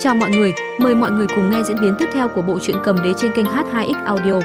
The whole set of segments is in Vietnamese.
Chào mọi người, mời mọi người cùng nghe diễn biến tiếp theo của bộ truyện cầm đế trên kênh H2X Audio.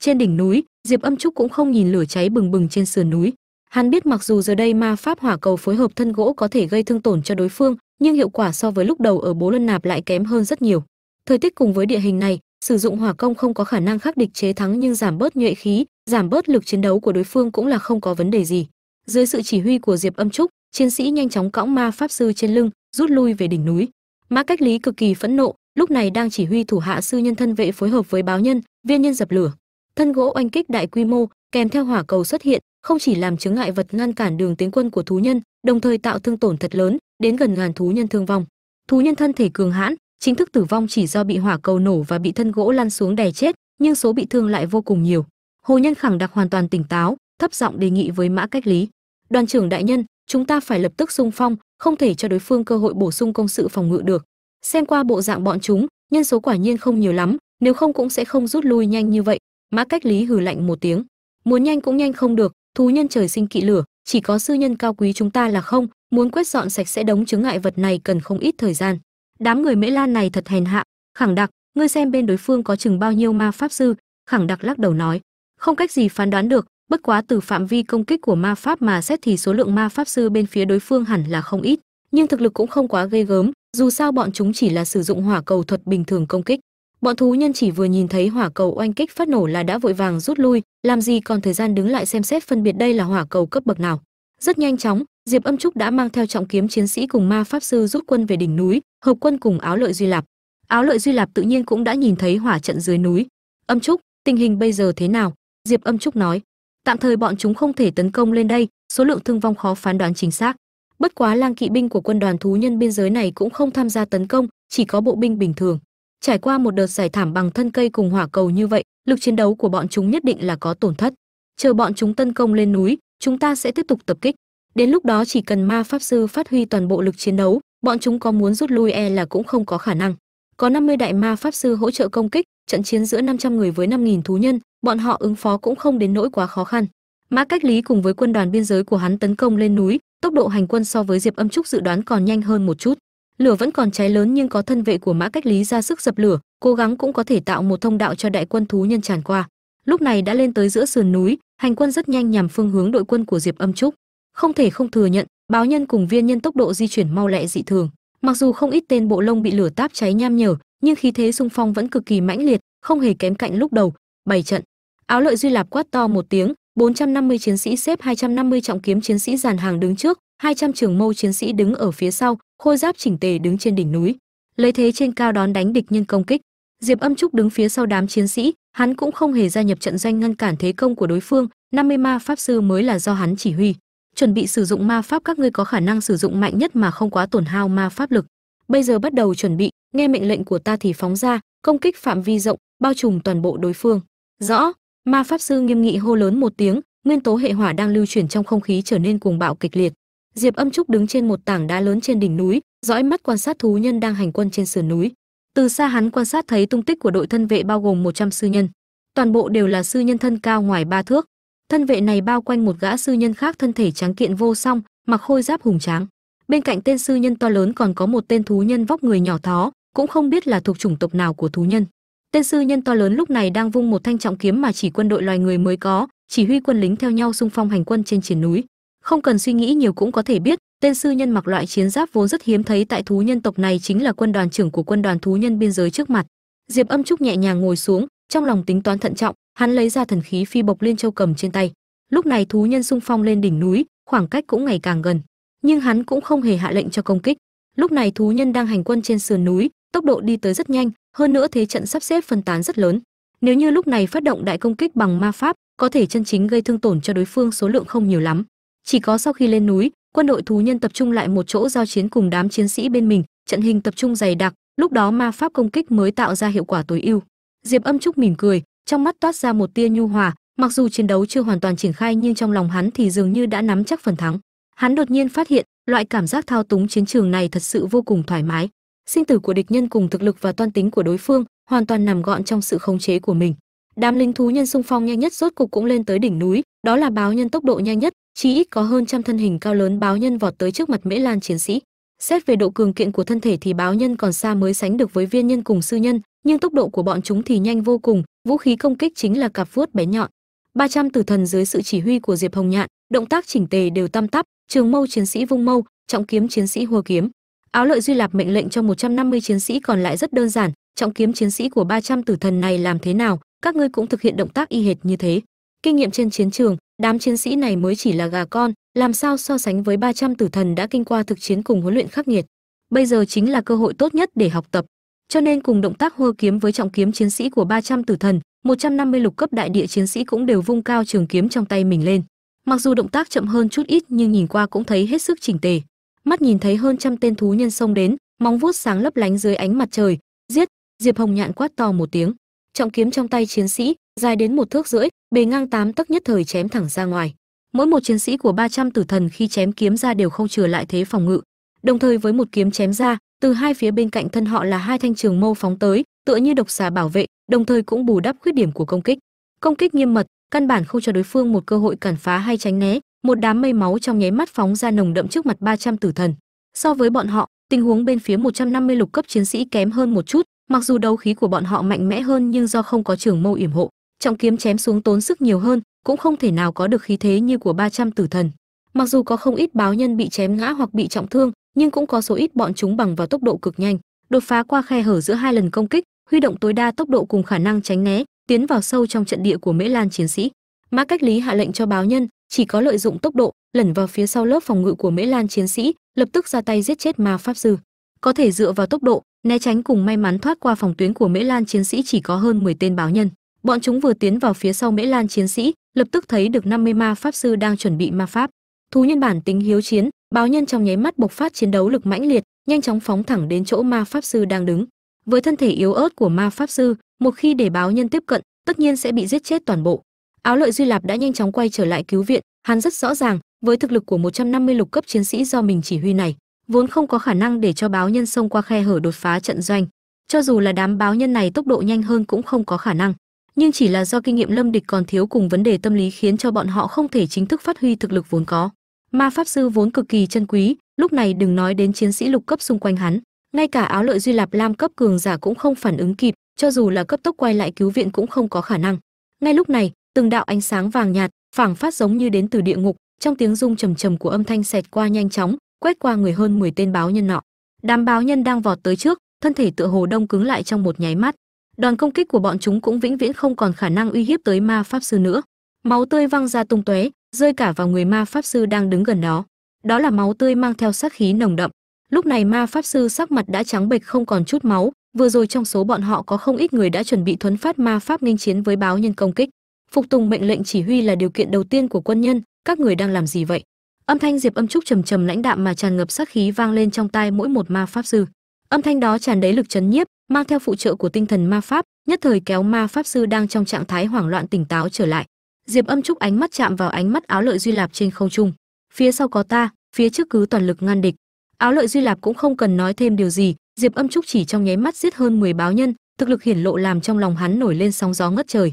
Trên đỉnh núi, Diệp Âm Trúc cũng không nhìn lửa cháy bừng bừng trên sườn núi. Hắn biết mặc dù giờ đây ma pháp hỏa cầu phối hợp thân gỗ có thể gây thương tổn cho đối phương, nhưng hiệu quả so với lúc đầu ở Bố lân Nạp lại kém hơn rất nhiều. Thời tiết cùng với địa hình này, sử dụng hỏa công không có khả năng khắc địch chế thắng nhưng giảm bớt nhuệ khí, giảm bớt lực chiến đấu của đối phương cũng là không có vấn đề gì. Dưới sự chỉ huy của Diệp Âm Trúc, chiến sĩ nhanh chóng cõng ma pháp sư trên lưng, rút lui về đỉnh núi. Mã Cách Lý cực kỳ phẫn nộ, lúc này đang chỉ huy thủ hạ sư nhân thân vệ phối hợp với báo nhân, viên nhân dập lửa. Thân gỗ oanh kích đại quy mô, kèm theo hỏa cầu xuất hiện, không chỉ làm chứng ngại vật ngăn cản đường tiến quân của thú nhân, đồng thời tạo thương tổn thật lớn, đến gần ngàn thú nhân thương vong. Thú nhân thân thể cường hãn, chính thức tử vong chỉ do bị hỏa cầu nổ và bị thân gỗ lăn xuống đè chết, nhưng số bị thương lại vô cùng nhiều. Hồ Nhân khẳng đặc hoàn toàn tỉnh táo, thấp giọng đề nghị với Mã Cách Lý: "Đoàn trưởng đại nhân, chúng ta phải lập tức xung phong, không thể cho đối phương cơ hội bổ sung công sự phòng ngự được. Xem qua bộ dạng bọn chúng, nhân số quả nhiên không nhiều lắm, nếu không cũng sẽ không rút lui nhanh như vậy." Mã Cách Lý hừ lạnh một tiếng: "Muốn nhanh cũng nhanh không được, thú nhân trời sinh kỵ lửa, chỉ có sư nhân cao quý chúng ta là không, muốn quét dọn sạch sẽ đống chứng ngại vật này cần không ít thời gian." Đám người Mễ Lan này thật hèn hạ, khẳng đặc, ngươi xem bên đối phương có chừng bao nhiêu ma pháp sư, khẳng đặc lắc đầu nói, không cách gì phán đoán được, bất quá từ phạm vi công kích của ma pháp mà xét thì số lượng ma pháp sư bên phía đối phương hẳn là không ít, nhưng thực lực cũng không quá ghê gớm, dù sao bọn chúng chỉ là sử dụng hỏa cầu thuật bình thường công kích. Bọn thú nhân chỉ vừa nhìn thấy hỏa cầu oanh kích phát nổ là đã vội vàng rút lui, làm gì còn thời gian đứng lại xem xét phân biệt đây là hỏa cầu cấp bậc nào. Rất nhanh chóng, Diệp Âm Trúc đã mang theo trọng kiếm chiến sĩ cùng ma pháp sư rút quân về đỉnh núi, hợp quân cùng Áo Lợi Duy Lạp. Áo Lợi Duy Lạp tự nhiên cũng đã nhìn thấy hỏa trận dưới núi. Âm Trúc, tình hình bây giờ thế nào? Diệp Âm Trúc nói. Tạm thời bọn chúng không thể tấn công lên đây, số lượng thương vong khó phán đoán chính xác. Bất quá lang kỵ binh của quân đoàn thú nhân biên giới này cũng không tham gia tấn công, chỉ có bộ binh bình thường. Trải qua một đợt giải thảm bằng thân cây cùng hỏa cầu như vậy, lực chiến đấu của bọn chúng nhất định là có tổn thất. Chờ bọn chúng tấn công lên núi, chúng ta sẽ tiếp tục tập kích. Đến lúc đó chỉ cần ma pháp sư phát huy toàn bộ lực chiến đấu, bọn chúng có muốn rút lui e là cũng không có khả năng. Có 50 đại ma pháp sư hỗ trợ công kích, trận chiến giữa 500 người với 5000 thú nhân, bọn họ ứng phó cũng không đến nỗi quá khó khăn. Mã Cách Lý cùng với quân đoàn biên giới của hắn tấn công lên núi, tốc độ hành quân so với Diệp Âm Trúc dự đoán còn nhanh hơn một chút. Lửa vẫn còn cháy lớn nhưng có thân vệ của Mã Cách Lý ra sức dập lửa, cố gắng cũng có thể tạo một thông đạo cho đại quân thú nhân tràn qua. Lúc này đã lên tới giữa sườn núi, hành quân rất nhanh nhằm phương hướng đội quân của Diệp Âm Trúc. Không thể không thừa nhận, báo nhân cùng viên nhân tốc độ di chuyển mau lẹ dị thường. Mặc dù không ít tên bộ lông bị lửa táp cháy nham nhở, nhưng khí thế xung phong vẫn cực kỳ mãnh liệt, không hề kém cạnh lúc đầu. Bảy trận. Áo lợi duy lạp quát to một tiếng, 450 chiến sĩ xếp 250 trọng kiếm chiến sĩ dàn hàng đứng trước, 200 trường mâu chiến sĩ đứng ở phía sau, khôi giáp chỉnh tề đứng trên đỉnh núi, lấy thế trên cao đón đánh địch nhân công kích. Diệp Âm Trúc đứng phía sau đám chiến sĩ, hắn cũng không hề gia nhập trận doanh ngăn cản thế công của đối phương, 50 ma pháp sư mới là do hắn chỉ huy. Chuẩn bị sử dụng ma pháp các ngươi có khả năng sử dụng mạnh nhất mà không quá tổn hao ma pháp lực. Bây giờ bắt đầu chuẩn bị nghe mệnh lệnh của ta thì phóng ra công kích phạm vi rộng bao trùm toàn bộ đối phương. Rõ ma pháp sư nghiêm nghị hô lớn một tiếng, nguyên tố hệ hỏa đang lưu chuyển trong không khí trở nên cuồng bạo kịch liệt. Diệp âm trúc đứng trên một tảng đá lớn trên đỉnh núi, dõi mắt quan sát thú nhân đang hành quân trên sườn núi. Từ xa hắn quan sát thấy tung tích của đội thân vệ bao gồm 100 sư nhân. Toàn bộ đều là sư nhân thân cao ngoài ba thước. Thân vệ này bao quanh một gã sư nhân khác thân thể trắng kiện vô song, mặc khôi giáp hùng tráng. Bên cạnh tên sư nhân to lớn còn có một tên thú nhân vóc người nhỏ thó, cũng không biết là thuộc chủng tộc nào của thú nhân tên sư nhân to lớn lúc này đang vung một thanh trọng kiếm mà chỉ quân đội loài người mới có, chỉ huy quân lính theo nhau xung phong hành quân trên triển núi. Không cần suy nghĩ nhiều cũng có thể biết, tên sư nhân mặc loại chiến giáp vốn rất hiếm thấy tại thú nhân tộc này chính là quân đoàn trưởng của quân đoàn thú nhân biên giới trước mặt. Diệp âm trúc nhẹ nhàng ngồi xuống, trong lòng tính toán thận trọng, hắn lấy ra thần khí phi bộc liên châu cầm trên tay. Lúc này thú nhân xung phong lên đỉnh núi, khoảng cách cũng ngày càng gần, nhưng hắn cũng không hề hạ lệnh cho công kích. Lúc này thú nhân đang hành quân trên sườn núi, tốc độ đi tới rất nhanh hơn nữa thế trận sắp xếp phân tán rất lớn. Nếu như lúc này phát động đại công kích bằng ma pháp, có thể chân chính gây thương tổn cho đối phương số lượng không nhiều lắm. Chỉ có sau khi lên núi, quân đội thú nhân tập trung lại một chỗ giao chiến cùng đám chiến sĩ bên mình, trận hình tập trung dày đặc, lúc đó ma pháp công kích mới tạo ra hiệu quả tối ưu. Diệp âm trúc mỉm cười, trong mắt toát ra một tia nhu hòa, mặc dù chiến đấu chưa hoàn toàn triển khai nhưng trong lòng hắn thì dường như đã nắm chắc phần thắng. Hắn đột nhiên phát hiện, loại cảm giác thao túng chiến trường này thật sự vô cùng thoải mái sinh tử của địch nhân cùng thực lực và toan tính của đối phương hoàn toàn nằm gọn trong sự khống chế của mình. Đám lính thú nhân xung phong nhanh nhất rốt cục cũng lên tới đỉnh núi, đó là báo nhân tốc độ nhanh nhất chỉ ít có hơn trăm thân hình cao lớn báo nhân vọt tới trước mặt mễ lan chiến sĩ. Xét về độ cường kiện của thân thể thì báo nhân còn xa mới sánh được với viên nhân cùng sư nhân, nhưng tốc độ của bọn chúng thì nhanh vô cùng, vũ khí công kích chính là cặp vuốt bé nhọn. 300 tử thần dưới sự chỉ huy của diệp hồng nhạn, động tác chỉnh tề đều tăm tắp, trường mâu chiến sĩ vung mâu, trọng kiếm chiến sĩ hùa kiếm áo lợi duy lạp mệnh lệnh cho 150 chiến sĩ còn lại rất đơn giản, trọng kiếm chiến sĩ của 300 tử thần này làm thế nào, các ngươi cũng thực hiện động tác y hệt như thế. Kinh nghiệm trên chiến trường, đám chiến sĩ này mới chỉ là gà con, làm sao so sánh với 300 tử thần đã kinh qua thực chiến cùng huấn luyện khắc nghiệt. Bây giờ chính là cơ hội tốt nhất để học tập. Cho nên cùng động tác hô kiếm với trọng kiếm chiến sĩ của 300 tử thần 150 lục cấp đại địa chiến sĩ cũng đều vung cao trường kiếm trong tay mình lên. Mặc dù động tác chậm hơn chút ít nhưng nhìn qua cũng thấy hết sức chỉnh tề mắt nhìn thấy hơn trăm tên thú nhân xông đến, móng vuốt sáng lấp lánh dưới ánh mặt trời, giết, diệp hồng nhạn quát to một tiếng. Trọng kiếm trong tay chiến sĩ, dài đến một thước rưỡi, bề ngang tám tấc nhất thời chém thẳng ra ngoài. Mỗi một chiến sĩ của 300 tử thần khi chém kiếm ra đều không chừa lại thế phòng ngự. Đồng thời với một kiếm chém ra, từ hai phía bên cạnh thân họ là hai thanh trường mâu phóng tới, tựa như độc xà bảo vệ, đồng thời cũng bù đắp khuyết điểm của công kích. Công kích nghiêm mật, căn bản không cho đối phương một cơ hội cản phá hay tránh né một đám mây máu trong nháy mắt phóng ra nồng đậm trước mặt 300 tử thần. So với bọn họ, tình huống bên phía 150 lục cấp chiến sĩ kém hơn một chút, mặc dù đấu khí của bọn họ mạnh mẽ hơn nhưng do không có trường mâu yểm hộ, trọng kiếm chém xuống tốn sức nhiều hơn, cũng không thể nào có được khí thế như của 300 tử thần. Mặc dù có không ít báo nhân bị chém ngã hoặc bị trọng thương, nhưng cũng có số ít bọn chúng bằng vào tốc độ cực nhanh, đột phá qua khe hở giữa hai lần công kích, huy động tối đa tốc độ cùng khả năng tránh né, tiến vào sâu trong trận địa của mễ lan chiến sĩ. Mã cách lý hạ lệnh cho báo nhân chỉ có lợi dụng tốc độ, lẩn vào phía sau lớp phòng ngự của mễ lan chiến sĩ, lập tức ra tay giết chết ma pháp sư. Có thể dựa vào tốc độ, né tránh cùng may mắn thoát qua phòng tuyến của mễ lan chiến sĩ chỉ có hơn 10 tên báo nhân. Bọn chúng vừa tiến vào phía sau mễ lan chiến sĩ, lập tức thấy được 50 ma pháp sư đang chuẩn bị ma pháp. Thú nhân bản tính hiếu chiến, báo nhân trong nháy mắt bộc phát chiến đấu lực mãnh liệt, nhanh chóng phóng thẳng đến chỗ ma pháp sư đang đứng. Với thân thể yếu ớt của ma pháp sư, một khi để báo nhân tiếp cận, tất nhiên sẽ bị giết chết toàn bộ áo lợi duy lạp đã nhanh chóng quay trở lại cứu viện, hắn rất rõ ràng, với thực lực của 150 lục cấp chiến sĩ do mình chỉ huy này, vốn không có khả năng để cho báo nhân xông qua khe hở đột phá trận doanh. Cho dù là đám báo nhân này tốc độ nhanh hơn cũng không có khả năng. Nhưng chỉ là do kinh nghiệm lâm địch còn thiếu cùng vấn đề tâm lý khiến cho bọn họ không thể chính thức phát huy thực lực vốn có. Ma pháp sư vốn cực kỳ chân quý, lúc này đừng nói đến chiến sĩ lục cấp xung quanh hắn, ngay cả áo lợi duy lạp lam cấp cường giả cũng không phản ứng kịp, cho dù là cấp tốc quay lại cứu viện cũng không có khả năng. Ngay lúc này từng đạo ánh sáng vàng nhạt, phảng phát giống như đến từ địa ngục, trong tiếng rung trầm trầm của âm thanh xẹt qua nhanh chóng, quét qua người hơn 10 tên báo nhân nọ. Đám báo nhân đang vọt tới trước, thân thể tựa hồ đông cứng lại trong một nháy mắt. Đoàn công kích của bọn chúng cũng vĩnh viễn không còn khả năng uy hiếp tới ma pháp sư nữa. Máu tươi văng ra tung tóe, rơi cả vào người ma pháp sư đang đứng gần đó. Đó là máu tươi mang theo sát khí nồng đậm. Lúc này ma pháp sư sắc mặt đã trắng bệch không còn chút máu, vừa rồi trong số bọn họ có không ít người đã chuẩn bị thuấn phát ma pháp nghênh chiến với báo nhân công kích phục tùng mệnh lệnh chỉ huy là điều kiện đầu tiên của quân nhân. Các người đang làm gì vậy? Âm thanh diệp âm trúc trầm trầm lãnh đạm mà tràn ngập sát khí vang lên trong tai mỗi một ma pháp sư. Âm thanh đó tràn đầy lực chấn nhiếp, mang theo phụ trợ của tinh thần ma pháp, nhất thời kéo ma pháp sư đang trong trạng thái hoảng loạn tỉnh táo trở lại. Diệp âm trúc ánh mắt chạm vào ánh mắt áo lợi duy lạp trên không trung. Phía sau có ta, phía trước cứ toàn lực ngăn địch. Áo lợi duy lạp cũng không cần nói thêm điều gì. Diệp âm trúc chỉ trong nháy mắt giết hơn 10 báo nhân, thực lực hiển lộ làm trong lòng hắn nổi lên sóng gió ngất trời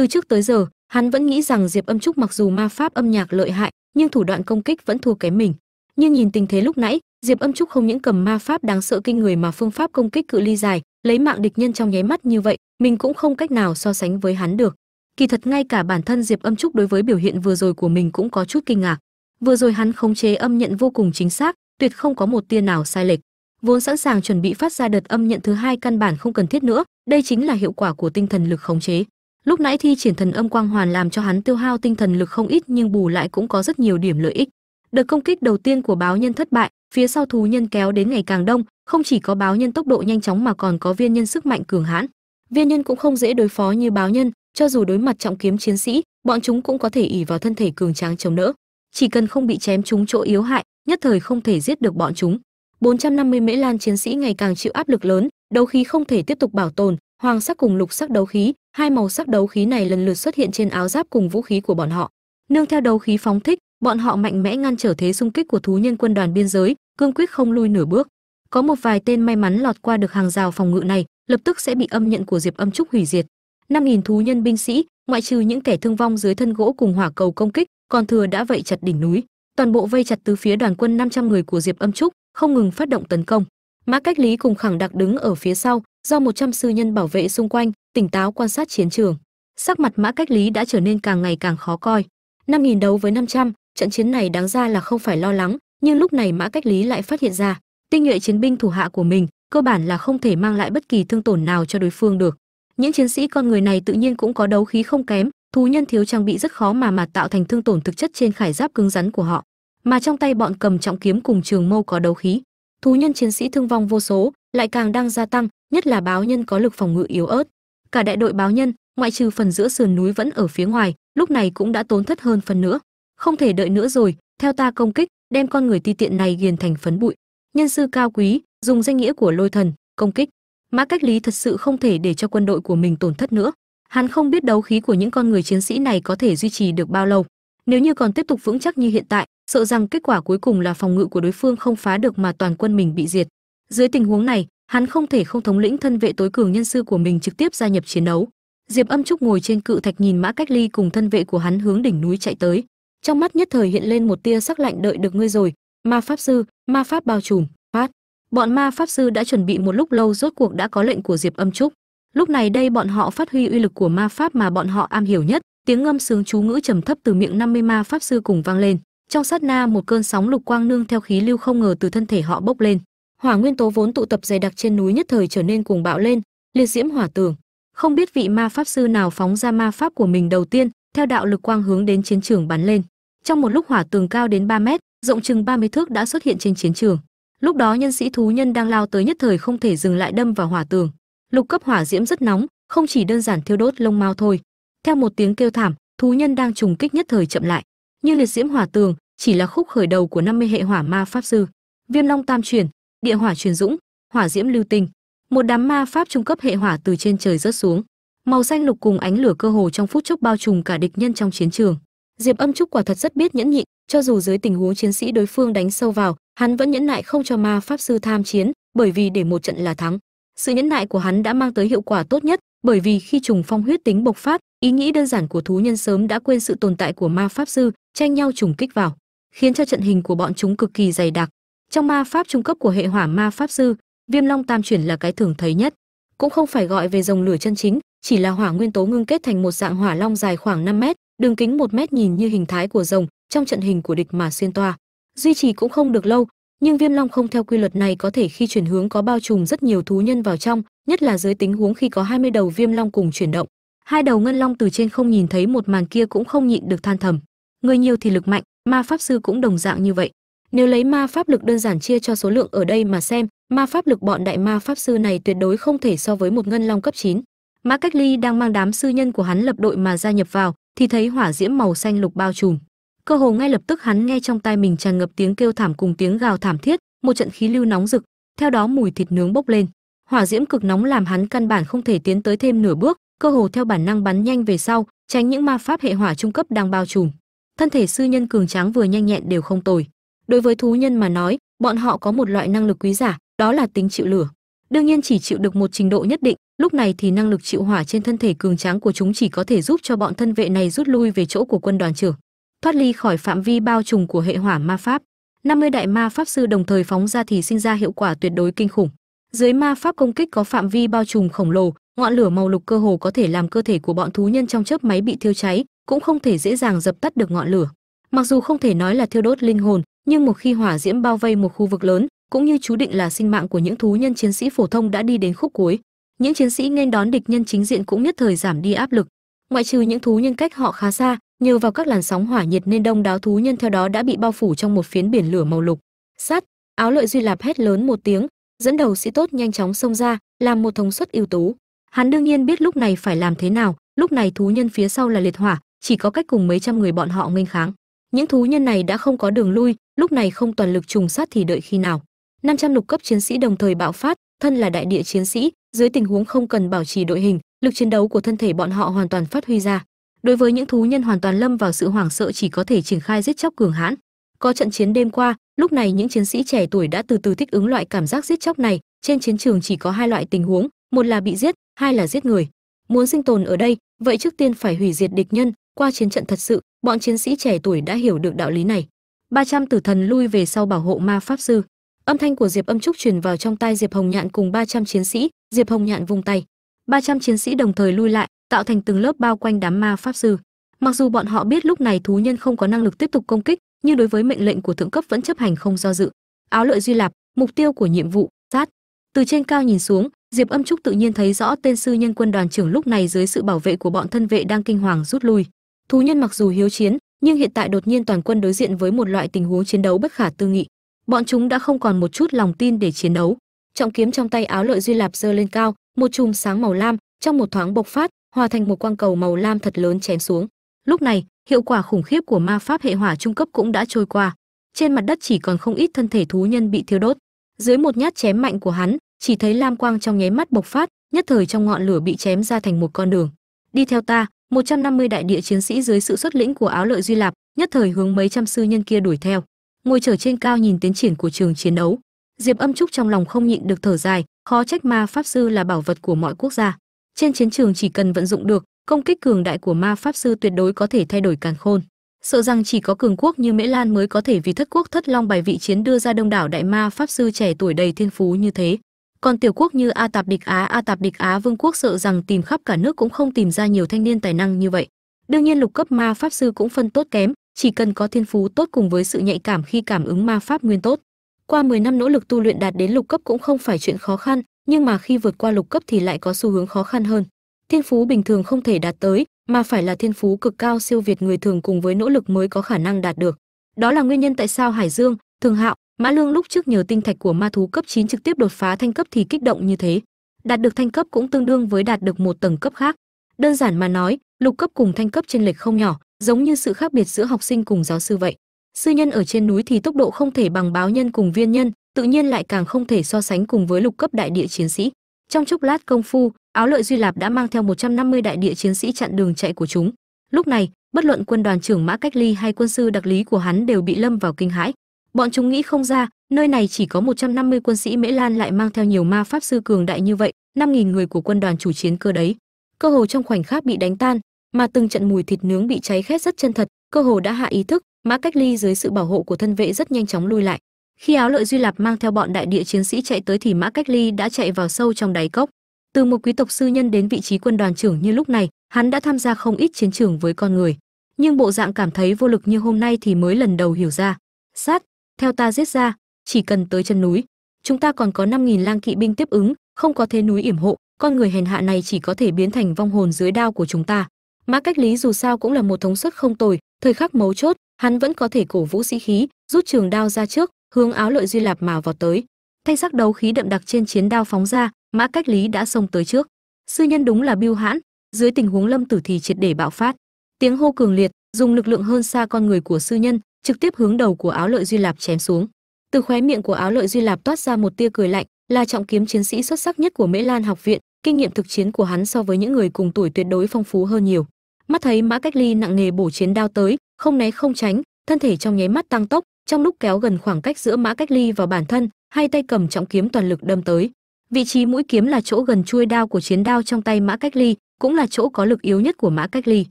từ trước tới giờ, hắn vẫn nghĩ rằng diệp âm trúc mặc dù ma pháp âm nhạc lợi hại, nhưng thủ đoạn công kích vẫn thua kém mình. Nhưng nhìn tình thế lúc nãy, diệp âm trúc không những cầm ma pháp đáng sợ kinh người mà phương pháp công kích cự ly dài, lấy mạng địch nhân trong nháy mắt như vậy, mình cũng không cách nào so sánh với hắn được. Kỳ thật ngay cả bản thân diệp âm trúc đối với biểu hiện vừa rồi của mình cũng có chút kinh ngạc. Vừa rồi hắn khống chế âm nhận vô cùng chính xác, tuyệt không có một tia nào sai lệch. Vốn sẵn sàng chuẩn bị phát ra đợt âm nhận thứ hai căn bản không cần thiết nữa, đây chính là hiệu quả của tinh thần lực khống chế lúc nãy thi triển thần âm quang hoàn làm cho hắn tiêu hao tinh thần lực không ít nhưng bù lại cũng có rất nhiều điểm lợi ích. Đợt công kích đầu tiên của báo nhân thất bại, phía sau thú nhân kéo đến ngày càng đông, không chỉ có báo nhân tốc độ nhanh chóng mà còn có viên nhân sức mạnh cường hãn. Viên nhân cũng không dễ đối phó như báo nhân, cho dù đối mặt trọng kiếm chiến sĩ, bọn chúng cũng có thể ỉ vào thân thể cường tráng chống đỡ. Chỉ cần không bị chém trúng chỗ yếu hại, nhất thời không thể giết được bọn chúng. 450 mễ lan chiến sĩ ngày càng chịu áp lực lớn, đấu khí không thể tiếp tục bảo tồn, hoàng sắc cùng lục sắc đấu khí hai màu sắc đấu khí này lần lượt xuất hiện trên áo giáp cùng vũ khí của bọn họ. Nương theo đấu khí phóng thích, bọn họ mạnh mẽ ngăn trở thế xung kích của thú nhân quân đoàn biên giới, cương quyết không lui nửa bước. Có một vài tên may mắn lọt qua được hàng rào phòng ngự này, lập tức sẽ bị âm nhận của diệp âm trúc hủy diệt. Năm nghìn thú nhân binh sĩ, ngoại trừ những kẻ thương vong dưới thân gỗ cùng hỏa cầu công kích, còn thừa đã vậy chặt đỉnh núi. Toàn bộ vây chặt từ phía đoàn quân 500 người của diệp âm trúc, không ngừng phát động tấn công. Mã cách lý cùng khẳng đặc đứng ở phía sau, do 100 sư nhân bảo vệ xung quanh tỉnh táo quan sát chiến trường. Sắc mặt mã cách lý đã trở nên càng ngày càng khó coi. 5.000 đấu với 500, trận chiến này đáng ra là không phải lo lắng nhưng lúc này mã cách lý lại phát hiện ra tinh nhuệ chiến binh thủ hạ của mình cơ bản là không thể mang lại bất kỳ thương tổn nào cho đối phương được. Những chiến sĩ con người này tự nhiên cũng có đấu khí không kém thú nhân thiếu trang bị rất khó mà mà tạo thành thương tổn thực chất trên khải giáp cứng rắn của họ. Mà trong tay bọn cầm trọng kiếm cùng trường mâu có đấu khí thú nhân chiến sĩ thương vong vô số lại càng đang gia tăng nhất là báo nhân có lực phòng ngự yếu ớt cả đại đội báo nhân, ngoại trừ phần giữa sườn núi vẫn ở phía ngoài, lúc này cũng đã tốn thất hơn phần nữa. Không thể đợi nữa rồi, theo ta công kích, đem con người ti tiện này nghiền thành phấn bụi. Nhân sư cao quý, dùng danh nghĩa của lôi thần, công kích. Mã cách lý thật sự không thể để cho quân đội của mình tổn thất nữa. Hắn không biết đấu khí của những con người chiến sĩ này có thể duy trì được bao lâu. Nếu như còn tiếp tục vững chắc như hiện tại, sợ rằng kết quả cuối cùng là phòng ngự của đối phương không phá được mà toàn quân mình bị diệt. Dưới tình huống này hắn không thể không thống lĩnh thân vệ tối cường nhân sư của mình trực tiếp gia nhập chiến đấu. Diệp âm trúc ngồi trên cự thạch nhìn mã cách ly cùng thân vệ của hắn hướng đỉnh núi chạy tới. Trong mắt nhất thời hiện lên một tia sắc lạnh đợi được ngươi rồi. Ma pháp sư, ma pháp bao trùm, phát. Bọn ma pháp sư đã chuẩn bị một lúc lâu, rốt cuộc đã có lệnh của diệp âm trúc. Lúc này đây bọn họ phát huy uy lực của ma pháp mà bọn họ am hiểu nhất. Tiếng ngâm sướng chú ngữ trầm thấp từ miệng 50 ma pháp sư cùng vang lên. Trong sát na một cơn sóng lục quang nương theo khí lưu không ngờ từ thân thể họ bốc lên hỏa nguyên tố vốn tụ tập dày đặc trên núi nhất thời trở nên cuồng bạo lên, liệt diễm hỏa tường không biết vị ma pháp sư nào phóng ra ma pháp của mình đầu tiên, theo đạo lực quang hướng đến chiến trường bắn lên. Trong một lúc hỏa tường cao đến 3 mét, rộng chừng 30 thước đã xuất hiện trên chiến trường. Lúc đó nhân sĩ thú nhân đang lao tới nhất thời không thể dừng lại đâm vào hỏa tường. Lục cấp hỏa diễm rất nóng, không chỉ đơn giản thiêu đốt lông mao thôi. Theo một tiếng kêu thảm, thú nhân đang trùng kích nhất thời chậm lại. Như liệt diễm hỏa tường, chỉ là khúc khởi đầu của 50 hệ hỏa ma pháp sư. Viêm long tam truyền địa hỏa truyền dũng, hỏa diễm lưu tinh. Một đám ma pháp trung cấp hệ hỏa từ trên trời rớt xuống. Màu xanh lục cùng ánh lửa cơ hồ trong phút chốc bao trùm cả địch nhân trong chiến trường. Diệp âm trúc quả thật rất biết nhẫn nhịn, cho dù dưới tình huống chiến sĩ đối phương đánh sâu vào, hắn vẫn nhẫn nại không cho ma pháp sư tham chiến, bởi vì để một trận là thắng. Sự nhẫn nại của hắn đã mang tới hiệu quả tốt nhất, bởi vì khi trùng phong huyết tính bộc phát, ý nghĩ đơn giản của thú nhân sớm đã quên sự tồn tại của ma pháp sư, tranh nhau trùng kích vào, khiến cho trận hình của bọn chúng cực kỳ dày đặc trong ma pháp trung cấp của hệ hỏa ma pháp sư, viêm long tam chuyển là cái thường thấy nhất. Cũng không phải gọi về dòng lửa chân chính, chỉ là hỏa nguyên tố ngưng kết thành một dạng hỏa long dài khoảng 5 mét, đường kính một mét nhìn như hình thái của rồng trong trận hình của địch mà xuyên toa. Duy trì cũng không được lâu, nhưng viêm long không theo quy luật này có thể khi chuyển hướng có bao trùm rất nhiều thú nhân vào trong, nhất là dưới tính huống khi có 20 đầu viêm long cùng chuyển động. Hai đầu ngân long từ trên không nhìn thấy một màn kia cũng không nhịn được than thầm. Người nhiều thì lực mạnh, ma pháp sư cũng đồng dạng như vậy nếu lấy ma pháp lực đơn giản chia cho số lượng ở đây mà xem, ma pháp lực bọn đại ma pháp sư này tuyệt đối không thể so với một ngân long cấp 9. mã cách ly đang mang đám sư nhân của hắn lập đội mà gia nhập vào, thì thấy hỏa diễm màu xanh lục bao trùm. Cơ hồ ngay lập tức hắn nghe trong tai mình tràn ngập tiếng kêu thảm cùng tiếng gào thảm thiết, một trận khí lưu nóng rực, theo đó mùi thịt nướng bốc lên. Hỏa diễm cực nóng làm hắn căn bản không thể tiến tới thêm nửa bước, cơ hồ theo bản năng bắn nhanh về sau, tránh những ma pháp hệ hỏa trung cấp đang bao trùm. Thân thể sư nhân cường tráng vừa nhanh nhẹn đều không tồi đối với thú nhân mà nói, bọn họ có một loại năng lực quý giả, đó là tính chịu lửa. Đương nhiên chỉ chịu được một trình độ nhất định, lúc này thì năng lực chịu hỏa trên thân thể cường tráng của chúng chỉ có thể giúp cho bọn thân vệ này rút lui về chỗ của quân đoàn trưởng, thoát ly khỏi phạm vi bao trùm của hệ hỏa ma pháp. 50 đại ma pháp sư đồng thời phóng ra thì sinh ra hiệu quả tuyệt đối kinh khủng. Dưới ma pháp công kích có phạm vi bao trùm khổng lồ, ngọn lửa màu lục cơ hồ có thể làm cơ thể của bọn thú nhân trong chớp máy bị thiêu cháy, cũng không thể dễ dàng dập tắt được ngọn lửa. Mặc dù không thể nói là thiêu đốt linh hồn nhưng một khi hỏa diễm bao vây một khu vực lớn, cũng như chú định là sinh mạng của những thú nhân chiến sĩ phổ thông đã đi đến khúc cuối, những chiến sĩ nên đón địch nhân chính diện cũng nhất thời giảm đi áp lực. Ngoại trừ những thú nhân cách họ khá xa, nhờ vào các làn sóng hỏa nhiệt nên đông đáo thú nhân theo đó đã bị bao phủ trong một phiến biển lửa màu lục. Sát, áo lợi duy lạp hét lớn một tiếng, dẫn đầu sĩ tốt nhanh chóng xông ra, làm một thống suất ưu tú. Hắn đương nhiên biết lúc này phải làm thế nào, lúc này thú nhân phía sau là liệt hỏa, chỉ có cách cùng mấy trăm người bọn họ nghênh kháng những thú nhân này đã không có đường lui, lúc này không toàn lực trùng sát thì đợi khi nào? 500 lục cấp chiến sĩ đồng thời bạo phát, thân là đại địa chiến sĩ, dưới tình huống không cần bảo trì đội hình, lực chiến đấu của thân thể bọn họ hoàn toàn phát huy ra. Đối với những thú nhân hoàn toàn lâm vào sự hoảng sợ chỉ có thể triển khai giết chóc cường hãn. Có trận chiến đêm qua, lúc này những chiến sĩ trẻ tuổi đã từ từ thích ứng loại cảm giác giết chóc này. Trên chiến trường chỉ có hai loại tình huống, một là bị giết, hai là giết người. Muốn sinh tồn ở đây, vậy trước tiên phải hủy diệt địch nhân, qua chiến trận thật sự bọn chiến sĩ trẻ tuổi đã hiểu được đạo lý này. 300 tử thần lui về sau bảo hộ ma pháp sư. Âm thanh của diệp âm trúc truyền vào trong tai diệp hồng nhạn cùng 300 chiến sĩ. Diệp hồng nhạn vung tay. 300 chiến sĩ đồng thời lui lại, tạo thành từng lớp bao quanh đám ma pháp sư. Mặc dù bọn họ biết lúc này thú nhân không có năng lực tiếp tục công kích, nhưng đối với mệnh lệnh của thượng cấp vẫn chấp hành không do dự. Áo lợi duy lạp, mục tiêu của nhiệm vụ, sát. Từ trên cao nhìn xuống, diệp âm trúc tự nhiên thấy rõ tên sư nhân quân đoàn trưởng lúc này dưới sự bảo vệ của bọn thân vệ đang kinh hoàng rút lui thú nhân mặc dù hiếu chiến, nhưng hiện tại đột nhiên toàn quân đối diện với một loại tình huống chiến đấu bất khả tư nghị. Bọn chúng đã không còn một chút lòng tin để chiến đấu. Trọng kiếm trong tay áo lợi duy lạp giơ lên cao, một chùm sáng màu lam, trong một thoáng bộc phát, hòa thành một quang cầu màu lam thật lớn chém xuống. Lúc này, hiệu quả khủng khiếp của ma pháp hệ hỏa trung cấp cũng đã trôi qua. Trên mặt đất chỉ còn không ít thân thể thú nhân bị thiêu đốt. Dưới một nhát chém mạnh của hắn, chỉ thấy lam quang trong nháy mắt bộc phát, nhất thời trong ngọn lửa bị chém ra thành một con đường. Đi theo ta 150 đại địa chiến sĩ dưới sự xuất lĩnh của áo lợi duy lạp, nhất thời hướng mấy trăm sư nhân kia đuổi theo. Ngồi trở trên cao nhìn tiến triển của trường chiến đấu. Diệp âm trúc trong lòng không nhịn được thở dài, khó trách ma pháp sư là bảo vật của mọi quốc gia. Trên chiến trường chỉ cần vận dụng được, công kích cường đại của ma pháp sư tuyệt đối có thể thay đổi càn khôn. Sợ rằng chỉ có cường quốc như mễ lan mới có thể vì thất quốc thất long bài vị chiến đưa ra đông đảo đại ma pháp sư trẻ tuổi đầy thiên phú như thế còn tiểu quốc như a tạp địch á a tạp địch á vương quốc sợ rằng tìm khắp cả nước cũng không tìm ra nhiều thanh niên tài năng như vậy. Đương nhiên lục cấp ma pháp sư cũng phân tốt kém, chỉ cần có thiên phú tốt cùng với sự nhạy cảm khi cảm ứng ma pháp nguyên tốt. Qua 10 năm nỗ lực tu luyện đạt đến lục cấp cũng không phải chuyện khó khăn, nhưng mà khi vượt qua lục cấp thì lại có xu hướng khó khăn hơn. Thiên phú bình thường không thể đạt tới, mà phải là thiên phú cực cao siêu việt người thường cùng với nỗ lực mới có khả năng đạt được. Đó là nguyên nhân tại sao hải dương, thường hạo mã lương lúc trước nhờ tinh thạch của ma thú cấp 9 trực tiếp đột phá thanh cấp thì kích động như thế. Đạt được thanh cấp cũng tương đương với đạt được một tầng cấp khác. Đơn giản mà nói, lục cấp cùng thanh cấp trên lệch không nhỏ, giống như sự khác biệt giữa học sinh cùng giáo sư vậy. Sư nhân ở trên núi thì tốc độ không thể bằng báo nhân cùng viên nhân, tự nhiên lại càng không thể so sánh cùng với lục cấp đại địa chiến sĩ. Trong chốc lát công phu, áo lợi duy lạp đã mang theo 150 đại địa chiến sĩ chặn đường chạy của chúng. Lúc này, bất luận quân đoàn trưởng mã cách ly hay quân sư đặc lý của hắn đều bị lâm vào kinh hãi bọn chúng nghĩ không ra, nơi này chỉ có 150 quân sĩ mễ lan lại mang theo nhiều ma pháp sư cường đại như vậy 5.000 người của quân đoàn chủ chiến cơ đấy. Cơ hồ trong khoảnh khắc bị đánh tan, mà từng trận mùi thịt nướng bị cháy khét rất chân thật, cơ hồ đã hạ ý thức, mã cách ly dưới sự bảo hộ của thân vệ rất nhanh chóng lui lại. Khi áo lợi duy lạp mang theo bọn đại địa chiến sĩ chạy tới thì mã cách ly đã chạy vào sâu trong đáy cốc. Từ một quý tộc sư nhân đến vị trí quân đoàn trưởng như lúc này, hắn đã tham gia không ít chiến trường với con người. Nhưng bộ dạng cảm thấy vô lực như hôm nay thì mới lần đầu hiểu ra. Sát theo ta giết ra, chỉ cần tới chân núi, chúng ta còn có 5.000 lang kỵ binh tiếp ứng, không có thế núi yểm hộ, con người hèn hạ này chỉ có thể biến thành vong hồn dưới đao của chúng ta. Mã cách lý dù sao cũng là một thống suất không tồi, thời khắc mấu chốt, hắn vẫn có thể cổ vũ sĩ khí, rút trường đao ra trước, hướng áo lợi duy lạp mà vào tới. Thanh sắc đấu khí đậm đặc trên chiến đao phóng ra, mã cách lý đã xông tới trước. Sư nhân đúng là biêu hãn, dưới tình huống lâm tử thì triệt để bạo phát. Tiếng hô cường liệt, dùng lực lượng hơn xa con người của sư nhân trực tiếp hướng đầu của áo lợi duy lạp chém xuống. Từ khóe miệng của áo lợi duy lạp toát ra một tia cười lạnh, là trọng kiếm chiến sĩ xuất sắc nhất của mễ lan học viện, kinh nghiệm thực chiến của hắn so với những người cùng tuổi tuyệt đối phong phú hơn nhiều. Mắt thấy mã cách ly nặng nề bổ chiến đao tới, không né không tránh, thân thể trong nháy mắt tăng tốc, trong lúc kéo gần khoảng cách giữa mã cách ly và bản thân, hai tay cầm trọng kiếm toàn lực đâm tới. Vị trí mũi kiếm là chỗ gần chuôi đao của chiến đao trong tay mã cách ly, cũng là chỗ có lực yếu nhất của mã cách ly.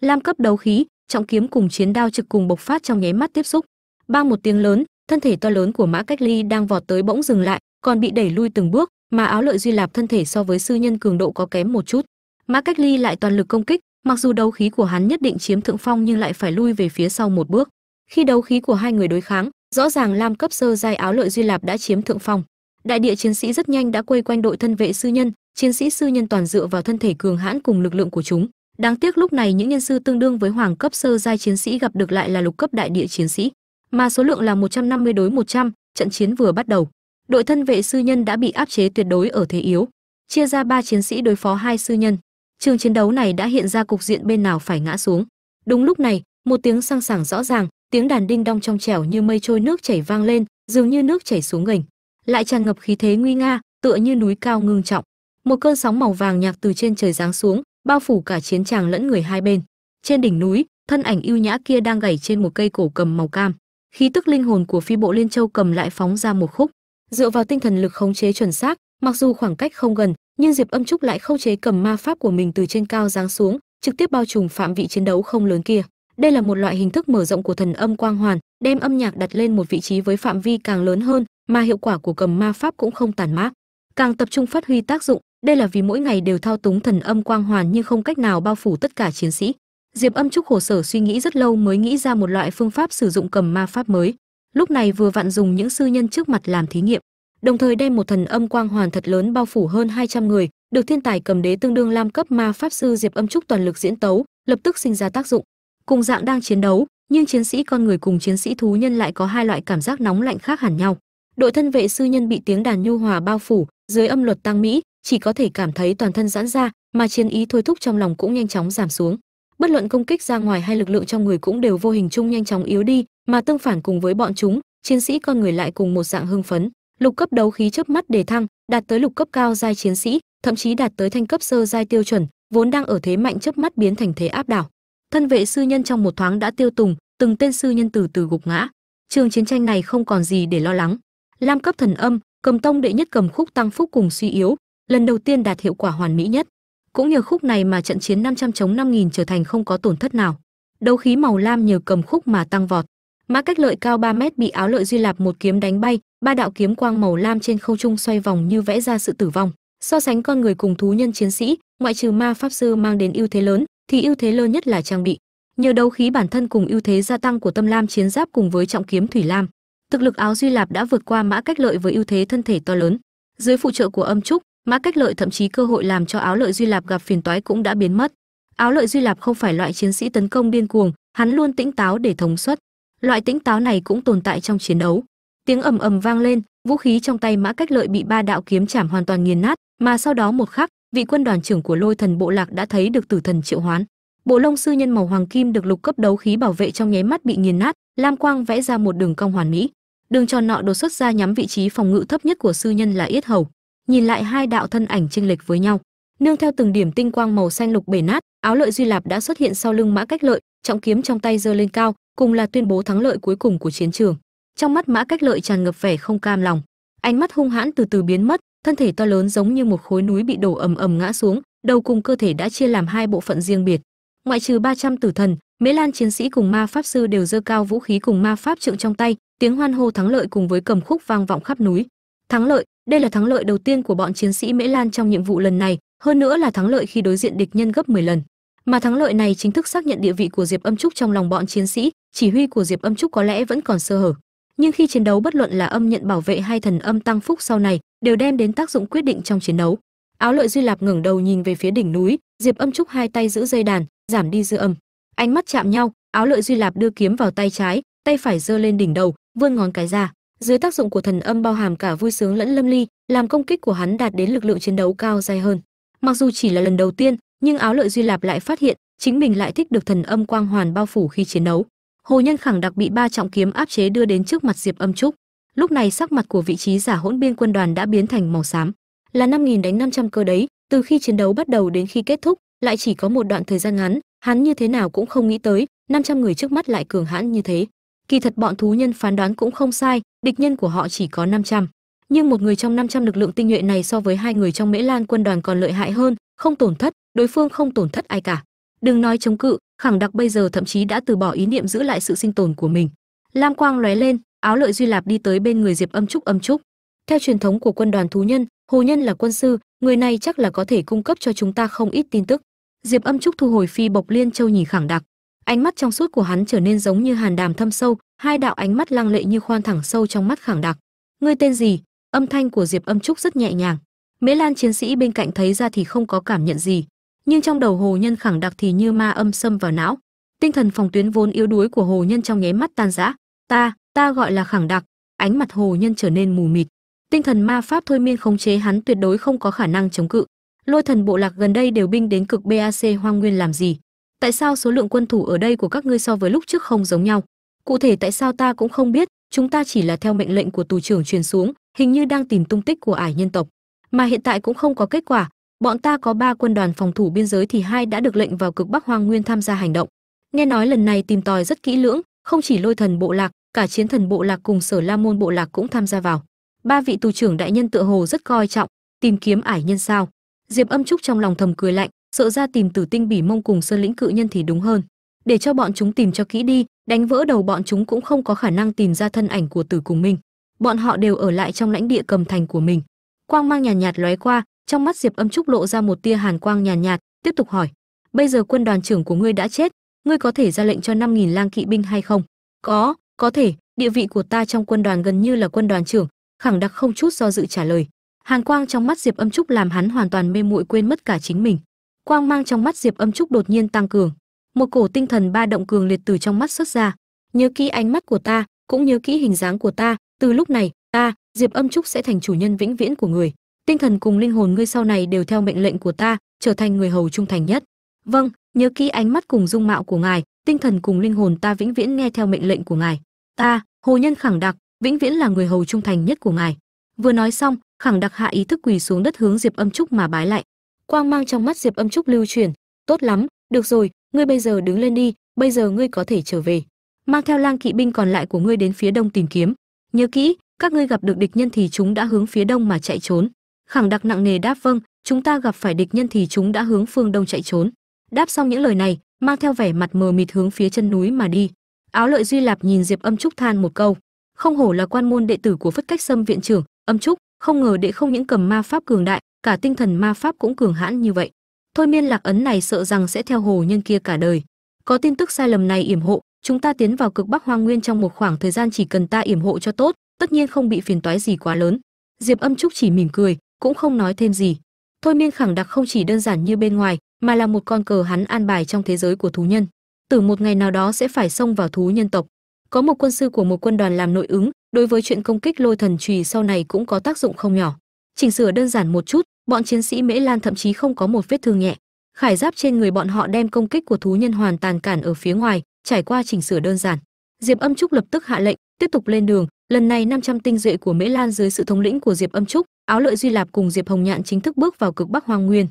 Lam cấp đấu khí trọng kiếm cùng chiến đao trực cùng bộc phát trong nháy mắt tiếp xúc. Bang một tiếng lớn, thân thể to lớn của mã cách ly đang vọt tới bỗng dừng lại, còn bị đẩy lui từng bước, mà áo lợi duy lạp thân thể so với sư nhân cường độ có kém một chút. Mã cách ly lại toàn lực công kích, mặc dù đấu khí của hắn nhất định chiếm thượng phong nhưng lại phải lui về phía sau một bước. Khi đấu khí của hai người đối kháng, rõ ràng lam cấp sơ giai áo lợi duy lạp đã chiếm thượng phong. Đại địa chiến sĩ rất nhanh đã quây quanh đội thân vệ sư nhân, chiến sĩ sư nhân toàn dựa vào thân thể cường hãn cùng lực lượng của chúng đáng tiếc lúc này những nhân sư tương đương với hoàng cấp sơ giai chiến sĩ gặp được lại là lục cấp đại địa chiến sĩ mà số lượng là 150 đối 100, trận chiến vừa bắt đầu. Đội thân vệ sư nhân đã bị áp chế tuyệt đối ở thế yếu chia ra ba chiến sĩ đối phó hai sư nhân. Trường chiến đấu này đã hiện ra cục diện bên nào phải ngã xuống. Đúng lúc này một tiếng sang sảng rõ ràng tiếng đàn đinh đong trong trẻo như mây trôi nước chảy vang lên dường như nước chảy xuống nghềnh, lại tràn ngập khí thế nguy nga tựa như núi cao ngưng trọng. Một cơn sóng màu vàng nhạt từ trên trời giáng xuống bao phủ cả chiến tràng lẫn người hai bên. Trên đỉnh núi, thân ảnh ưu nhã kia đang gảy trên một cây cổ cầm màu cam. Khí tức linh hồn của phi bộ liên châu cầm lại phóng ra một khúc. Dựa vào tinh thần lực khống chế chuẩn xác, mặc dù khoảng cách không gần, nhưng diệp âm trúc lại khống chế cầm ma pháp của mình từ trên cao giáng xuống, trực tiếp bao trùm phạm vị chiến đấu không lớn kia. Đây là một loại hình thức mở rộng của thần âm quang hoàn, đem âm nhạc đặt lên một vị trí với phạm vi càng lớn hơn, mà hiệu quả của cầm ma pháp cũng không tàn mát. Càng tập trung phát huy tác dụng đây là vì mỗi ngày đều thao túng thần âm quang hoàn nhưng không cách nào bao phủ tất cả chiến sĩ. Diệp âm trúc khổ sở suy nghĩ rất lâu mới nghĩ ra một loại phương pháp sử dụng cầm ma pháp mới. Lúc này vừa vặn dùng những sư nhân trước mặt làm thí nghiệm, đồng thời đem một thần âm quang hoàn thật lớn bao phủ hơn 200 người, được thiên tài cầm đế tương đương lam cấp ma pháp sư diệp âm trúc toàn lực diễn tấu, lập tức sinh ra tác dụng. Cùng dạng đang chiến đấu, nhưng chiến sĩ con người cùng chiến sĩ thú nhân lại có hai loại cảm giác nóng lạnh khác hẳn nhau. Đội thân vệ sư nhân bị tiếng đàn nhu hòa bao phủ, dưới âm luật tăng mỹ chỉ có thể cảm thấy toàn thân giãn ra, mà chiến ý thôi thúc trong lòng cũng nhanh chóng giảm xuống. Bất luận công kích ra ngoài hay lực lượng trong người cũng đều vô hình chung nhanh chóng yếu đi, mà tương phản cùng với bọn chúng, chiến sĩ con người lại cùng một dạng hưng phấn. Lục cấp đấu khí chớp mắt để thăng, đạt tới lục cấp cao giai chiến sĩ, thậm chí đạt tới thanh cấp sơ giai tiêu chuẩn, vốn đang ở thế mạnh chớp mắt biến thành thế áp đảo. Thân vệ sư nhân trong một thoáng đã tiêu tùng, từng tên sư nhân từ từ gục ngã. Trường chiến tranh này không còn gì để lo lắng. Lam cấp thần âm, cầm tông đệ nhất cầm khúc tăng phúc cùng suy yếu lần đầu tiên đạt hiệu quả hoàn mỹ nhất. Cũng nhờ khúc này mà trận chiến 500 chống 5000 trở thành không có tổn thất nào. Đấu khí màu lam nhờ cầm khúc mà tăng vọt. Mã cách lợi cao 3 mét bị áo lợi duy lạp một kiếm đánh bay, ba đạo kiếm quang màu lam trên không trung xoay vòng như vẽ ra sự tử vong. So sánh con người cùng thú nhân chiến sĩ, ngoại trừ ma pháp sư mang đến ưu thế lớn, thì ưu thế lớn nhất là trang bị. Nhờ đấu khí bản thân cùng ưu thế gia tăng của tâm lam chiến giáp cùng với trọng kiếm thủy lam, thực lực áo duy lạp đã vượt qua mã cách lợi với ưu thế thân thể to lớn. Dưới phụ trợ của âm trúc mã cách lợi thậm chí cơ hội làm cho áo lợi duy lạp gặp phiền toái cũng đã biến mất. Áo lợi duy lạp không phải loại chiến sĩ tấn công điên cuồng, hắn luôn tĩnh táo để thống suất. Loại tĩnh táo này cũng tồn tại trong chiến đấu. Tiếng ầm ầm vang lên, vũ khí trong tay mã cách lợi bị ba đạo kiếm chảm hoàn toàn nghiền nát, mà sau đó một khắc, vị quân đoàn trưởng của lôi thần bộ lạc đã thấy được tử thần triệu hoán. Bộ lông sư nhân màu hoàng kim được lục cấp đấu khí bảo vệ trong nháy mắt bị nghiền nát, lam quang vẽ ra một đường cong hoàn mỹ. Đường tròn nọ đột xuất ra nhắm vị trí phòng ngự thấp nhất của sư nhân là yết hầu nhìn lại hai đạo thân ảnh chênh lệch với nhau. Nương theo từng điểm tinh quang màu xanh lục bể nát, áo lợi duy lạp đã xuất hiện sau lưng mã cách lợi, trọng kiếm trong tay giơ lên cao, cùng là tuyên bố thắng lợi cuối cùng của chiến trường. Trong mắt mã cách lợi tràn ngập vẻ không cam lòng. Ánh mắt hung hãn từ từ biến mất, thân thể to lớn giống như một khối núi bị đổ ầm ầm ngã xuống, đầu cùng cơ thể đã chia làm hai bộ phận riêng biệt. Ngoại trừ 300 tử thần, mễ lan chiến sĩ cùng ma pháp sư đều giơ cao vũ khí cùng ma pháp trượng trong tay, tiếng hoan hô thắng lợi cùng với cầm khúc vang vọng khắp núi thắng lợi, đây là thắng lợi đầu tiên của bọn chiến sĩ mễ lan trong nhiệm vụ lần này, hơn nữa là thắng lợi khi đối diện địch nhân gấp 10 lần. Mà thắng lợi này chính thức xác nhận địa vị của diệp âm trúc trong lòng bọn chiến sĩ, chỉ huy của diệp âm trúc có lẽ vẫn còn sơ hở. Nhưng khi chiến đấu bất luận là âm nhận bảo vệ hay thần âm tăng phúc sau này, đều đem đến tác dụng quyết định trong chiến đấu. Áo lợi duy lạp ngẩng đầu nhìn về phía đỉnh núi, diệp âm trúc hai tay giữ dây đàn, giảm đi dư âm. Ánh mắt chạm nhau, áo lợi duy lạp đưa kiếm vào tay trái, tay phải giơ lên đỉnh đầu, vươn ngón cái ra dưới tác dụng của thần âm bao hàm cả vui sướng lẫn lâm ly, làm công kích của hắn đạt đến lực lượng chiến đấu cao dai hơn. Mặc dù chỉ là lần đầu tiên, nhưng áo lợi duy lạp lại phát hiện, chính mình lại thích được thần âm quang hoàn bao phủ khi chiến đấu. Hồ nhân khẳng đặc bị ba trọng kiếm áp chế đưa đến trước mặt diệp âm trúc. Lúc này sắc mặt của vị trí giả hỗn biên quân đoàn đã biến thành màu xám. Là năm nghìn đánh năm trăm cơ đấy, từ khi chiến đấu bắt đầu đến khi kết thúc, lại chỉ có một đoạn thời gian ngắn, hắn như thế nào cũng không nghĩ tới 500 người trước mắt lại cường hãn như thế kỳ thật bọn thú nhân phán đoán cũng không sai, địch nhân của họ chỉ có 500. nhưng một người trong 500 lực lượng tinh nhuệ này so với hai người trong mễ lan quân đoàn còn lợi hại hơn, không tổn thất, đối phương không tổn thất ai cả. Đừng nói chống cự, khẳng đặc bây giờ thậm chí đã từ bỏ ý niệm giữ lại sự sinh tồn của mình. Lam quang lóe lên, áo lợi duy lạp đi tới bên người diệp âm trúc âm trúc. Theo truyền thống của quân đoàn thú nhân, hồ nhân là quân sư, người này chắc là có thể cung cấp cho chúng ta không ít tin tức. Diệp âm trúc thu hồi phi bộc liên châu nhìn khẳng đặc ánh mắt trong suốt của hắn trở nên giống như hàn đàm thâm sâu, hai đạo ánh mắt lăng lệ như khoan thẳng sâu trong mắt khẳng đặc. Ngươi tên gì? Âm thanh của diệp âm trúc rất nhẹ nhàng. Mễ lan chiến sĩ bên cạnh thấy ra thì không có cảm nhận gì, nhưng trong đầu hồ nhân khẳng đặc thì như ma âm xâm vào não. Tinh thần phòng tuyến vốn yếu đuối của hồ nhân trong nháy mắt tan rã. Ta ta gọi là khẳng đặc. Ánh mặt hồ nhân trở nên mù mịt. Tinh thần ma pháp thôi miên khống chế hắn tuyệt đối không có khả năng chống cự. Lôi thần bộ lạc gần đây đều binh đến cực bac hoang nguyên làm gì? Tại sao số lượng quân thủ ở đây của các ngươi so với lúc trước không giống nhau? Cụ thể tại sao ta cũng không biết, chúng ta chỉ là theo mệnh lệnh của tù trưởng truyền xuống, hình như đang tìm tung tích của ải nhân tộc. Mà hiện tại cũng không có kết quả, bọn ta có ba quân đoàn phòng thủ biên giới thì hai đã được lệnh vào cực bắc hoang nguyên tham gia hành động. Nghe nói lần này tìm tòi rất kỹ lưỡng, không chỉ lôi thần bộ lạc, cả chiến thần bộ lạc cùng sở la môn bộ lạc cũng tham gia vào. Ba vị tù trưởng đại nhân tựa hồ rất coi trọng, tìm kiếm ải nhân sao. Diệp âm trúc trong lòng thầm cười lạnh sợ ra tìm tử tinh bỉ mông cùng sơn lĩnh cự nhân thì đúng hơn. Để cho bọn chúng tìm cho kỹ đi đánh vỡ đầu bọn chúng cũng không có khả năng tìm ra thân ảnh của tử cùng minh bọn họ đều ở lại trong lãnh địa cầm thành của mình. Quang mang nhàn nhạt, nhạt lóe qua trong mắt diệp âm trúc lộ ra một tia hàn quang nhàn nhạt, nhạt tiếp tục hỏi bây giờ quân đoàn trưởng của ngươi đã chết ngươi có thể ra lệnh cho năm nghìn lang kỵ binh hay không? Có có thể địa vị của ta trong quân đoàn gần như là quân đoàn trưởng khẳng đặc không chút do dự trả lời. Hàn quang trong mắt diệp âm trúc làm hắn hoàn toàn mê muội quên mất cả chính mình quang mang trong mắt diệp âm trúc đột nhiên tăng cường. Một cổ tinh thần ba động cường liệt từ trong mắt xuất ra. Nhớ kỹ ánh mắt của ta, cũng nhớ kỹ hình dáng của ta, từ lúc này, ta, diệp âm trúc sẽ thành chủ nhân vĩnh viễn của người. Tinh thần cùng linh hồn ngươi sau này đều theo mệnh lệnh của ta, trở thành người hầu trung thành nhất. Vâng nhớ kỹ ánh mắt cùng dung mạo của ngài, tinh thần cùng linh hồn ta vĩnh viễn nghe theo mệnh lệnh của ngài. Ta, hồ nhân khẳng đặc, vĩnh viễn là người hầu trung thành nhất của ngài. Vừa nói xong, khẳng đặc hạ ý thức quỳ xuống đất hướng diệp âm trúc mà bái lại quang mang trong mắt diệp âm trúc lưu truyền tốt lắm, được rồi, ngươi bây giờ đứng lên đi, bây giờ ngươi có thể trở về. Mang theo lang kỵ binh còn lại của ngươi đến phía đông tìm kiếm. Nhớ kỹ, các ngươi gặp được địch nhân thì chúng đã hướng phía đông mà chạy trốn. Khẳng đặc nặng nề đáp vâng chúng ta gặp phải địch nhân thì chúng đã hướng phương đông chạy trốn. Đáp xong những lời này, mang theo vẻ mặt mờ mịt hướng phía chân núi mà đi. Áo lợi duy lạp nhìn diệp âm trúc than một câu, không hổ là quan môn đệ tử của phất cách sâm viện trưởng, âm trúc, không ngờ đệ không những cầm ma pháp cường đại cả tinh thần ma pháp cũng cường hãn như vậy. Thôi miên lạc ấn này sợ rằng sẽ theo hồ nhân kia cả đời. Có tin tức sai lầm này yểm hộ, chúng ta tiến vào cực bắc hoang nguyên trong một khoảng thời gian chỉ cần ta yểm hộ cho tốt, tất nhiên không bị phiền toái gì quá lớn. Diệp âm trúc chỉ mỉm cười, cũng không nói thêm gì. Thôi miên khẳng đặc không chỉ đơn giản như bên ngoài, mà là một con cờ hắn an bài trong thế giới của thú nhân. Từ một ngày nào đó sẽ phải xông vào thú nhân tộc. Có một quân sư của một quân đoàn làm nội ứng, đối với chuyện công kích lôi thần trùy sau này cũng có tác dụng không nhỏ. Chỉnh sửa đơn giản một chút bọn chiến sĩ mễ lan thậm chí không có một vết thương nhẹ. Khải giáp trên người bọn họ đem công kích của thú nhân hoàn toàn cản ở phía ngoài, trải qua chỉnh sửa đơn giản. Diệp âm trúc lập tức hạ lệnh, tiếp tục lên đường. Lần này 500 tinh duệ của mễ lan dưới sự thống lĩnh của diệp âm trúc, áo lợi duy lạp cùng diệp hồng nhạn chính thức bước vào cực bắc hoang nguyên.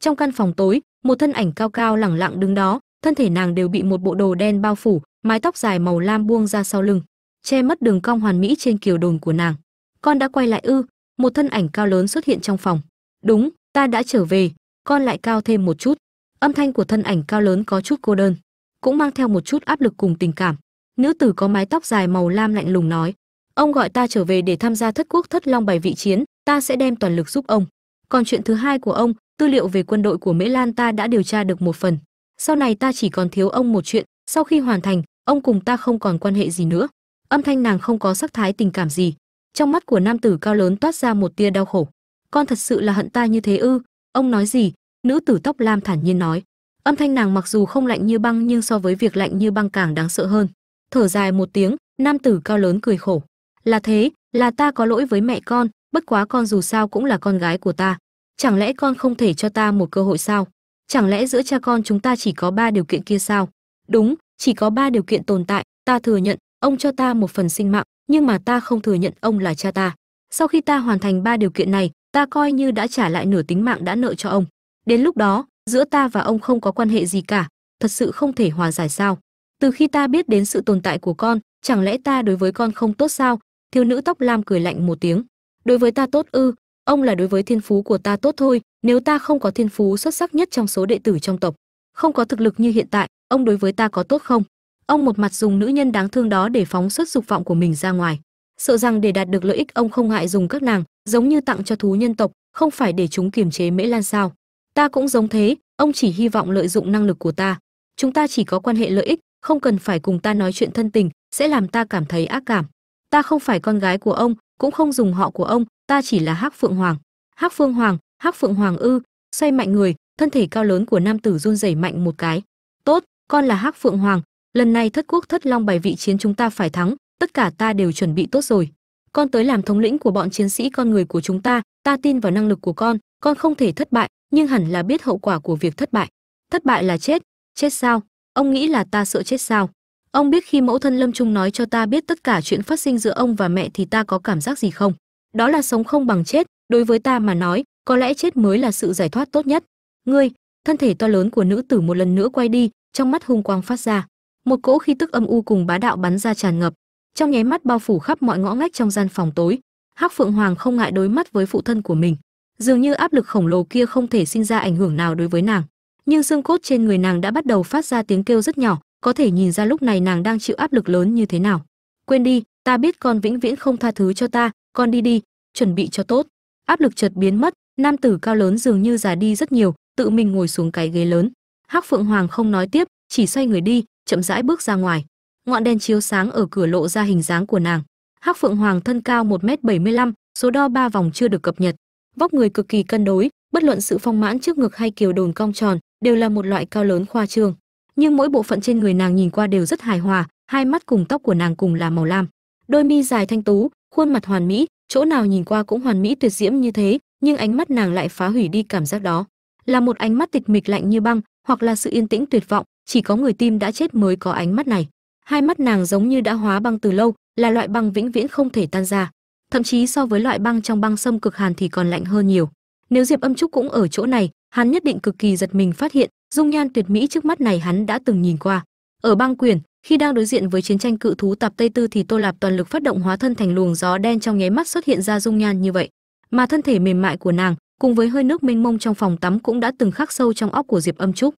Trong căn phòng tối, một thân ảnh cao cao lẳng lặng đứng đó thân thể nàng đều bị một bộ đồ đen bao phủ, mái tóc dài màu lam buông ra sau lưng, che mất đường cong hoàn mỹ trên kiều đồn của nàng. Con đã quay lại ư? Một thân ảnh cao lớn xuất hiện trong phòng. Đúng, ta đã trở về. Con lại cao thêm một chút. Âm thanh của thân ảnh cao lớn có chút cô đơn, cũng mang theo một chút áp lực cùng tình cảm. Nữ tử có mái tóc dài màu lam lạnh lùng nói, ông gọi ta trở về để tham gia thất quốc thất long bài vị chiến, ta sẽ đem toàn lực giúp ông. Còn chuyện thứ hai của ông, tư liệu về quân đội của mễ lan ta đã điều tra được một phần sau này ta chỉ còn thiếu ông một chuyện, sau khi hoàn thành, ông cùng ta không còn quan hệ gì nữa. Âm thanh nàng không có sắc thái tình cảm gì. Trong mắt của nam tử cao lớn toát ra một tia đau khổ. Con thật sự là hận ta như thế ư? Ông nói gì? Nữ tử tóc lam thản nhiên nói. Âm thanh nàng mặc dù không lạnh như băng nhưng so với việc lạnh như băng càng đáng sợ hơn. Thở dài một tiếng, nam tử cao lớn cười khổ. Là thế, là ta có lỗi với mẹ con, bất quá con dù sao cũng là con gái của ta. Chẳng lẽ con không thể cho ta một cơ hội sao? Chẳng lẽ giữa cha con chúng ta chỉ có ba điều kiện kia sao? Đúng, chỉ có ba điều kiện tồn tại, ta thừa nhận, ông cho ta một phần sinh mạng, nhưng mà ta không thừa nhận ông là cha ta. Sau khi ta hoàn thành ba điều kiện này, ta coi như đã trả lại nửa tính mạng đã nợ cho ông. Đến lúc đó, giữa ta và ông không có quan hệ gì cả, thật sự không thể hòa giải sao? Từ khi ta biết đến sự tồn tại của con, chẳng lẽ ta đối với con không tốt sao? Thiếu nữ tóc lam cười lạnh một tiếng. Đối với ta tốt ư, ông là đối với thiên phú của ta tốt thôi nếu ta không có thiên phú xuất sắc nhất trong số đệ tử trong tộc, không có thực lực như hiện tại, ông đối với ta có tốt không? Ông một mặt dùng nữ nhân đáng thương đó để phóng xuất dục vọng của mình ra ngoài. Sợ rằng để đạt được lợi ích, ông không ngại dùng các nàng, giống như tặng cho thú nhân tộc, không phải để chúng kiềm chế mễ lan sao? Ta cũng giống thế, ông chỉ hy vọng lợi dụng năng lực của ta. Chúng ta chỉ có quan hệ lợi ích, không cần phải cùng ta nói chuyện thân tình, sẽ làm ta cảm thấy ác cảm. Ta không phải con gái của ông, cũng không dùng họ của ông, ta chỉ là hắc phượng hoàng. Hắc phương hoàng hắc phượng hoàng ư xoay mạnh người, thân thể cao lớn của nam tử run rẩy mạnh một cái. Tốt, con là hắc phượng hoàng, lần này thất quốc thất long bài vị chiến chúng ta phải thắng, tất cả ta đều chuẩn bị tốt rồi. Con tới làm thống lĩnh của bọn chiến sĩ con người của chúng ta ta tin vào năng lực của con con không thể thất bại, nhưng hẳn là biết hậu quả của việc thất bại. Thất bại là chết chết sao? Ông nghĩ là ta sợ chết sao? Ông biết khi mẫu thân lâm trung nói cho ta biết tất cả chuyện phát sinh giữa ông và mẹ thì ta có cảm giác gì không? Đó là sống không bằng chết, đối với ta mà nói có lẽ chết mới là sự giải thoát tốt nhất. Ngươi, thân thể to lớn của nữ tử một lần nữa quay đi, trong mắt hung quang phát ra. Một cỗ khí tức âm u cùng bá đạo bắn ra tràn ngập, trong nháy mắt bao phủ khắp mọi ngõ ngách trong gian phòng tối. Hắc phượng hoàng không ngại đối mắt với phụ thân của mình, dường như áp lực khổng lồ kia không thể sinh ra ảnh hưởng nào đối với nàng. Nhưng xương cốt trên người nàng đã bắt đầu phát ra tiếng kêu rất nhỏ, có thể nhìn ra lúc này nàng đang chịu áp lực lớn như thế nào. Quên đi, ta biết con vĩnh viễn không tha thứ cho ta, con đi đi, chuẩn bị cho tốt. Áp lực chợt biến mất nam tử cao lớn dường như già đi rất nhiều, tự mình ngồi xuống cái ghế lớn. Hắc phượng hoàng không nói tiếp, chỉ xoay người đi, chậm rãi bước ra ngoài. Ngọn đèn chiếu sáng ở cửa lộ ra hình dáng của nàng. Hắc phượng hoàng thân cao 1 m 75 số đo ba vòng chưa được cập nhật. Vóc người cực kỳ cân đối, bất luận sự phong mãn trước ngực hay kiều đồn cong tròn, đều là một loại cao lớn khoa trương. Nhưng mỗi bộ phận trên người nàng nhìn qua đều rất hài hòa, hai mắt cùng tóc của nàng cùng là màu lam. Đôi mi dài thanh tú, khuôn mặt hoàn mỹ, chỗ nào nhìn qua cũng hoàn mỹ tuyệt diễm như thế nhưng ánh mắt nàng lại phá hủy đi cảm giác đó. Là một ánh mắt tịch mịch lạnh như băng, hoặc là sự yên tĩnh tuyệt vọng, chỉ có người tim đã chết mới có ánh mắt này. Hai mắt nàng giống như đã hóa băng từ lâu, là loại băng vĩnh viễn không thể tan ra. Thậm chí so với loại băng trong băng sâm cực hàn thì còn lạnh hơn nhiều. Nếu diệp âm trúc cũng ở chỗ này, hắn nhất định cực kỳ giật mình phát hiện, dung nhan tuyệt mỹ trước mắt này hắn đã từng nhìn qua. Ở băng quyền, khi đang đối diện với chiến tranh cự thú tạp tây tư thì tô lạp toàn lực phát động hóa thân thành luồng gió đen trong nháy mắt xuất hiện ra dung nhan như vậy mà thân thể mềm mại của nàng cùng với hơi nước mênh mông trong phòng tắm cũng đã từng khắc sâu trong óc của diệp âm trúc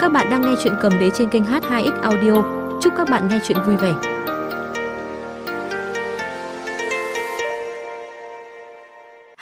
các bạn đang nghe chuyện cầm đế trên kênh h2x audio chúc các bạn nghe chuyện vui vẻ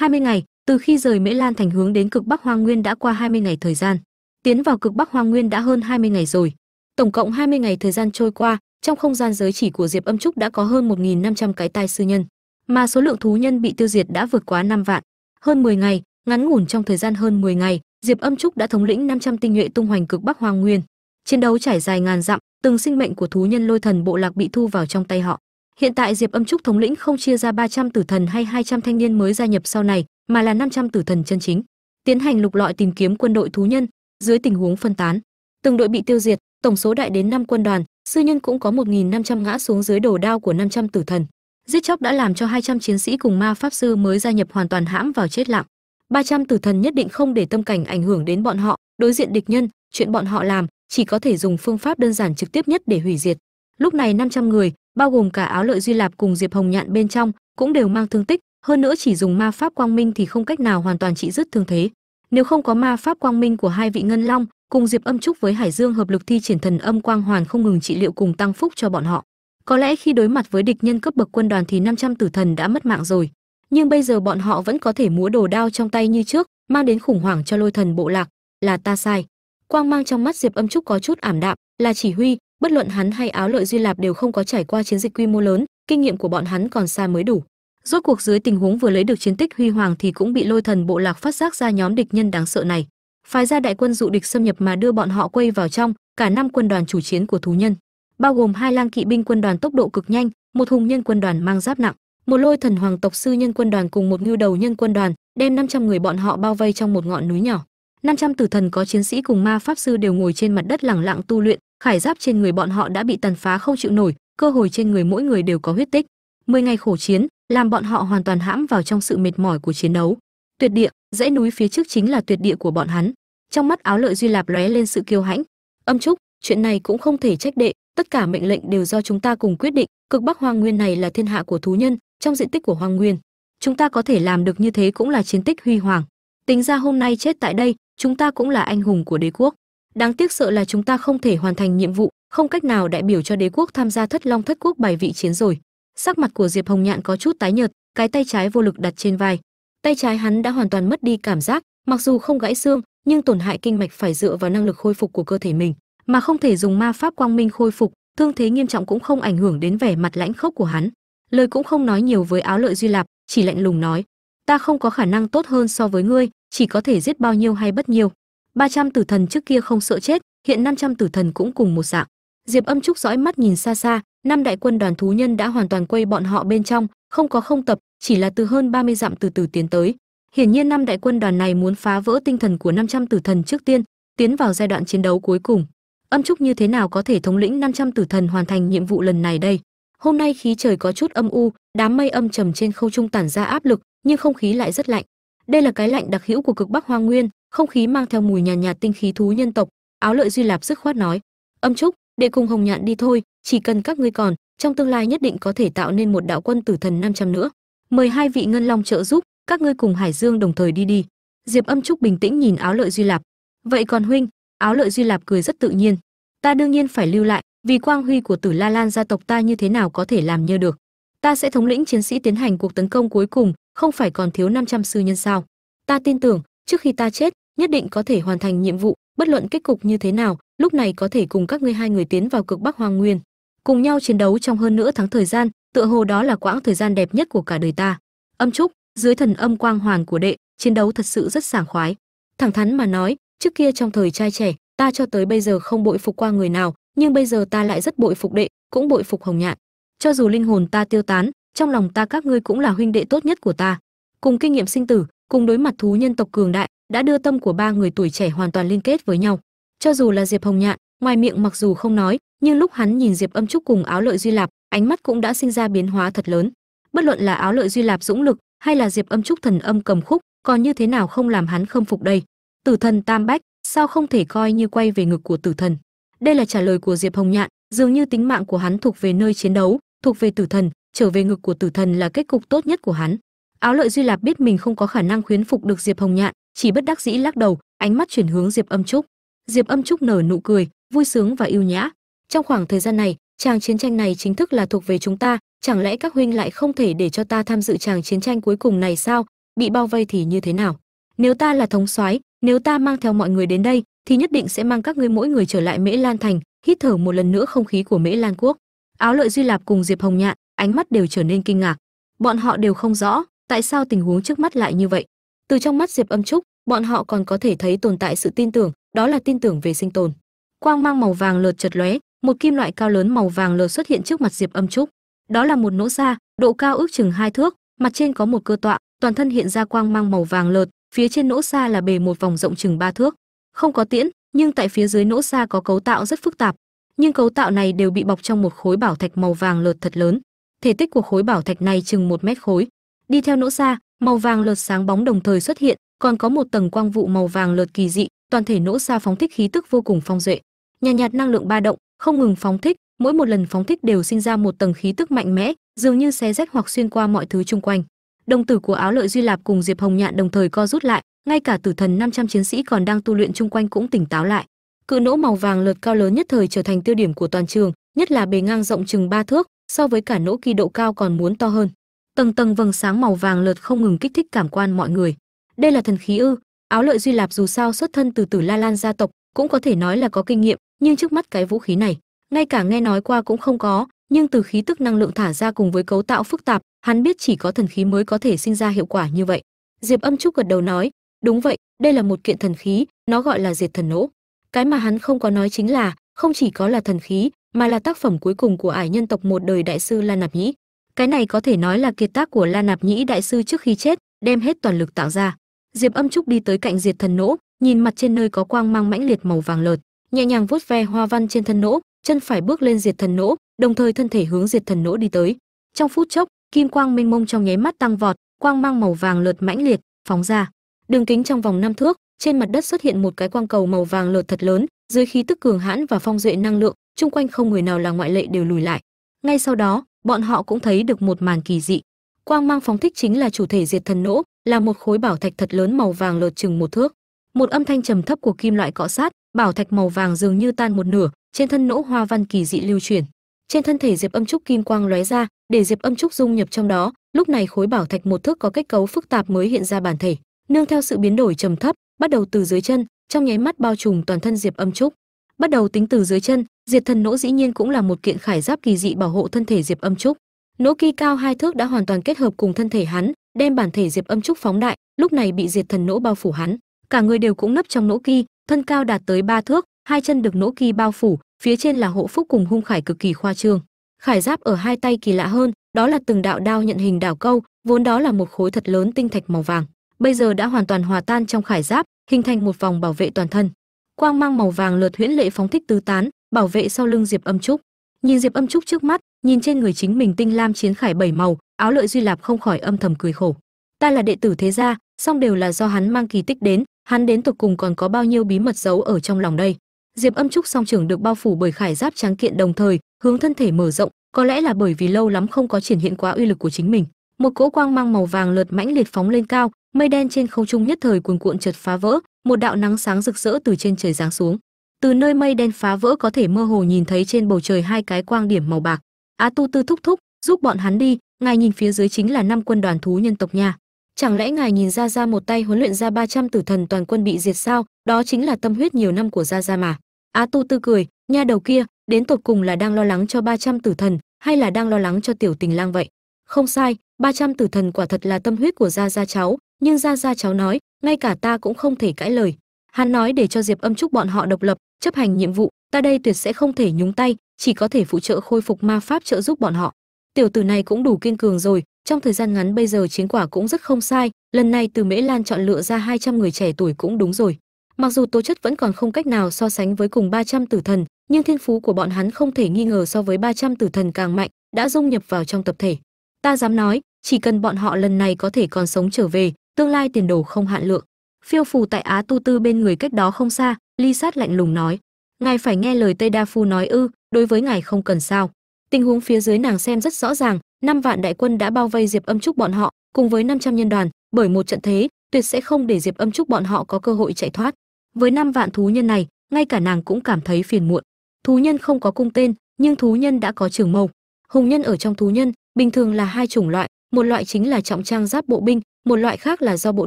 20 ngày, từ khi rời Mễ Lan thành hướng đến cực Bắc Hoang Nguyên đã qua 20 ngày thời gian. Tiến vào cực Bắc Hoang Nguyên đã hơn 20 ngày rồi. Tổng cộng 20 ngày thời gian trôi qua, trong không gian giới chỉ của Diệp Âm Trúc đã có hơn 1500 cái tai sư nhân, mà số lượng thú nhân bị tiêu diệt đã vượt quá 5 vạn. Hơn 10 ngày, ngắn ngủn trong thời gian hơn 10 ngày, Diệp Âm Trúc đã thống lĩnh 500 tinh nhuệ tung hoành cực Bắc Hoang Nguyên. Chiến đấu trải dài ngàn dặm, từng sinh mệnh của thú nhân Lôi Thần bộ lạc bị thu vào trong tay họ. Hiện tại Diệp Âm Trúc thống lĩnh không chia ra 300 tử thần hay 200 thanh niên mới gia nhập sau này, mà là 500 tử thần chân chính. Tiến hành lục lọi tìm kiếm quân đội thú nhân, dưới tình huống phân tán. Từng đội bị tiêu diệt, tổng số đại đến 5 quân đoàn, sư nhân cũng có 1500 ngã xuống dưới đồ đao của 500 tử thần. Giết chóc đã làm cho 200 chiến sĩ cùng ma pháp sư mới gia nhập hoàn toàn hãm vào chết lặng. 300 tử thần nhất định không để tâm cảnh ảnh hưởng đến bọn họ, đối diện địch nhân, chuyện bọn họ làm chỉ có thể dùng phương pháp đơn giản trực tiếp nhất để hủy diệt. Lúc này 500 người, bao gồm cả áo lợi duy lạp cùng diệp hồng nhạn bên trong cũng đều mang thương tích hơn nữa chỉ dùng ma pháp quang minh thì không cách nào hoàn toàn trị dứt thương thế nếu không có ma pháp quang minh của hai vị ngân long cùng diệp âm trúc với hải dương hợp lực thi triển thần âm quang hoàn không ngừng trị liệu cùng tăng phúc cho bọn họ. Có lẽ khi đối mặt với địch nhân cấp bậc quân đoàn thì 500 tử thần đã mất mạng rồi. Nhưng bây giờ bọn họ vẫn có thể múa đồ đao trong tay như trước, mang đến khủng hoảng cho lôi thần bộ lạc, là ta sai. Quang mang trong mắt diệp âm trúc có chút ảm đạm, là chỉ huy, bất luận hắn hay áo lợi duy lạp đều không có trải qua chiến dịch quy mô lớn, kinh nghiệm của bọn hắn còn xa mới đủ. Rốt cuộc dưới tình huống vừa lấy được chiến tích huy hoàng thì cũng bị lôi thần bộ lạc phát giác ra nhóm địch nhân đáng sợ này phái ra đại quân dụ địch xâm nhập mà đưa bọn họ quay vào trong, cả năm quân đoàn chủ chiến của thú nhân, bao gồm hai lang kỵ binh quân đoàn tốc độ cực nhanh, một hùng nhân quân đoàn mang giáp nặng, một lôi thần hoàng tộc sư nhân quân đoàn cùng một ngưu đầu nhân quân đoàn, đem 500 người bọn họ bao vây trong một ngọn núi nhỏ. 500 tử thần có chiến sĩ cùng ma pháp sư đều ngồi trên mặt đất lẳng lặng tu luyện, khải giáp trên người bọn họ đã bị tàn phá không chịu nổi, cơ hội trên người mỗi người đều có huyết tích. 10 ngày khổ chiến, làm bọn họ hoàn toàn hãm vào trong sự mệt mỏi của chiến đấu. Tuyệt địa, dãy núi phía trước chính là tuyệt địa của bọn hắn trong mắt áo lợi duy lạp lóe lên sự kiêu hãnh. Âm trúc, chuyện này cũng không thể trách đệ, tất cả mệnh lệnh đều do chúng ta cùng quyết định, cực bắc hoang nguyên này là thiên hạ của thú nhân, trong diện tích của hoang nguyên, chúng ta có thể làm được như thế cũng là chiến tích huy hoàng. Tính ra hôm nay chết tại đây, chúng ta cũng là anh hùng của đế quốc. Đáng tiếc sợ là chúng ta không thể hoàn thành nhiệm vụ, không cách nào đại biểu cho đế quốc tham gia thất long thất quốc bài vị chiến rồi. Sắc mặt của diệp hồng nhạn có chút tái nhợt, cái tay trái vô lực đặt trên vai. Tay trái hắn đã hoàn toàn mất đi cảm giác, mặc dù không gãy xương nhưng tổn hại kinh mạch phải dựa vào năng lực khôi phục của cơ thể mình, mà không thể dùng ma pháp quang minh khôi phục, thương thế nghiêm trọng cũng không ảnh hưởng đến vẻ mặt lãnh khốc của hắn. Lời cũng không nói nhiều với áo lợi duy lạp, chỉ lạnh lùng nói, ta không có khả năng tốt hơn so với ngươi, chỉ có thể giết bao nhiêu hay bất nhiêu. 300 tử thần trước kia không sợ chết, hiện 500 tử thần cũng cùng một dạng. Diệp âm trúc dõi mắt nhìn xa xa, năm đại quân đoàn thú nhân đã hoàn toàn quay bọn họ bên trong, không có không tập, chỉ là từ hơn 30 dặm từ từ tiến tới hiển nhiên năm đại quân đoàn này muốn phá vỡ tinh thần của 500 tử thần trước tiên tiến vào giai đoạn chiến đấu cuối cùng. Âm trúc như thế nào có thể thống lĩnh 500 tử thần hoàn thành nhiệm vụ lần này đây? Hôm nay khí trời có chút âm u đám mây âm trầm trên không trung tản ra áp lực nhưng không khí lại rất lạnh. Đây là cái lạnh đặc hữu của cực bắc hoang nguyên không khí mang theo mùi nhàn nhạt, nhạt tinh khí thú nhân tộc áo lợi duy lạp dứt khoát nói. Âm trúc để cùng hồng nhạn đi thôi chỉ cần các ngươi còn trong tương lai nhất định có thể tạo nên một đạo quân tử thần 500 nữa. Mời hai vị ngân long trợ giúp các ngươi cùng hải dương đồng thời đi đi. Diệp âm trúc bình tĩnh nhìn áo lợi duy lạp. Vậy còn huynh, áo lợi duy lạp cười rất tự nhiên. Ta đương nhiên phải lưu lại, vì quang huy của tử la lan gia tộc ta như thế nào có thể làm nhơ được. Ta sẽ thống lĩnh chiến sĩ tiến hành cuộc tấn công cuối cùng, không phải còn thiếu 500 sư nhân sao? Ta tin tưởng, trước khi ta chết, nhất định có thể hoàn thành nhiệm vụ, bất luận kết cục như thế nào, lúc này có thể cùng các ngươi hai người tiến vào cực bắc hoàng nguyên. Cùng nhau chiến đấu trong hơn nửa tháng thời gian, tựa hồ đó là quãng thời gian đẹp nhất của cả đời ta. Âm trúc dưới thần âm quang hoàn của đệ, chiến đấu thật sự rất sảng khoái. Thẳng thắn mà nói, trước kia trong thời trai trẻ, ta cho tới bây giờ không bội phục qua người nào, nhưng bây giờ ta lại rất bội phục đệ, cũng bội phục hồng nhạn. Cho dù linh hồn ta tiêu tán, trong lòng ta các ngươi cũng là huynh đệ tốt nhất của ta. Cùng kinh nghiệm sinh tử, cùng đối mặt thú nhân tộc cường đại, đã đưa tâm của ba người tuổi trẻ hoàn toàn liên kết với nhau. Cho dù là diệp hồng nhạn, ngoài miệng mặc dù không nói, nhưng lúc hắn nhìn diệp âm trúc cùng áo lợi duy lạp, ánh mắt cũng đã sinh ra biến hóa thật lớn. Bất luận là áo lợi duy lạp dũng lực hay là diệp âm trúc thần âm cầm khúc, còn như thế nào không làm hắn khâm phục đây? Tử thần tam bách, sao không thể coi như quay về ngực của tử thần? Đây là trả lời của diệp hồng nhạn, dường như tính mạng của hắn thuộc về nơi chiến đấu, thuộc về tử thần, trở về ngực của tử thần là kết cục tốt nhất của hắn. Áo lợi duy lạp biết mình không có khả năng khuyến phục được diệp hồng nhạn, chỉ bất đắc dĩ lắc đầu, ánh mắt chuyển hướng diệp âm trúc. Diệp âm trúc nở nụ cười, vui sướng và yêu nhã. Trong khoảng thời gian này tràng chiến tranh này chính thức là thuộc về chúng ta chẳng lẽ các huynh lại không thể để cho ta tham dự tràng chiến tranh cuối cùng này sao? Bị bao vây thì như thế nào? Nếu ta là thống soái, nếu ta mang theo mọi người đến đây, thì nhất định sẽ mang các ngươi mỗi người trở lại mễ lan thành, hít thở một lần nữa không khí của mễ lan quốc. Áo lợi duy lạp cùng diệp hồng nhạn, ánh mắt đều trở nên kinh ngạc. Bọn họ đều không rõ, tại sao tình huống trước mắt lại như vậy? Từ trong mắt diệp âm trúc, bọn họ còn có thể thấy tồn tại sự tin tưởng, đó là tin tưởng về sinh tồn. Quang mang màu vàng lợt chật lóe, một kim loại cao lớn màu vàng lợt xuất hiện trước mặt diệp âm trúc đó là một nỗ xa độ cao ước chừng hai thước mặt trên có một cơ tọa toàn thân hiện ra quang mang màu vàng lợt phía trên nỗ xa là bề một vòng rộng chừng ba thước. Không có tiễn nhưng tại phía dưới nỗ xa có cấu tạo rất phức tạp. Nhưng cấu tạo này đều bị bọc trong một khối bảo thạch màu vàng lợt thật lớn. Thể tích của khối bảo thạch này chừng một mét khối. Đi theo nỗ xa màu vàng lợt sáng bóng đồng thời xuất hiện còn có một tầng quang vụ màu vàng lợt kỳ dị toàn thể nỗ xa phóng thích khí tức vô cùng phong duệ. Nhàn nhạt, nhạt năng lượng ba động không ngừng phóng thích mỗi một lần phóng thích đều sinh ra một tầng khí tức mạnh mẽ, dường như xé rách hoặc xuyên qua mọi thứ chung quanh. Đồng tử của áo lợi duy lạp cùng diệp hồng nhạn đồng thời co rút lại, ngay cả tử thần 500 chiến sĩ còn đang tu luyện chung quanh cũng tỉnh táo lại. Cự nỗ màu vàng lượt cao lớn nhất thời trở thành tiêu điểm của toàn trường, nhất là bề ngang rộng chừng ba thước, so với cả nỗ kỳ độ cao còn muốn to hơn. Tầng tầng vầng sáng màu vàng lượt không ngừng kích thích cảm quan mọi người. Đây là thần khí ư? Áo lợi duy lạp dù sao xuất thân từ tử la lan gia tộc, cũng có thể nói là có kinh nghiệm, nhưng trước mắt cái vũ khí này ngay cả nghe nói qua cũng không có, nhưng từ khí tức năng lượng thả ra cùng với cấu tạo phức tạp, hắn biết chỉ có thần khí mới có thể sinh ra hiệu quả như vậy. Diệp âm trúc gật đầu nói, đúng vậy, đây là một kiện thần khí, nó gọi là diệt thần nỗ. Cái mà hắn không có nói chính là, không chỉ có là thần khí, mà là tác phẩm cuối cùng của ải nhân tộc một đời đại sư la nạp nhĩ. Cái này có thể nói là kiệt tác của la nạp nhĩ đại sư trước khi chết, đem hết toàn lực tạo ra. Diệp âm trúc đi tới cạnh diệt thần nỗ, nhìn mặt trên nơi có quang mang mãnh liệt màu vàng lợt, nhẹ nhàng vuốt ve hoa văn trên thân nỗ chân phải bước lên diệt thần nỗ, đồng thời thân thể hướng diệt thần nỗ đi tới. Trong phút chốc, kim quang mênh mông trong nháy mắt tăng vọt, quang mang màu vàng lượt mãnh liệt, phóng ra. Đường kính trong vòng năm thước, trên mặt đất xuất hiện một cái quang cầu màu vàng lượt thật lớn, dưới khí tức cường hãn và phong duệ năng lượng, chung quanh không người nào là ngoại lệ đều lùi lại. Ngay sau đó, bọn họ cũng thấy được một màn kỳ dị. Quang mang phóng thích chính là chủ thể diệt thần nỗ, là một khối bảo thạch thật lớn màu vàng lợt chừng một thước. Một âm thanh trầm thấp của kim loại cọ sát, bảo thạch màu vàng dường như tan một nửa trên thân nỗ hoa văn kỳ dị lưu chuyển. Trên thân thể diệp âm trúc kim quang lóe ra, để diệp âm trúc dung nhập trong đó. Lúc này khối bảo thạch một thước có kết cấu phức tạp mới hiện ra bản thể, nương theo sự biến đổi trầm thấp, bắt đầu từ dưới chân, trong nháy mắt bao trùm toàn thân diệp âm trúc. Bắt đầu tính từ dưới chân, diệt thần nỗ dĩ nhiên cũng là một kiện khải giáp kỳ dị bảo hộ thân thể diệp âm trúc. Nỗ kỳ cao hai thước đã hoàn toàn kết hợp cùng thân thể hắn, đem bản thể diệp âm trúc phóng đại, lúc này bị diệt thần nỗ bao phủ hắn. Cả người đều cũng nấp trong nỗ kỳ, thân cao đạt tới ba thước hai chân được nỗ kỳ bao phủ, phía trên là hộ phúc cùng hung khải cực kỳ khoa trương. Khải giáp ở hai tay kỳ lạ hơn, đó là từng đạo đao nhận hình đảo câu, vốn đó là một khối thật lớn tinh thạch màu vàng, bây giờ đã hoàn toàn hòa tan trong khải giáp, hình thành một vòng bảo vệ toàn thân. Quang mang màu vàng lượt huyễn lệ phóng thích tứ tán, bảo vệ sau lưng diệp âm trúc. Nhìn diệp âm trúc trước mắt, nhìn trên người chính mình tinh lam chiến khải bảy màu, áo lợi duy lạp không khỏi âm thầm cười khổ. Ta là đệ tử thế gia, song đều là do hắn mang kỳ tích đến, hắn đến tục cùng còn có bao nhiêu bí mật giấu ở trong lòng đây? Diệp âm trúc song trưởng được bao phủ bởi khải giáp trắng kiện đồng thời, hướng thân thể mở rộng, có lẽ là bởi vì lâu lắm không có triển hiện quá uy lực của chính mình. Một cỗ quang mang màu vàng lượt mãnh liệt phóng lên cao, mây đen trên không trung nhất thời cuồn cuộn chật phá vỡ, một đạo nắng sáng rực rỡ từ trên trời giáng xuống. Từ nơi mây đen phá vỡ có thể mơ hồ nhìn thấy trên bầu trời hai cái quang điểm màu bạc. Á tu tư thúc thúc, giúp bọn hắn đi, ngài nhìn phía dưới chính là năm quân đoàn thú nhân tộc nha. Chẳng lẽ ngài nhìn ra ra một tay huấn luyện ra 300 tử thần toàn quân bị diệt sao? Đó chính là tâm huyết nhiều năm của Ra Ra mà á tu tư cười, nha đầu kia, đến tột cùng là đang lo lắng cho 300 tử thần hay là đang lo lắng cho tiểu tình lang vậy? Không sai 300 tử thần quả thật là tâm huyết của gia gia cháu, nhưng gia gia cháu nói, ngay cả ta cũng không thể cãi lời. Hắn nói để cho diệp âm trúc bọn họ độc lập, chấp hành nhiệm vụ, ta đây tuyệt sẽ không thể nhúng tay, chỉ có thể phụ trợ khôi phục ma pháp trợ giúp bọn họ. Tiểu tử này cũng đủ kiên cường rồi, trong thời gian ngắn bây giờ chiến quả cũng rất không sai, lần này từ mễ lan chọn lựa ra 200 người trẻ tuổi cũng đúng rồi mặc dù tố chất vẫn còn không cách nào so sánh với cùng 300 tử thần, nhưng thiên phú của bọn hắn không thể nghi ngờ so với 300 tử thần càng mạnh, đã dung nhập vào trong tập thể. Ta dám nói, chỉ cần bọn họ lần này có thể còn sống trở về, tương lai tiền đồ không hạn lượng. Phiêu phù tại á tu tư bên người cách đó không xa, ly sát lạnh lùng nói. Ngài phải nghe lời tây đa phu nói ư, đối với ngài không cần sao. Tình huống phía dưới nàng xem rất rõ ràng, năm vạn đại quân đã bao vây diệp âm trúc bọn họ, cùng với 500 nhân đoàn, bởi một trận thế, tuyệt sẽ không để diệp âm trúc bọn họ có cơ hội chạy thoát với năm vạn thú nhân này, ngay cả nàng cũng cảm thấy phiền muộn. Thú nhân không có cung tên, nhưng thú nhân đã có trường mâu. Hùng nhân ở trong thú nhân, bình thường là hai chủng loại, một loại chính là trọng trang giáp bộ binh, một loại khác là do bộ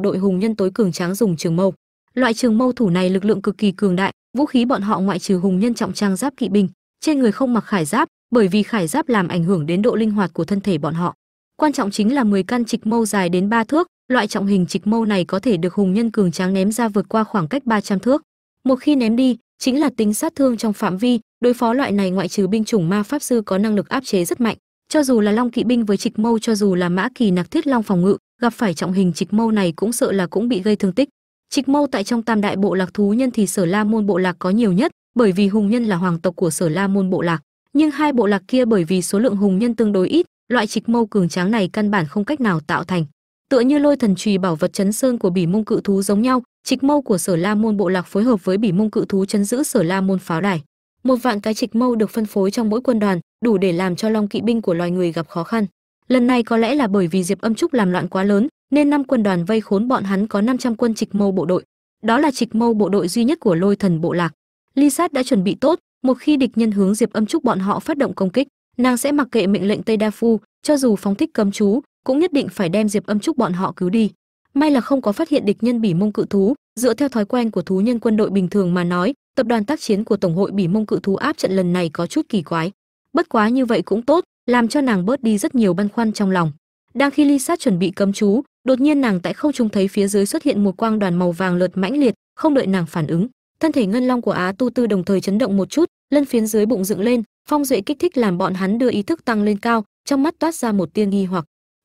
đội hùng nhân tối cường tráng dùng trường mâu. Loại trường mâu thủ này lực lượng cực kỳ cường đại, vũ khí bọn họ ngoại trừ hùng nhân trọng trang giáp kỵ binh, trên người không mặc khải giáp, bởi vì khải giáp làm ảnh hưởng đến độ linh hoạt của thân thể bọn họ. Quan trọng chính là 10 căn trịch mâu dài đến 3 thước loại trọng hình trịch mâu này có thể được hùng nhân cường tráng ném ra vượt qua khoảng cách 300 thước. Một khi ném đi, chính là tính sát thương trong phạm vi, đối phó loại này ngoại trừ binh chủng ma pháp sư có năng lực áp chế rất mạnh. Cho dù là long kỵ binh với trịch mâu, cho dù là mã kỳ nặc thiết long phòng ngự, gặp phải trọng hình trịch mâu này cũng sợ là cũng bị gây thương tích. Trịch mâu tại trong tam đại bộ lạc thú nhân thì sở la môn bộ lạc có nhiều nhất, bởi vì hùng nhân là hoàng tộc của sở la môn bộ lạc. Nhưng hai bộ lạc kia bởi vì số lượng hùng nhân tương đối ít, loại trịch mâu cường tráng này căn bản không cách nào tạo thành tựa như lôi thần trùy bảo vật chấn sơn của bỉ mông cự thú giống nhau, trịch mâu của sở la môn bộ lạc phối hợp với bỉ mông cự thú chấn giữ sở la môn pháo đài. Một vạn cái trịch mâu được phân phối trong mỗi quân đoàn, đủ để làm cho long kỵ binh của loài người gặp khó khăn. Lần này có lẽ là bởi vì diệp âm trúc làm loạn quá lớn, nên năm quân đoàn vây khốn bọn hắn có 500 quân trịch mâu bộ đội. Đó là trịch mâu bộ đội duy nhất của lôi thần bộ lạc. Ly sát đã chuẩn bị tốt, một khi địch nhân hướng diệp âm trúc bọn họ phát động công kích, nàng sẽ mặc kệ mệnh lệnh tây đa phu, cho dù phóng thích cấm chú cũng nhất định phải đem diệp âm trúc bọn họ cứu đi. May là không có phát hiện địch nhân bỉ mông cự thú, dựa theo thói quen của thú nhân quân đội bình thường mà nói, tập đoàn tác chiến của tổng hội bỉ mông cự thú áp trận lần này có chút kỳ quái. Bất quá như vậy cũng tốt, làm cho nàng bớt đi rất nhiều băn khoăn trong lòng. Đang khi ly sát chuẩn bị cấm chú, đột nhiên nàng tại không trung thấy phía dưới xuất hiện một quang đoàn màu vàng lượt mãnh liệt, không đợi nàng phản ứng. Thân thể ngân long của á tu tư đồng thời chấn động một chút, lân phiến dưới bụng dựng lên, phong duệ kích thích làm bọn hắn đưa ý thức tăng lên cao, trong mắt toát ra một tia nghi hoặc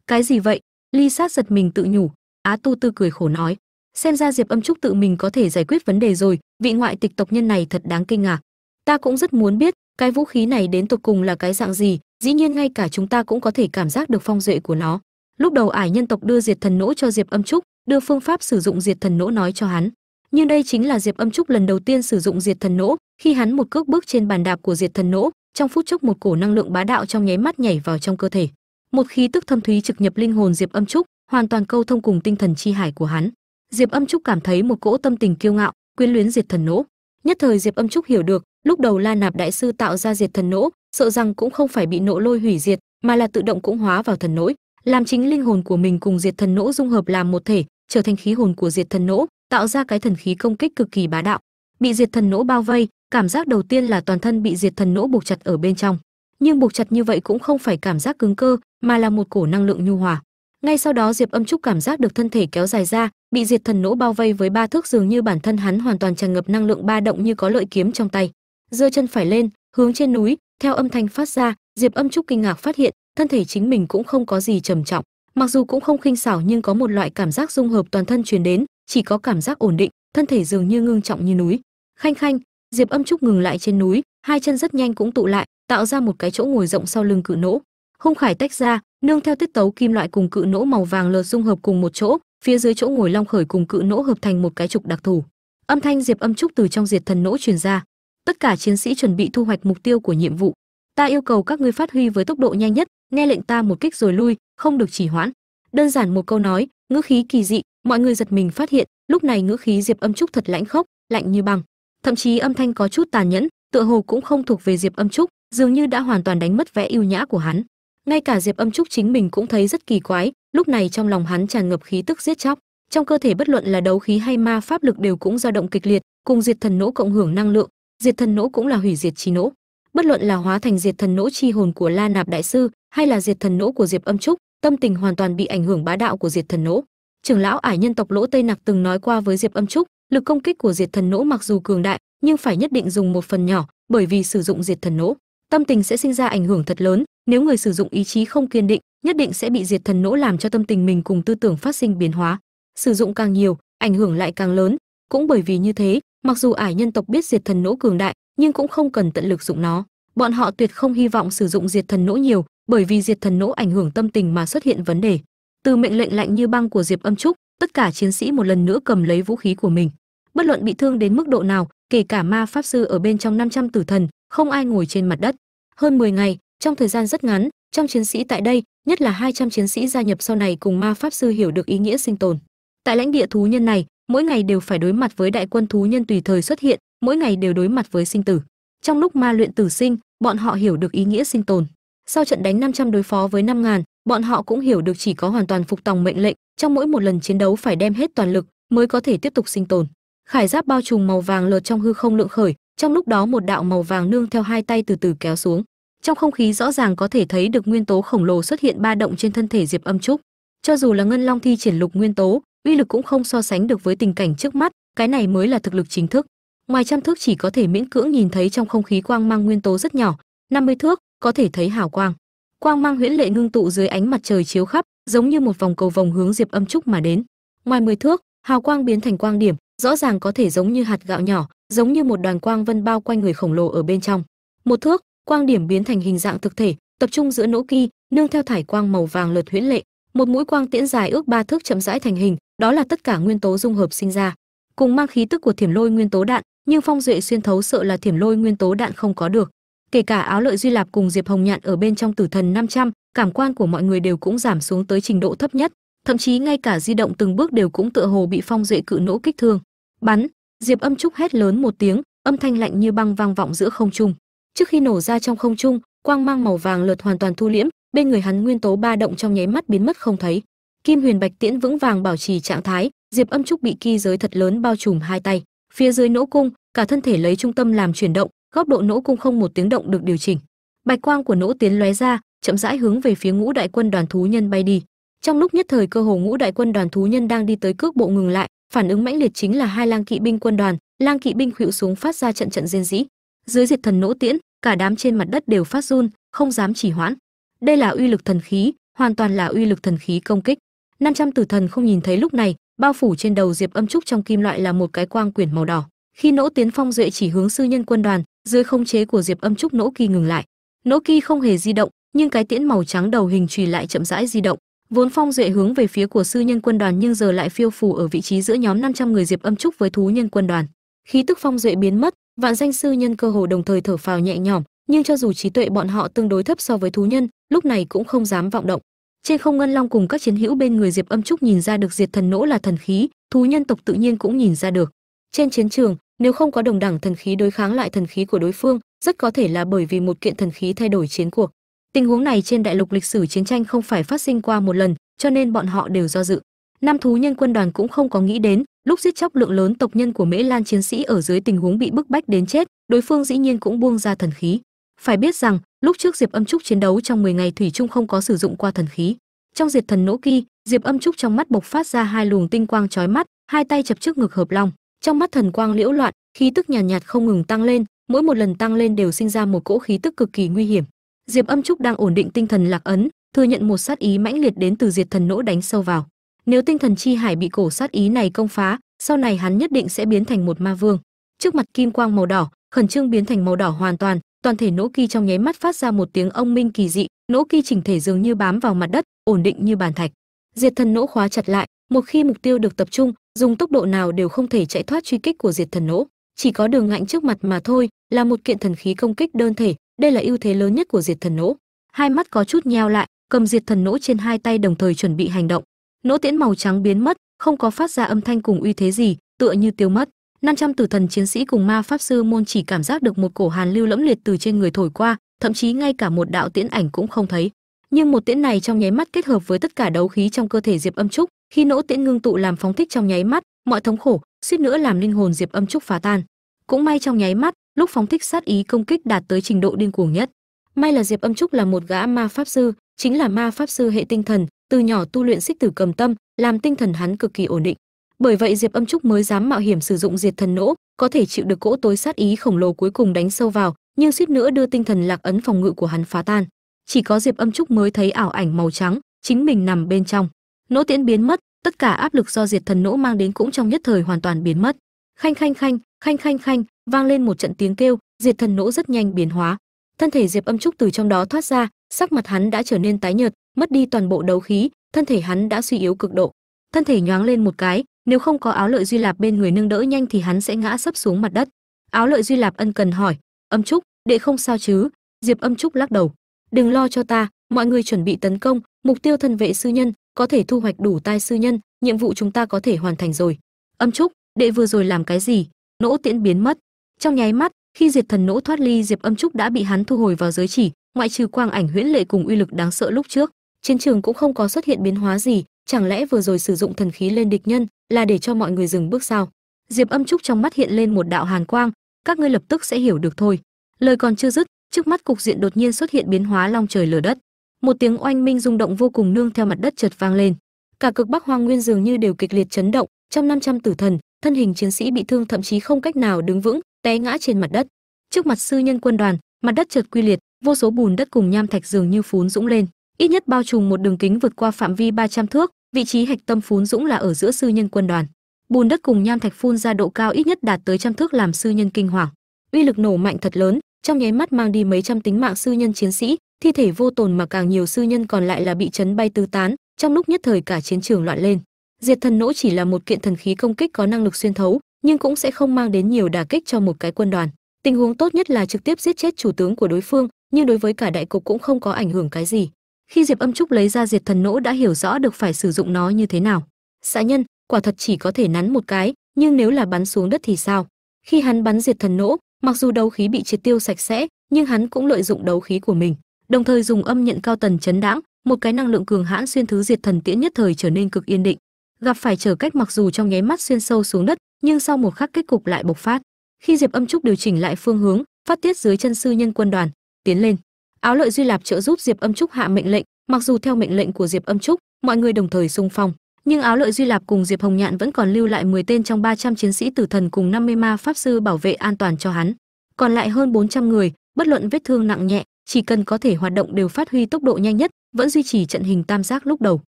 cái gì vậy? Ly sát giật mình tự nhủ. Á tu tư cười khổ nói. Xem ra diệp âm trúc tự mình có thể giải quyết vấn đề rồi. Vị ngoại tịch tộc nhân này thật đáng kinh ngạc. Ta cũng rất muốn biết, cái vũ khí này đến tục cùng là cái dạng gì? Dĩ nhiên ngay cả chúng ta cũng có thể cảm giác được phong duệ của nó. Lúc đầu ải nhân tộc đưa diệt thần nỗ cho diệp âm trúc, đưa phương pháp sử dụng diệt thần nỗ nói cho hắn. Nhưng đây chính là diệp âm trúc lần đầu tiên sử dụng diệt thần nỗ, khi hắn một cước bước trên bàn đạp của diệt thần nỗ, trong phút chốc một cổ năng lượng bá đạo trong nháy mắt nhảy vào trong cơ thể một khí tức thâm thúy trực nhập linh hồn diệp âm trúc, hoàn toàn câu thông cùng tinh thần chi hải của hắn. Diệp âm trúc cảm thấy một cỗ tâm tình kiêu ngạo, quyến luyến diệt thần nỗ. Nhất thời diệp âm trúc hiểu được, lúc đầu la nạp đại sư tạo ra diệt thần nỗ, sợ rằng cũng không phải bị nỗ lôi hủy diệt, mà là tự động cũng hóa vào thần nỗi, làm chính linh hồn của mình cùng diệt thần nỗ dung hợp làm một thể, trở thành khí hồn của diệt thần nỗ, tạo ra cái thần khí công kích cực kỳ bá đạo. Bị diệt thần nỗ bao vây, cảm giác đầu tiên là toàn thân bị diệt thần nỗ buộc chặt ở bên trong nhưng buộc chặt như vậy cũng không phải cảm giác cứng cơ, mà là một cổ năng lượng nhu hòa. Ngay sau đó diệp âm trúc cảm giác được thân thể kéo dài ra, bị diệt thần nỗ bao vây với ba thước dường như bản thân hắn hoàn toàn tràn ngập năng lượng ba động như có lợi kiếm trong tay. Giơ chân phải lên, hướng trên núi, theo âm thanh phát ra, diệp âm trúc kinh ngạc phát hiện, thân thể chính mình cũng không có gì trầm trọng. Mặc dù cũng không khinh xảo nhưng có một loại cảm giác dung hợp toàn thân truyền đến, chỉ có cảm giác ổn định, thân thể dường như ngưng trọng như núi. Khanh khanh, diệp âm trúc ngừng lại trên núi, hai chân rất nhanh cũng tụ lại tạo ra một cái chỗ ngồi rộng sau lưng cự nỗ. Hung khải tách ra, nương theo tiết tấu kim loại cùng cự nỗ màu vàng lợt dung hợp cùng một chỗ, phía dưới chỗ ngồi long khởi cùng cự nỗ hợp thành một cái trục đặc thù. Âm thanh diệp âm trúc từ trong diệt thần nỗ truyền ra. Tất cả chiến sĩ chuẩn bị thu hoạch mục tiêu của nhiệm vụ. Ta yêu cầu các ngươi phát huy với tốc độ nhanh nhất, nghe lệnh ta một kích rồi lui, không được chỉ hoãn. Đơn giản một câu nói, ngữ khí kỳ dị, mọi người giật mình phát hiện, lúc này ngữ khí diệp âm trúc thật lãnh khốc, lạnh như băng. Thậm chí âm thanh có chút tàn nhẫn, tựa hồ cũng không thuộc về diệp âm trúc dường như đã hoàn toàn đánh mất vẻ yêu nhã của hắn. Ngay cả diệp âm trúc chính mình cũng thấy rất kỳ quái, lúc này trong lòng hắn tràn ngập khí tức giết chóc. Trong cơ thể bất luận là đấu khí hay ma pháp lực đều cũng dao động kịch liệt, cùng diệt thần nỗ cộng hưởng năng lượng. Diệt thần nỗ cũng là hủy diệt chi nỗ. Bất luận là hóa thành diệt thần nỗ chi hồn của la nạp đại sư, hay là diệt thần nỗ của diệp âm trúc, tâm tình hoàn toàn bị ảnh hưởng bá đạo của diệt thần nỗ. Trưởng lão ải nhân tộc lỗ tây nặc từng nói qua với diệp âm trúc, lực công kích của diệt thần nỗ mặc dù cường đại, nhưng phải nhất định dùng một phần nhỏ, bởi vì sử dụng diệt thần nỗ tâm tình sẽ sinh ra ảnh hưởng thật lớn, nếu người sử dụng ý chí không kiên định, nhất định sẽ bị diệt thần nỗ làm cho tâm tình mình cùng tư tưởng phát sinh biến hóa. Sử dụng càng nhiều, ảnh hưởng lại càng lớn. Cũng bởi vì như thế, mặc dù ải nhân tộc biết diệt thần nỗ cường đại, nhưng cũng không cần tận lực dụng nó. Bọn họ tuyệt không hy vọng sử dụng diệt thần nỗ nhiều, bởi vì diệt thần nỗ ảnh hưởng tâm tình mà xuất hiện vấn đề. Từ mệnh lệnh lạnh như băng của diệp âm trúc, tất cả chiến sĩ một lần nữa cầm lấy vũ khí của mình. Bất luận bị thương đến mức độ nào, kể cả ma pháp sư ở bên trong 500 tử thần không ai ngồi trên mặt đất. Hơn 10 ngày, trong thời gian rất ngắn, trong chiến sĩ tại đây, nhất là 200 chiến sĩ gia nhập sau này cùng ma pháp sư hiểu được ý nghĩa sinh tồn. Tại lãnh địa thú nhân này, mỗi ngày đều phải đối mặt với đại quân thú nhân tùy thời xuất hiện, mỗi ngày đều đối mặt với sinh tử. Trong lúc ma luyện tử sinh, bọn họ hiểu được ý nghĩa sinh tồn. Sau trận đánh 500 đối phó với 5 ngàn, bọn họ cũng hiểu được chỉ có hoàn toàn phục tòng mệnh lệnh, trong mỗi một lần chiến đấu phải đem hết toàn lực mới có thể tiếp tục sinh tồn. Khải giáp bao trùm màu vàng lượt trong hư không lượng khởi trong lúc đó một đạo màu vàng nương theo hai tay từ từ kéo xuống. Trong không khí rõ ràng có thể thấy được nguyên tố khổng lồ xuất hiện ba động trên thân thể diệp âm trúc. Cho dù là ngân long thi triển lục nguyên tố, uy lực cũng không so sánh được với tình cảnh trước mắt, cái này mới là thực lực chính thức. Ngoài trăm thước chỉ có thể miễn cưỡng nhìn thấy trong không khí quang mang nguyên tố rất nhỏ 50 thước, có thể thấy hào quang. Quang mang huyễn lệ ngưng tụ dưới ánh mặt trời chiếu khắp, giống như một vòng cầu vòng hướng diệp âm trúc mà đến. Ngoài 10 thước, hào quang biến thành quang điểm, rõ ràng có thể giống như hạt gạo nhỏ giống như một đoàn quang vân bao quanh người khổng lồ ở bên trong. Một thước quang điểm biến thành hình dạng thực thể tập trung giữa nỗ kỳ nương theo thải quang màu vàng lượt huyễn lệ. Một mũi quang tiễn dài ước ba thước chậm rãi thành hình đó là tất cả nguyên tố dung hợp sinh ra. Cùng mang khí tức của thiểm lôi nguyên tố đạn nhưng phong duệ xuyên thấu sợ là thiểm lôi nguyên tố đạn không có được. Kể cả áo lợi duy lạp cùng diệp hồng nhạn ở bên trong tử thần 500, cảm quan của mọi người đều cũng giảm xuống tới trình độ thấp nhất thậm chí ngay cả di động từng bước đều cũng tựa hồ bị phong duệ cự nỗ kích thương. Bắn diệp âm trúc hét lớn một tiếng, âm thanh lạnh như băng vang vọng giữa không trung. Trước khi nổ ra trong không trung, quang mang màu vàng lượt hoàn toàn thu liễm, bên người hắn nguyên tố ba động trong nháy mắt biến mất không thấy. Kim huyền bạch tiễn vững vàng bảo trì trạng thái, diệp âm trúc bị ki giới thật lớn bao trùm hai tay. Phía dưới nỗ cung, cả thân thể lấy trung tâm làm chuyển động, góc độ nỗ cung không một tiếng động được điều chỉnh. Bạch quang của nỗ tiến lóe ra, chậm rãi hướng về phía ngũ đại quân đoàn thú nhân bay đi. Trong lúc nhất thời cơ hồ ngũ đại quân đoàn thú nhân đang đi tới cước bộ ngừng lại phản ứng mãnh liệt chính là hai lang kỵ binh quân đoàn, lang kỵ binh khuỵu xuống phát ra trận trận rên rỉ. Dưới diệt thần nỗ tiễn, cả đám trên mặt đất đều phát run, không dám chỉ hoãn. Đây là uy lực thần khí, hoàn toàn là uy lực thần khí công kích. 500 tử thần không nhìn thấy lúc này, bao phủ trên đầu diệp âm trúc trong kim loại là một cái quang quyển màu đỏ. Khi nỗ tiến phong duệ chỉ hướng sư nhân quân đoàn, dưới không chế của diệp âm trúc nỗ kỳ ngừng lại. Nỗ kỳ không hề di động, nhưng cái tiễn màu trắng đầu hình trùy lại chậm rãi di động vốn phong duệ hướng về phía của sư nhân quân đoàn nhưng giờ lại phiêu phù ở vị trí giữa nhóm 500 người diệp âm trúc với thú nhân quân đoàn. Khí tức phong duệ biến mất, vạn danh sư nhân cơ hồ đồng thời thở phào nhẹ nhõm, nhưng cho dù trí tuệ bọn họ tương đối thấp so với thú nhân, lúc này cũng không dám vọng động. Trên không ngân long cùng các chiến hữu bên người diệp âm trúc nhìn ra được diệt thần nỗ là thần khí, thú nhân tộc tự nhiên cũng nhìn ra được. Trên chiến trường, nếu không có đồng đẳng thần khí đối kháng lại thần khí của đối phương, rất có thể là bởi vì một kiện thần khí thay đổi chiến cuộc tình huống này trên đại lục lịch sử chiến tranh không phải phát sinh qua một lần cho nên bọn họ đều do dự. Nam thú nhân quân đoàn cũng không có nghĩ đến lúc giết chóc lượng lớn tộc nhân của mễ lan chiến sĩ ở dưới tình huống bị bức bách đến chết đối phương dĩ nhiên cũng buông ra thần khí. Phải biết rằng lúc trước diệp âm trúc chiến đấu trong 10 ngày thủy chung không có sử dụng qua thần khí. Trong diệt thần nỗ kỳ diệp âm trúc trong mắt bộc phát ra hai luồng tinh quang chói mắt hai tay chập trước ngực hợp long. Trong mắt thần quang liễu loạn khí tức nhàn nhạt, nhạt không ngừng tăng lên mỗi một lần tăng lên đều sinh ra một cỗ khí tức cực kỳ nguy hiểm diệp âm trúc đang ổn định tinh thần lạc ấn, thừa nhận một sát ý mãnh liệt đến từ diệt thần nỗ đánh sâu vào. Nếu tinh thần chi hải bị cổ sát ý này công phá, sau này hắn nhất định sẽ biến thành một ma vương. Trước mặt kim quang màu đỏ, khẩn trương biến thành màu đỏ hoàn toàn toàn thể nỗ kỳ trong nháy mắt phát ra một tiếng ông minh kỳ dị, nỗ kỳ chỉnh thể dường như bám vào mặt đất, ổn định như bàn thạch. Diệt thần nỗ khóa chặt lại, một khi mục tiêu được tập trung, dùng tốc độ nào đều không thể chạy thoát truy kích của diệt thần nỗ. Chỉ có đường ngạnh trước mặt mà thôi, là một kiện thần khí công kích đơn thể đây là ưu thế lớn nhất của diệt thần nỗ. Hai mắt có chút nheo lại, cầm diệt thần nỗ trên hai tay đồng thời chuẩn bị hành động. Nỗ tiễn màu trắng biến mất, không có phát ra âm thanh cùng uy thế gì, tựa như tiêu mất. 500 tử thần chiến sĩ cùng ma pháp sư môn chỉ cảm giác được một cổ hàn lưu lẫm liệt từ trên người thổi qua, thậm chí ngay cả một đạo tiễn ảnh cũng không thấy. Nhưng một tiễn này trong nháy mắt kết hợp với tất cả đấu khí trong cơ thể diệp âm trúc, khi nỗ tiễn ngưng tụ làm phóng thích trong nháy mắt, mọi thống khổ, suýt nữa làm linh hồn diệp âm trúc phá tan. Cũng may trong nháy mắt lúc phóng thích sát ý công kích đạt tới trình độ điên cuồng nhất. May là diệp âm trúc là một gã ma pháp sư, chính là ma pháp sư hệ tinh thần, từ nhỏ tu luyện xích tử cầm tâm, làm tinh thần hắn cực kỳ ổn định. Bởi vậy diệp âm trúc mới dám mạo hiểm sử dụng diệt thần nỗ, có thể chịu được cỗ tối sát ý khổng lồ cuối cùng đánh sâu vào, nhưng suýt nữa đưa tinh thần lạc ấn phòng ngự của hắn phá tan. Chỉ có diệp âm trúc mới thấy ảo ảnh màu trắng, chính mình nằm bên trong. Nỗ tiễn biến mất, tất cả áp lực do diệt thần nỗ mang đến cũng trong nhất thời hoàn toàn biến mất. Khanh khanh khanh khanh khanh khanh, vang lên một trận tiếng kêu, diệt thần nỗ rất nhanh biến hóa. Thân thể diệp âm trúc từ trong đó thoát ra, sắc mặt hắn đã trở nên tái nhợt, mất đi toàn bộ đấu khí, thân thể hắn đã suy yếu cực độ. Thân thể nhoáng lên một cái, nếu không có áo lợi duy lạp bên người nâng đỡ nhanh thì hắn sẽ ngã sấp xuống mặt đất. Áo lợi duy lạp ân cần hỏi, âm trúc, đệ không sao chứ? Diệp âm trúc lắc đầu, đừng lo cho ta, mọi người chuẩn bị tấn công, mục tiêu thân vệ sư nhân, có thể thu hoạch đủ tai sư nhân, nhiệm vụ chúng ta có thể hoàn thành rồi. Âm trúc, đệ vừa rồi làm cái gì? Nỗ tiễn biến mất. Trong nháy mắt, khi diệt thần nỗ thoát ly, diệp âm trúc đã bị hắn thu hồi vào giới chỉ, ngoại trừ quang ảnh huyễn lệ cùng uy lực đáng sợ lúc trước. Chiến trường cũng không có xuất hiện biến hóa gì, chẳng lẽ vừa rồi sử dụng thần khí lên địch nhân là để cho mọi người dừng bước sao? Diệp âm trúc trong mắt hiện lên một đạo hàn quang, các ngươi lập tức sẽ hiểu được thôi. Lời còn chưa dứt, trước mắt cục diện đột nhiên xuất hiện biến hóa long trời lở đất. Một tiếng oanh minh rung động vô cùng nương theo mặt đất chợt vang lên. Cả cực bắc hoang nguyên dường như đều kịch liệt chấn động trong 500 tử thần thân hình chiến sĩ bị thương thậm chí không cách nào đứng vững, té ngã trên mặt đất. Trước mặt sư nhân quân đoàn, mặt đất chợt quy liệt, vô số bùn đất cùng nham thạch dường như phún dũng lên. Ít nhất bao trùm một đường kính vượt qua phạm vi 300 thước, vị trí hạch tâm phún dũng là ở giữa sư nhân quân đoàn. Bùn đất cùng nham thạch phun ra độ cao ít nhất đạt tới trăm thước làm sư nhân kinh hoàng. Uy lực nổ mạnh thật lớn, trong nháy mắt mang đi mấy trăm tính mạng sư nhân chiến sĩ, thi thể vô tồn mà càng nhiều sư nhân còn lại là bị chấn bay tứ tán, trong lúc nhất thời cả chiến trường loạn lên diệt thần nỗ chỉ là một kiện thần khí công kích có năng lực xuyên thấu, nhưng cũng sẽ không mang đến nhiều đả kích cho một cái quân đoàn. Tình huống tốt nhất là trực tiếp giết chết chủ tướng của đối phương, nhưng đối với cả đại cục cũng không có ảnh hưởng cái gì. Khi diệp âm trúc lấy ra diệt thần nỗ đã hiểu rõ được phải sử dụng nó như thế nào. Xã nhân, quả thật chỉ có thể nắn một cái, nhưng nếu là bắn xuống đất thì sao? Khi hắn bắn diệt thần nỗ mặc dù đấu khí bị triệt tiêu sạch sẽ, nhưng hắn cũng lợi dụng đấu khí của mình, đồng thời dùng âm nhận cao tần chấn đãng, một cái năng lượng cường hãn xuyên thứ diệt thần tiễn nhất thời trở nên cực yên định gặp phải trở cách mặc dù trong nháy mắt xuyên sâu xuống đất, nhưng sau một khắc kết cục lại bộc phát. Khi diệp âm trúc điều chỉnh lại phương hướng, phát tiết dưới chân sư nhân quân đoàn, tiến lên. Áo lợi duy lạp trợ giúp diệp âm trúc hạ mệnh lệnh, mặc dù theo mệnh lệnh của diệp âm trúc, mọi người đồng thời xung phong. Nhưng áo lợi duy lạp cùng diệp hồng nhạn vẫn còn lưu lại 10 tên trong 300 chiến sĩ tử thần cùng 50 ma pháp sư bảo vệ an toàn cho hắn. Còn lại hơn 400 người, bất luận vết thương nặng nhẹ, chỉ cần có thể hoạt động đều phát huy tốc độ nhanh nhất, vẫn duy trì trận hình tam giác lúc đầu.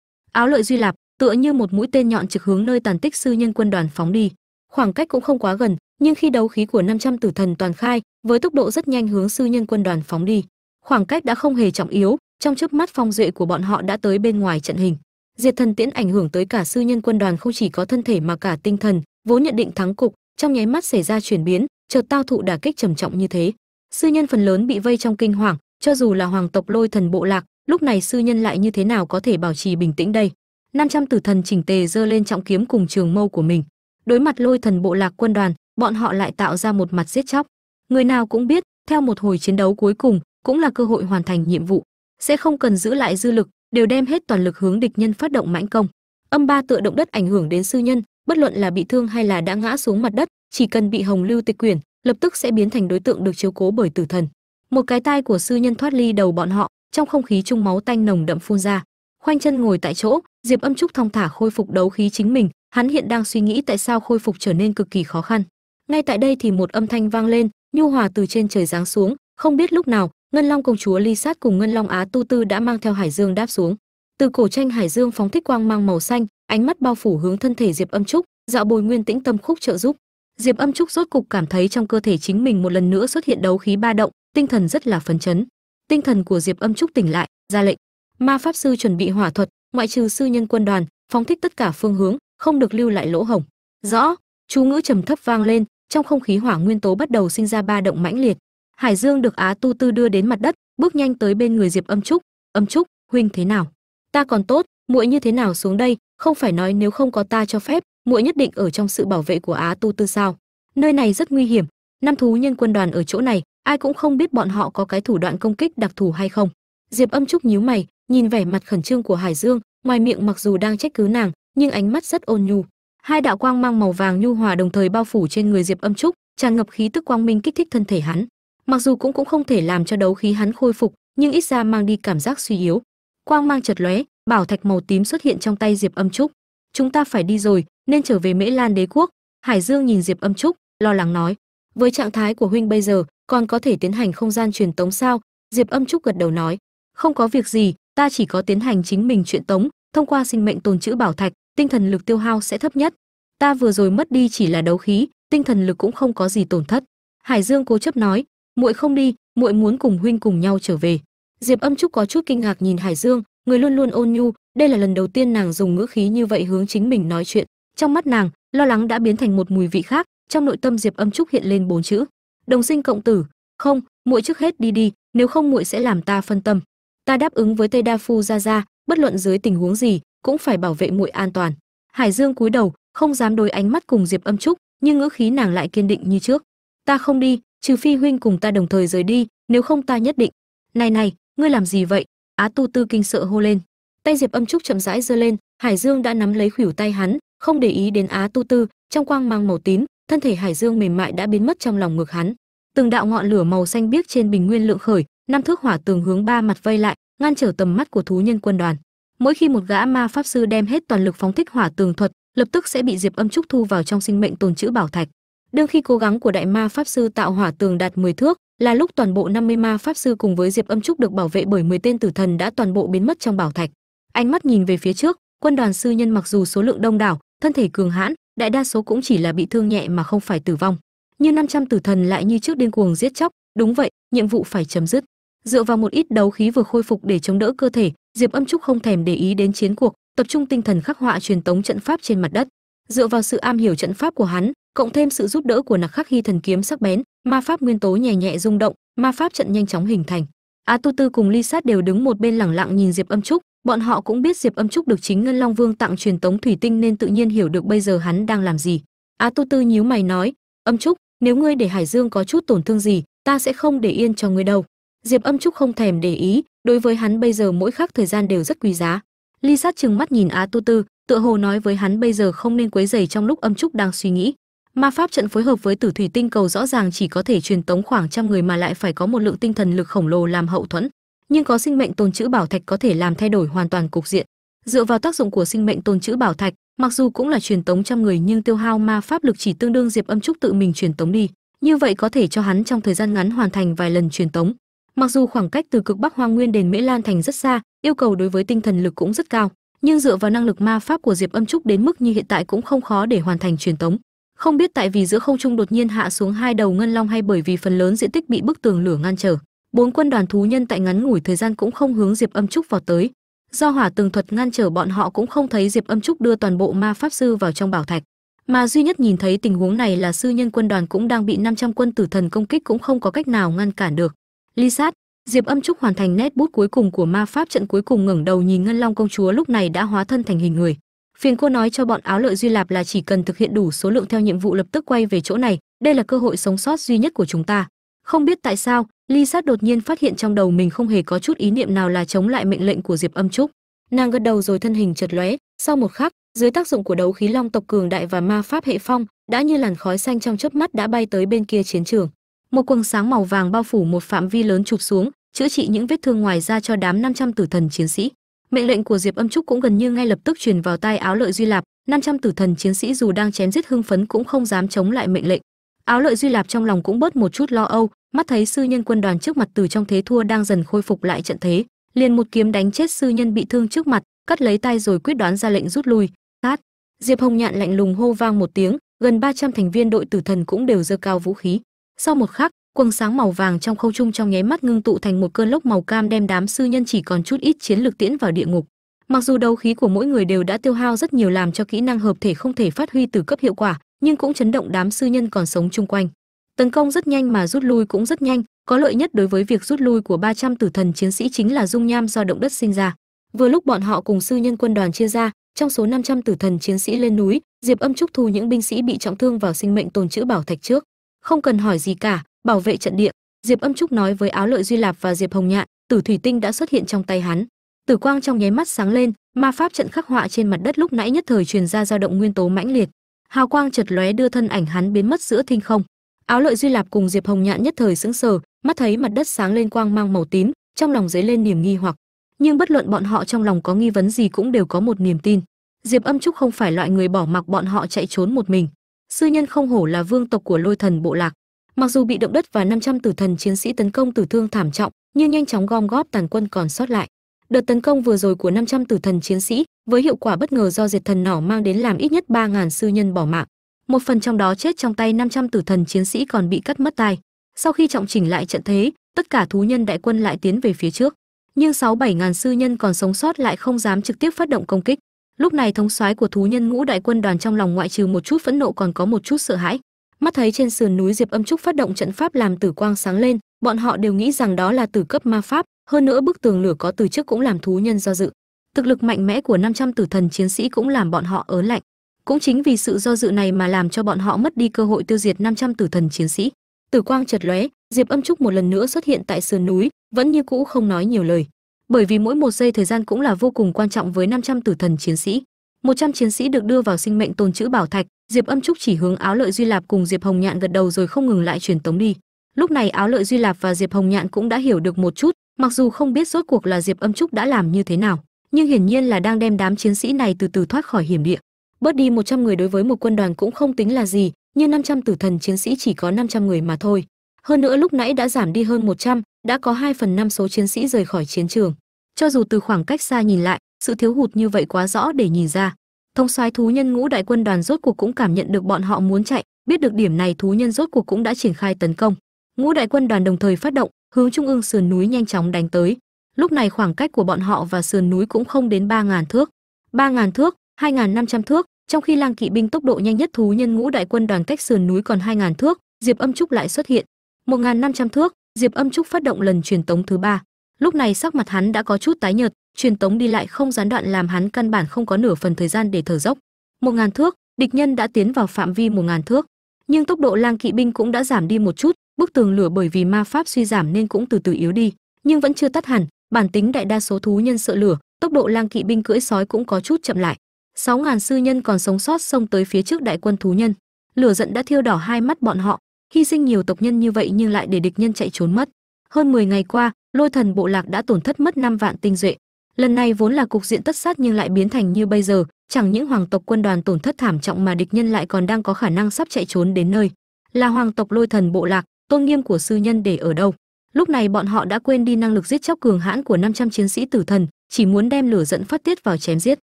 Áo lợi duy lạp tựa như một mũi tên nhọn trực hướng nơi tàn tích sư nhân quân đoàn phóng đi. Khoảng cách cũng không quá gần, nhưng khi đấu khí của 500 tử thần toàn khai, với tốc độ rất nhanh hướng sư nhân quân đoàn phóng đi. Khoảng cách đã không hề trọng yếu, trong chớp mắt phong duệ của bọn họ đã tới bên ngoài trận hình. Diệt thần tiễn ảnh hưởng tới cả sư nhân quân đoàn không chỉ có thân thể mà cả tinh thần, vốn nhận định thắng cục, trong nháy mắt xảy ra chuyển biến, chợt tao thụ đả kích trầm trọng như thế. Sư nhân phần lớn bị vây trong kinh hoàng, cho dù là hoàng tộc lôi thần bộ lạc, lúc này sư nhân lại như thế nào có thể bảo trì bình tĩnh đây? 500 tử thần chỉnh tề giơ lên trọng kiếm cùng trường mâu của mình. Đối mặt lôi thần bộ lạc quân đoàn, bọn họ lại tạo ra một mặt giết chóc. Người nào cũng biết, theo một hồi chiến đấu cuối cùng, cũng là cơ hội hoàn thành nhiệm vụ. Sẽ không cần giữ lại dư lực, đều đem hết toàn lực hướng địch nhân phát động mãnh công. Âm ba tựa động đất ảnh hưởng đến sư nhân, bất luận là bị thương hay là đã ngã xuống mặt đất, chỉ cần bị hồng lưu tịch quyển, lập tức sẽ biến thành đối tượng được chiếu cố bởi tử thần. Một cái tai của sư nhân thoát ly đầu bọn họ, trong không khí trung máu tanh nồng đậm phun ra. Khoanh chân ngồi tại chỗ diệp âm trúc thong thả khôi phục đấu khí chính mình, hắn hiện đang suy nghĩ tại sao khôi phục trở nên cực kỳ khó khăn. Ngay tại đây thì một âm thanh vang lên, nhu hòa từ trên trời giáng xuống, không biết lúc nào, ngân long công chúa ly sát cùng ngân long á tu tư đã mang theo hải dương đáp xuống. Từ cổ tranh hải dương phóng thích quang mang màu xanh, ánh mắt bao phủ hướng thân thể diệp âm trúc, dạo bồi nguyên tĩnh tâm khúc trợ giúp. Diệp âm trúc rốt cục cảm thấy trong cơ thể chính mình một lần nữa xuất hiện đấu khí ba động, tinh thần rất là phấn chấn. Tinh thần của diệp âm trúc tỉnh lại, ra lệnh. Ma pháp sư chuẩn bị hỏa thuật ngoại trừ sư nhân quân đoàn, phóng thích tất cả phương hướng, không được lưu lại lỗ hổng. Rõ, chú ngữ trầm thấp vang lên, trong không khí hỏa nguyên tố bắt đầu sinh ra ba động mãnh liệt. Hải dương được á tu tư đưa đến mặt đất, bước nhanh tới bên người diệp âm trúc. Âm trúc, huynh thế nào? Ta còn tốt, muội như thế nào xuống đây? Không phải nói nếu không có ta cho phép, muội nhất định ở trong sự bảo vệ của á tu tư sao? Nơi này rất nguy hiểm. Năm thú nhân quân đoàn ở chỗ này, ai cũng không biết bọn họ có cái thủ đoạn công kích đặc thù hay không. Diệp âm trúc nhíu mày nhìn vẻ mặt khẩn trương của hải dương, ngoài miệng mặc dù đang trách cứ nàng, nhưng ánh mắt rất ôn nhu. Hai đạo quang mang màu vàng nhu hòa đồng thời bao phủ trên người diệp âm trúc, tràn ngập khí tức quang minh kích thích thân thể hắn. Mặc dù cũng cũng không thể làm cho đấu khí hắn khôi phục, nhưng ít ra mang đi cảm giác suy yếu. Quang mang chật lóe, bảo thạch màu tím xuất hiện trong tay diệp âm trúc. Chúng ta phải đi rồi, nên trở về mễ lan đế quốc. Hải dương nhìn diệp âm trúc, lo lắng nói. Với trạng thái của huynh bây giờ, còn có thể tiến hành không gian truyền tống sao? Diệp âm trúc gật đầu nói. Không có việc gì ta chỉ có tiến hành chính mình chuyện tống, thông qua sinh mệnh tồn trữ bảo thạch, tinh thần lực tiêu hao sẽ thấp nhất. Ta vừa rồi mất đi chỉ là đấu khí, tinh thần lực cũng không có gì tổn thất. Hải dương cố chấp nói, muội không đi, muội muốn cùng huynh cùng nhau trở về. Diệp âm trúc có chút kinh ngạc nhìn hải dương, người luôn luôn ôn nhu, đây là lần đầu tiên nàng dùng ngữ khí như vậy hướng chính mình nói chuyện. Trong mắt nàng, lo lắng đã biến thành một mùi vị khác, trong nội tâm diệp âm trúc hiện lên bốn chữ. Đồng sinh cộng tử. Không, muội trước hết đi đi, nếu không muội sẽ làm ta phân tâm ta đáp ứng với tây đa phu ra ra bất luận dưới tình huống gì, cũng phải bảo vệ muội an toàn. Hải dương cúi đầu, không dám đối ánh mắt cùng diệp âm trúc, nhưng ngữ khí nàng lại kiên định như trước. Ta không đi, trừ phi huynh cùng ta đồng thời rời đi, nếu không ta nhất định. Này này, ngươi làm gì vậy? Á tu tư kinh sợ hô lên. Tay diệp âm trúc chậm rãi giơ lên, hải dương đã nắm lấy khuỷu tay hắn, không để ý đến á tu tư, trong quang mang màu tím, thân thể hải dương mềm mại đã biến mất trong lòng ngực hắn. Từng đạo ngọn lửa màu xanh biếc trên bình nguyên lượng khởi năm thước hỏa tường hướng ba mặt vây lại, ngăn trở tầm mắt của thú nhân quân đoàn. Mỗi khi một gã ma pháp sư đem hết toàn lực phóng thích hỏa tường thuật, lập tức sẽ bị diệp âm trúc thu vào trong sinh mệnh tồn trữ bảo thạch. Đương khi cố gắng của đại ma pháp sư tạo hỏa tường đạt 10 thước, là lúc toàn bộ 50 ma pháp sư cùng với diệp âm trúc được bảo vệ bởi 10 tên tử thần đã toàn bộ biến mất trong bảo thạch. Ánh mắt nhìn về phía trước, quân đoàn sư nhân mặc dù số lượng đông đảo, thân thể cường hãn, đại đa số cũng chỉ là bị thương nhẹ mà không phải tử vong. Như 500 tử thần lại như trước điên cuồng giết chóc, đúng vậy, nhiệm vụ phải chấm dứt dựa vào một ít đấu khí vừa khôi phục để chống đỡ cơ thể, diệp âm trúc không thèm để ý đến chiến cuộc, tập trung tinh thần khắc họa truyền tống trận pháp trên mặt đất. Dựa vào sự am hiểu trận pháp của hắn, cộng thêm sự giúp đỡ của nặc khắc hy thần kiếm sắc bén, ma pháp nguyên tố nhẹ nhẹ rung động, ma pháp trận nhanh chóng hình thành. Á tu tư cùng ly sát đều đứng một bên lẳng lặng nhìn diệp âm trúc, bọn họ cũng biết diệp âm trúc được chính ngân long vương tặng truyền tống thủy tinh nên tự nhiên hiểu được bây giờ hắn đang làm gì. Á tu tư nhíu mày nói, âm trúc, nếu ngươi để hải dương có chút tổn thương gì, ta sẽ không để yên cho ngươi đâu diệp âm trúc không thèm để ý, đối với hắn bây giờ mỗi khắc thời gian đều rất quý giá. Ly sát chừng mắt nhìn á tu tư, tựa hồ nói với hắn bây giờ không nên quấy rầy trong lúc âm trúc đang suy nghĩ. Ma pháp trận phối hợp với tử thủy tinh cầu rõ ràng chỉ có thể truyền tống khoảng trăm người mà lại phải có một lượng tinh thần lực khổng lồ làm hậu thuẫn, nhưng có sinh mệnh tồn trữ bảo thạch có thể làm thay đổi hoàn toàn cục diện. Dựa vào tác dụng của sinh mệnh tồn trữ bảo thạch, mặc dù cũng là truyền tống trăm người nhưng tiêu hao ma pháp lực chỉ tương đương diệp âm trúc tự mình truyền tống đi. Như vậy có thể cho hắn trong thời gian ngắn hoàn thành vài lần truyền tống mặc dù khoảng cách từ cực bắc hoang nguyên đến mễ lan thành rất xa, yêu cầu đối với tinh thần lực cũng rất cao, nhưng dựa vào năng lực ma pháp của diệp âm trúc đến mức như hiện tại cũng không khó để hoàn thành truyền tống. Không biết tại vì giữa không trung đột nhiên hạ xuống hai đầu ngân long hay bởi vì phần lớn diện tích bị bức tường lửa ngăn trở, bốn quân đoàn thú nhân tại ngắn ngủi thời gian cũng không hướng diệp âm trúc vào tới. Do hỏa tường thuật ngăn trở bọn họ cũng không thấy diệp âm trúc đưa toàn bộ ma pháp sư vào trong bảo thạch. Mà duy nhất nhìn thấy tình huống này là sư nhân quân đoàn cũng đang bị 500 quân tử thần công kích cũng không có cách nào ngăn cản được ly sát diệp âm trúc hoàn thành nét bút cuối cùng của ma pháp trận cuối cùng ngẩng đầu nhìn ngân long công chúa lúc này đã hóa thân thành hình người. Phiền cô nói cho bọn áo lợi duy lạp là chỉ cần thực hiện đủ số lượng theo nhiệm vụ lập tức quay về chỗ này, đây là cơ hội sống sót duy nhất của chúng ta. Không biết tại sao ly sát đột nhiên phát hiện trong đầu mình không hề có chút ý niệm nào là chống lại mệnh lệnh của diệp âm trúc. Nàng gật đầu rồi thân hình chợt lóe, sau một khắc, dưới tác dụng của đấu khí long tộc cường đại và ma pháp hệ phong, đã như làn khói xanh trong chớp mắt đã bay tới bên kia chiến trường một quầng sáng màu vàng bao phủ một phạm vi lớn chụp xuống, chữa trị những vết thương ngoài ra cho đám 500 tử thần chiến sĩ. Mệnh lệnh của diệp âm trúc cũng gần như ngay lập tức truyền vào tai áo lợi duy lạp. 500 tử thần chiến sĩ dù đang chém giết hưng phấn cũng không dám chống lại mệnh lệnh. Áo lợi duy lạp trong lòng cũng bớt một chút lo âu, mắt thấy sư nhân quân đoàn trước mặt từ trong thế thua đang dần khôi phục lại trận thế, liền một kiếm đánh chết sư nhân bị thương trước mặt, cắt lấy tay rồi quyết đoán ra lệnh rút lui. Sát diệp hồng nhạn lạnh lùng hô vang một tiếng, gần 300 thành viên đội tử thần cũng đều giơ cao vũ khí sau một khắc, quầng sáng màu vàng trong không trung trong nháy mắt ngưng tụ thành một cơn lốc màu cam đem đám sư nhân chỉ còn chút ít chiến lực tiễn vào địa ngục. Mặc dù đấu khí của mỗi người đều đã tiêu hao rất nhiều làm cho kỹ năng hợp thể không thể phát huy từ cấp hiệu quả, nhưng cũng chấn động đám sư nhân còn sống chung quanh. Tấn công rất nhanh mà rút lui cũng rất nhanh, có lợi nhất đối với việc rút lui của 300 tử thần chiến sĩ chính là dung nham do động đất sinh ra. Vừa lúc bọn họ cùng sư nhân quân đoàn chia ra, trong số 500 tử thần chiến sĩ lên núi, diệp âm trúc thu những binh sĩ bị trọng thương vào sinh mệnh tồn chữ bảo thạch trước không cần hỏi gì cả, bảo vệ trận địa. Diệp âm trúc nói với áo lợi duy lạp và diệp hồng nhạn, tử thủy tinh đã xuất hiện trong tay hắn. Tử quang trong nháy mắt sáng lên, ma pháp trận khắc họa trên mặt đất lúc nãy nhất thời truyền ra dao động nguyên tố mãnh liệt. Hào quang chật lóe đưa thân ảnh hắn biến mất giữa thinh không. Áo lợi duy lạp cùng diệp hồng nhạn nhất thời sững sờ, mắt thấy mặt đất sáng lên quang mang màu tím, trong lòng dấy lên niềm nghi hoặc. Nhưng bất luận bọn họ trong lòng có nghi vấn gì cũng đều có một niềm tin. Diệp âm trúc không phải loại người bỏ mặc bọn họ chạy trốn một mình sư nhân không hổ là vương tộc của lôi thần bộ lạc. Mặc dù bị động đất và 500 tử thần chiến sĩ tấn công tử thương thảm trọng, nhưng nhanh chóng gom góp tàn quân còn sót lại. Đợt tấn công vừa rồi của 500 tử thần chiến sĩ, với hiệu quả bất ngờ do diệt thần nỏ mang đến làm ít nhất 3.000 sư nhân bỏ mạng. Một phần trong đó chết trong tay 500 tử thần chiến sĩ còn bị cắt mất tai. Sau khi trọng chỉnh lại trận thế, tất cả thú nhân đại quân lại tiến về phía trước. Nhưng sáu bảy ngàn sư nhân còn sống sót lại không dám trực tiếp phát động công kích lúc này thống soái của thú nhân ngũ đại quân đoàn trong lòng ngoại trừ một chút phẫn nộ còn có một chút sợ hãi. Mắt thấy trên sườn núi diệp âm trúc phát động trận pháp làm tử quang sáng lên, bọn họ đều nghĩ rằng đó là tử cấp ma pháp, hơn nữa bức tường lửa có từ trước cũng làm thú nhân do dự. Thực lực mạnh mẽ của 500 tử thần chiến sĩ cũng làm bọn họ ớn lạnh. Cũng chính vì sự do dự này mà làm cho bọn họ mất đi cơ hội tiêu diệt 500 tử thần chiến sĩ. Tử quang chật lóe, diệp âm trúc một lần nữa xuất hiện tại sườn núi, vẫn như cũ không nói nhiều lời bởi vì mỗi một giây thời gian cũng là vô cùng quan trọng với 500 tử thần chiến sĩ. 100 chiến sĩ được đưa vào sinh mệnh tồn chữ bảo thạch diệp âm trúc chỉ hướng áo lợi duy lạp cùng diệp hồng nhạn gật đầu rồi không ngừng lại truyền tống đi. Lúc này áo lợi duy lạp và diệp hồng nhạn cũng đã hiểu được một chút mặc dù không biết rốt cuộc là diệp âm trúc đã làm như thế nào nhưng hiển nhiên là đang đem đám chiến sĩ này từ từ thoát khỏi hiểm địa. Bớt đi 100 người đối với một quân đoàn cũng không tính là gì nhưng 500 tử thần chiến sĩ chỉ có 500 người mà thôi. Hơn nữa lúc nãy đã giảm đi hơn 100, đã có 2 phần 5 số chiến sĩ rời khỏi chiến trường. Cho dù từ khoảng cách xa nhìn lại, sự thiếu hụt như vậy quá rõ để nhìn ra. Thông soái thú nhân ngũ đại quân đoàn rốt cuộc cũng cảm nhận được bọn họ muốn chạy, biết được điểm này thú nhân rốt cuộc cũng đã triển khai tấn công. Ngũ đại quân đoàn đồng thời phát động, hướng trung ương sườn núi nhanh chóng đánh tới. Lúc này khoảng cách của bọn họ và sườn núi cũng không đến ba ngàn thước. Ba ngàn thước, hai ngàn năm trăm thước, trong khi lang kỵ binh tốc độ nhanh nhất thú nhân ngũ đại quân đoàn cách sườn núi còn hai ngàn thước, diệp âm trúc lại xuất hiện. Một ngàn năm trăm thước diệp âm trúc phát động lần truyền tống thứ ba. Lúc này sắc mặt hắn đã có chút tái nhợt, truyền tống đi lại không gián đoạn làm hắn căn bản không có nửa phần thời gian để thở dốc. Một ngàn thước, địch nhân đã tiến vào phạm vi một ngàn thước. Nhưng tốc độ lang kỵ binh cũng đã giảm đi một chút, bức tường lửa bởi vì ma pháp suy giảm nên cũng từ từ yếu đi, nhưng vẫn chưa tắt hẳn. Bản tính đại đa số thú nhân sợ lửa, tốc độ lang kỵ binh cưỡi sói cũng có chút chậm lại. Sáu ngàn sư nhân còn sống sót xông tới phía trước đại quân thú nhân. Lửa giận đã thiêu đỏ hai mắt bọn họ hy sinh nhiều tộc nhân như vậy nhưng lại để địch nhân chạy trốn mất. Hơn 10 ngày qua, lôi thần bộ lạc đã tổn thất mất 5 vạn tinh duệ. Lần này vốn là cục diện tất sát nhưng lại biến thành như bây giờ, chẳng những hoàng tộc quân đoàn tổn thất thảm trọng mà địch nhân lại còn đang có khả năng sắp chạy trốn đến nơi. Là hoàng tộc lôi thần bộ lạc, tôn nghiêm của sư nhân để ở đâu? Lúc này bọn họ đã quên đi năng lực giết chóc cường hãn của 500 chiến sĩ tử thần, chỉ muốn đem lửa giận phát tiết vào chém giết.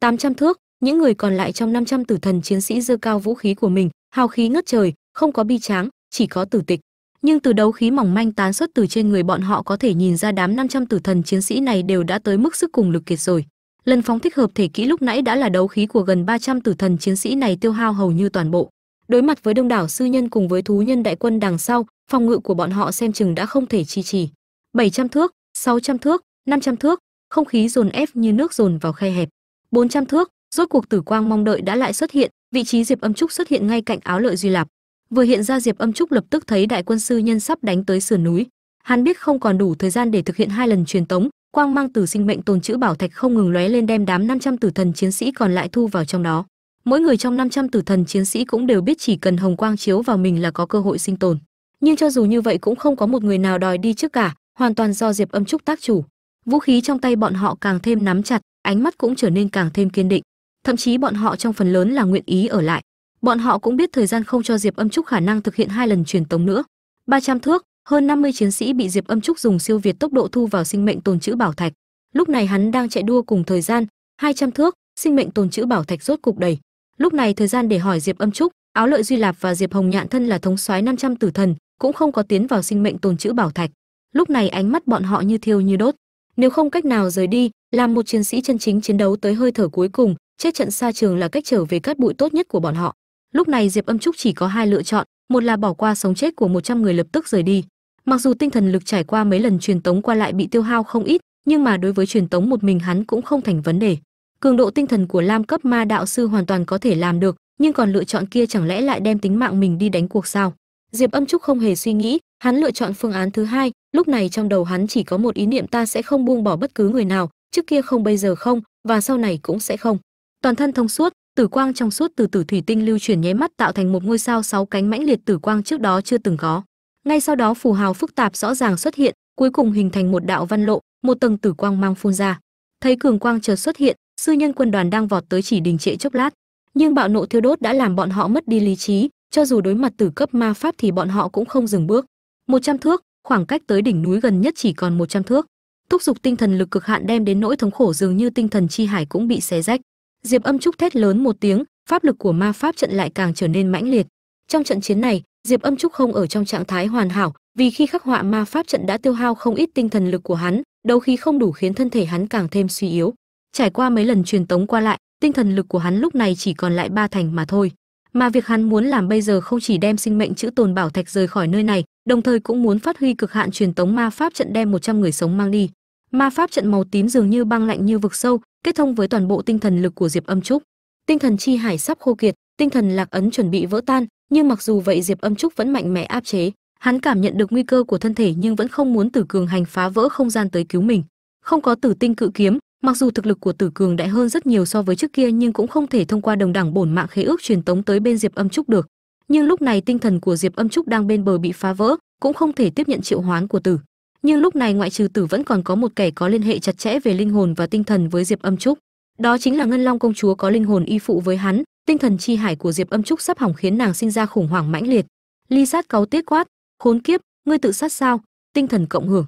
800 thước, những người còn lại trong 500 tử thần chiến sĩ dơ cao vũ khí của mình, hào khí ngất trời, không có bi tráng chỉ có tử tịch. Nhưng từ đấu khí mỏng manh tán xuất từ trên người bọn họ có thể nhìn ra đám 500 tử thần chiến sĩ này đều đã tới mức sức cùng lực kiệt rồi. Lần phóng thích hợp thể kỹ lúc nãy đã là đấu khí của gần 300 tử thần chiến sĩ này tiêu hao hầu như toàn bộ. Đối mặt với đông đảo sư nhân cùng với thú nhân đại quân đằng sau, phòng ngự của bọn họ xem chừng đã không thể chi trì. 700 thước 600 thước 500 thước, không khí dồn ép như nước dồn vào khe hẹp. 400 thước, rốt cuộc tử quang mong đợi đã lại xuất hiện, vị trí diệp âm trúc xuất hiện ngay cạnh áo lợi duy lạp vừa hiện ra diệp âm trúc lập tức thấy đại quân sư nhân sắp đánh tới sườn núi. Hắn biết không còn đủ thời gian để thực hiện hai lần truyền tống, quang mang từ sinh mệnh tồn chữ bảo thạch không ngừng lóe lên đem đám 500 tử thần chiến sĩ còn lại thu vào trong đó. Mỗi người trong 500 tử thần chiến sĩ cũng đều biết chỉ cần hồng quang chiếu vào mình là có cơ hội sinh tồn. Nhưng cho dù như vậy cũng không có một người nào đòi đi trước cả, hoàn toàn do diệp âm trúc tác chủ. Vũ khí trong tay bọn họ càng thêm nắm chặt, ánh mắt cũng trở nên càng thêm kiên định. Thậm chí bọn họ trong phần lớn là nguyện ý ở lại bọn họ cũng biết thời gian không cho diệp âm trúc khả năng thực hiện hai lần truyền tống nữa. 300 thước, hơn 50 chiến sĩ bị diệp âm trúc dùng siêu việt tốc độ thu vào sinh mệnh tồn chữ bảo thạch. Lúc này hắn đang chạy đua cùng thời gian 200 thước, sinh mệnh tồn chữ bảo thạch rốt cục đầy. Lúc này thời gian để hỏi diệp âm trúc, áo lợi duy lạp và diệp hồng nhạn thân là thống soái 500 tử thần, cũng không có tiến vào sinh mệnh tồn chữ bảo thạch. Lúc này ánh mắt bọn họ như thiêu như đốt. Nếu không cách nào rời đi, làm một chiến sĩ chân chính chiến đấu tới hơi thở cuối cùng, chết trận xa trường là cách trở về cát bụi tốt nhất của bọn họ lúc này diệp âm trúc chỉ có hai lựa chọn, một là bỏ qua sống chết của 100 người lập tức rời đi. Mặc dù tinh thần lực trải qua mấy lần truyền tống qua lại bị tiêu hao không ít, nhưng mà đối với truyền tống một mình hắn cũng không thành vấn đề. Cường độ tinh thần của lam cấp ma đạo sư hoàn toàn có thể làm được, nhưng còn lựa chọn kia chẳng lẽ lại đem tính mạng mình đi đánh cuộc sao? Diệp âm trúc không hề suy nghĩ, hắn lựa chọn phương án thứ hai, lúc này trong đầu hắn chỉ có một ý niệm ta sẽ không buông bỏ bất cứ người nào, trước kia không bây giờ không, và sau này cũng sẽ không. Toàn thân thông suốt tử quang trong suốt từ tử thủy tinh lưu chuyển nháy mắt tạo thành một ngôi sao sáu cánh mãnh liệt tử quang trước đó chưa từng có. Ngay sau đó phù hào phức tạp rõ ràng xuất hiện, cuối cùng hình thành một đạo văn lộ, một tầng tử quang mang phun ra. Thấy cường quang chợt xuất hiện, sư nhân quân đoàn đang vọt tới chỉ đình trệ chốc lát. Nhưng bạo nộ thiêu đốt đã làm bọn họ mất đi lý trí, cho dù đối mặt tử cấp ma pháp thì bọn họ cũng không dừng bước. Một trăm thước, khoảng cách tới đỉnh núi gần nhất chỉ còn một trăm thước. Thúc giục tinh thần lực cực hạn đem đến nỗi thống khổ dường như tinh thần chi hải cũng bị xé rách diệp âm trúc thét lớn một tiếng, pháp lực của ma pháp trận lại càng trở nên mãnh liệt. Trong trận chiến này, diệp âm trúc không ở trong trạng thái hoàn hảo, vì khi khắc họa ma pháp trận đã tiêu hao không ít tinh thần lực của hắn, đấu khí không đủ khiến thân thể hắn càng thêm suy yếu. Trải qua mấy lần truyền tống qua lại, tinh thần lực của hắn lúc này chỉ còn lại ba thành mà thôi. Mà việc hắn muốn làm bây giờ không chỉ đem sinh mệnh chữ tồn bảo thạch rời khỏi nơi này, đồng thời cũng muốn phát huy cực hạn truyền tống ma pháp trận đem 100 người sống mang đi. Ma pháp trận màu tím dường như băng lạnh như vực sâu kết thông với toàn bộ tinh thần lực của diệp âm trúc. Tinh thần chi hải sắp khô kiệt, tinh thần lạc ấn chuẩn bị vỡ tan, nhưng mặc dù vậy diệp âm trúc vẫn mạnh mẽ áp chế. Hắn cảm nhận được nguy cơ của thân thể nhưng vẫn không muốn tử cường hành phá vỡ không gian tới cứu mình. Không có tử tinh cự kiếm, mặc dù thực lực của tử cường đại hơn rất nhiều so với trước kia nhưng cũng không thể thông qua đồng đẳng bổn mạng khế ước truyền tống tới bên diệp âm trúc được. Nhưng lúc này tinh thần của diệp âm trúc đang bên bờ bị phá vỡ, cũng không thể tiếp nhận triệu hoán của tử nhưng lúc này ngoại trừ tử vẫn còn có một kẻ có liên hệ chặt chẽ về linh hồn và tinh thần với diệp âm trúc. Đó chính là ngân long công chúa có linh hồn y phụ với hắn, tinh thần chi hải của diệp âm trúc sắp hỏng khiến nàng sinh ra khủng hoảng mãnh liệt. Ly sát cáu tiết quát, khốn kiếp, ngươi tự sát sao? Tinh thần cộng hưởng.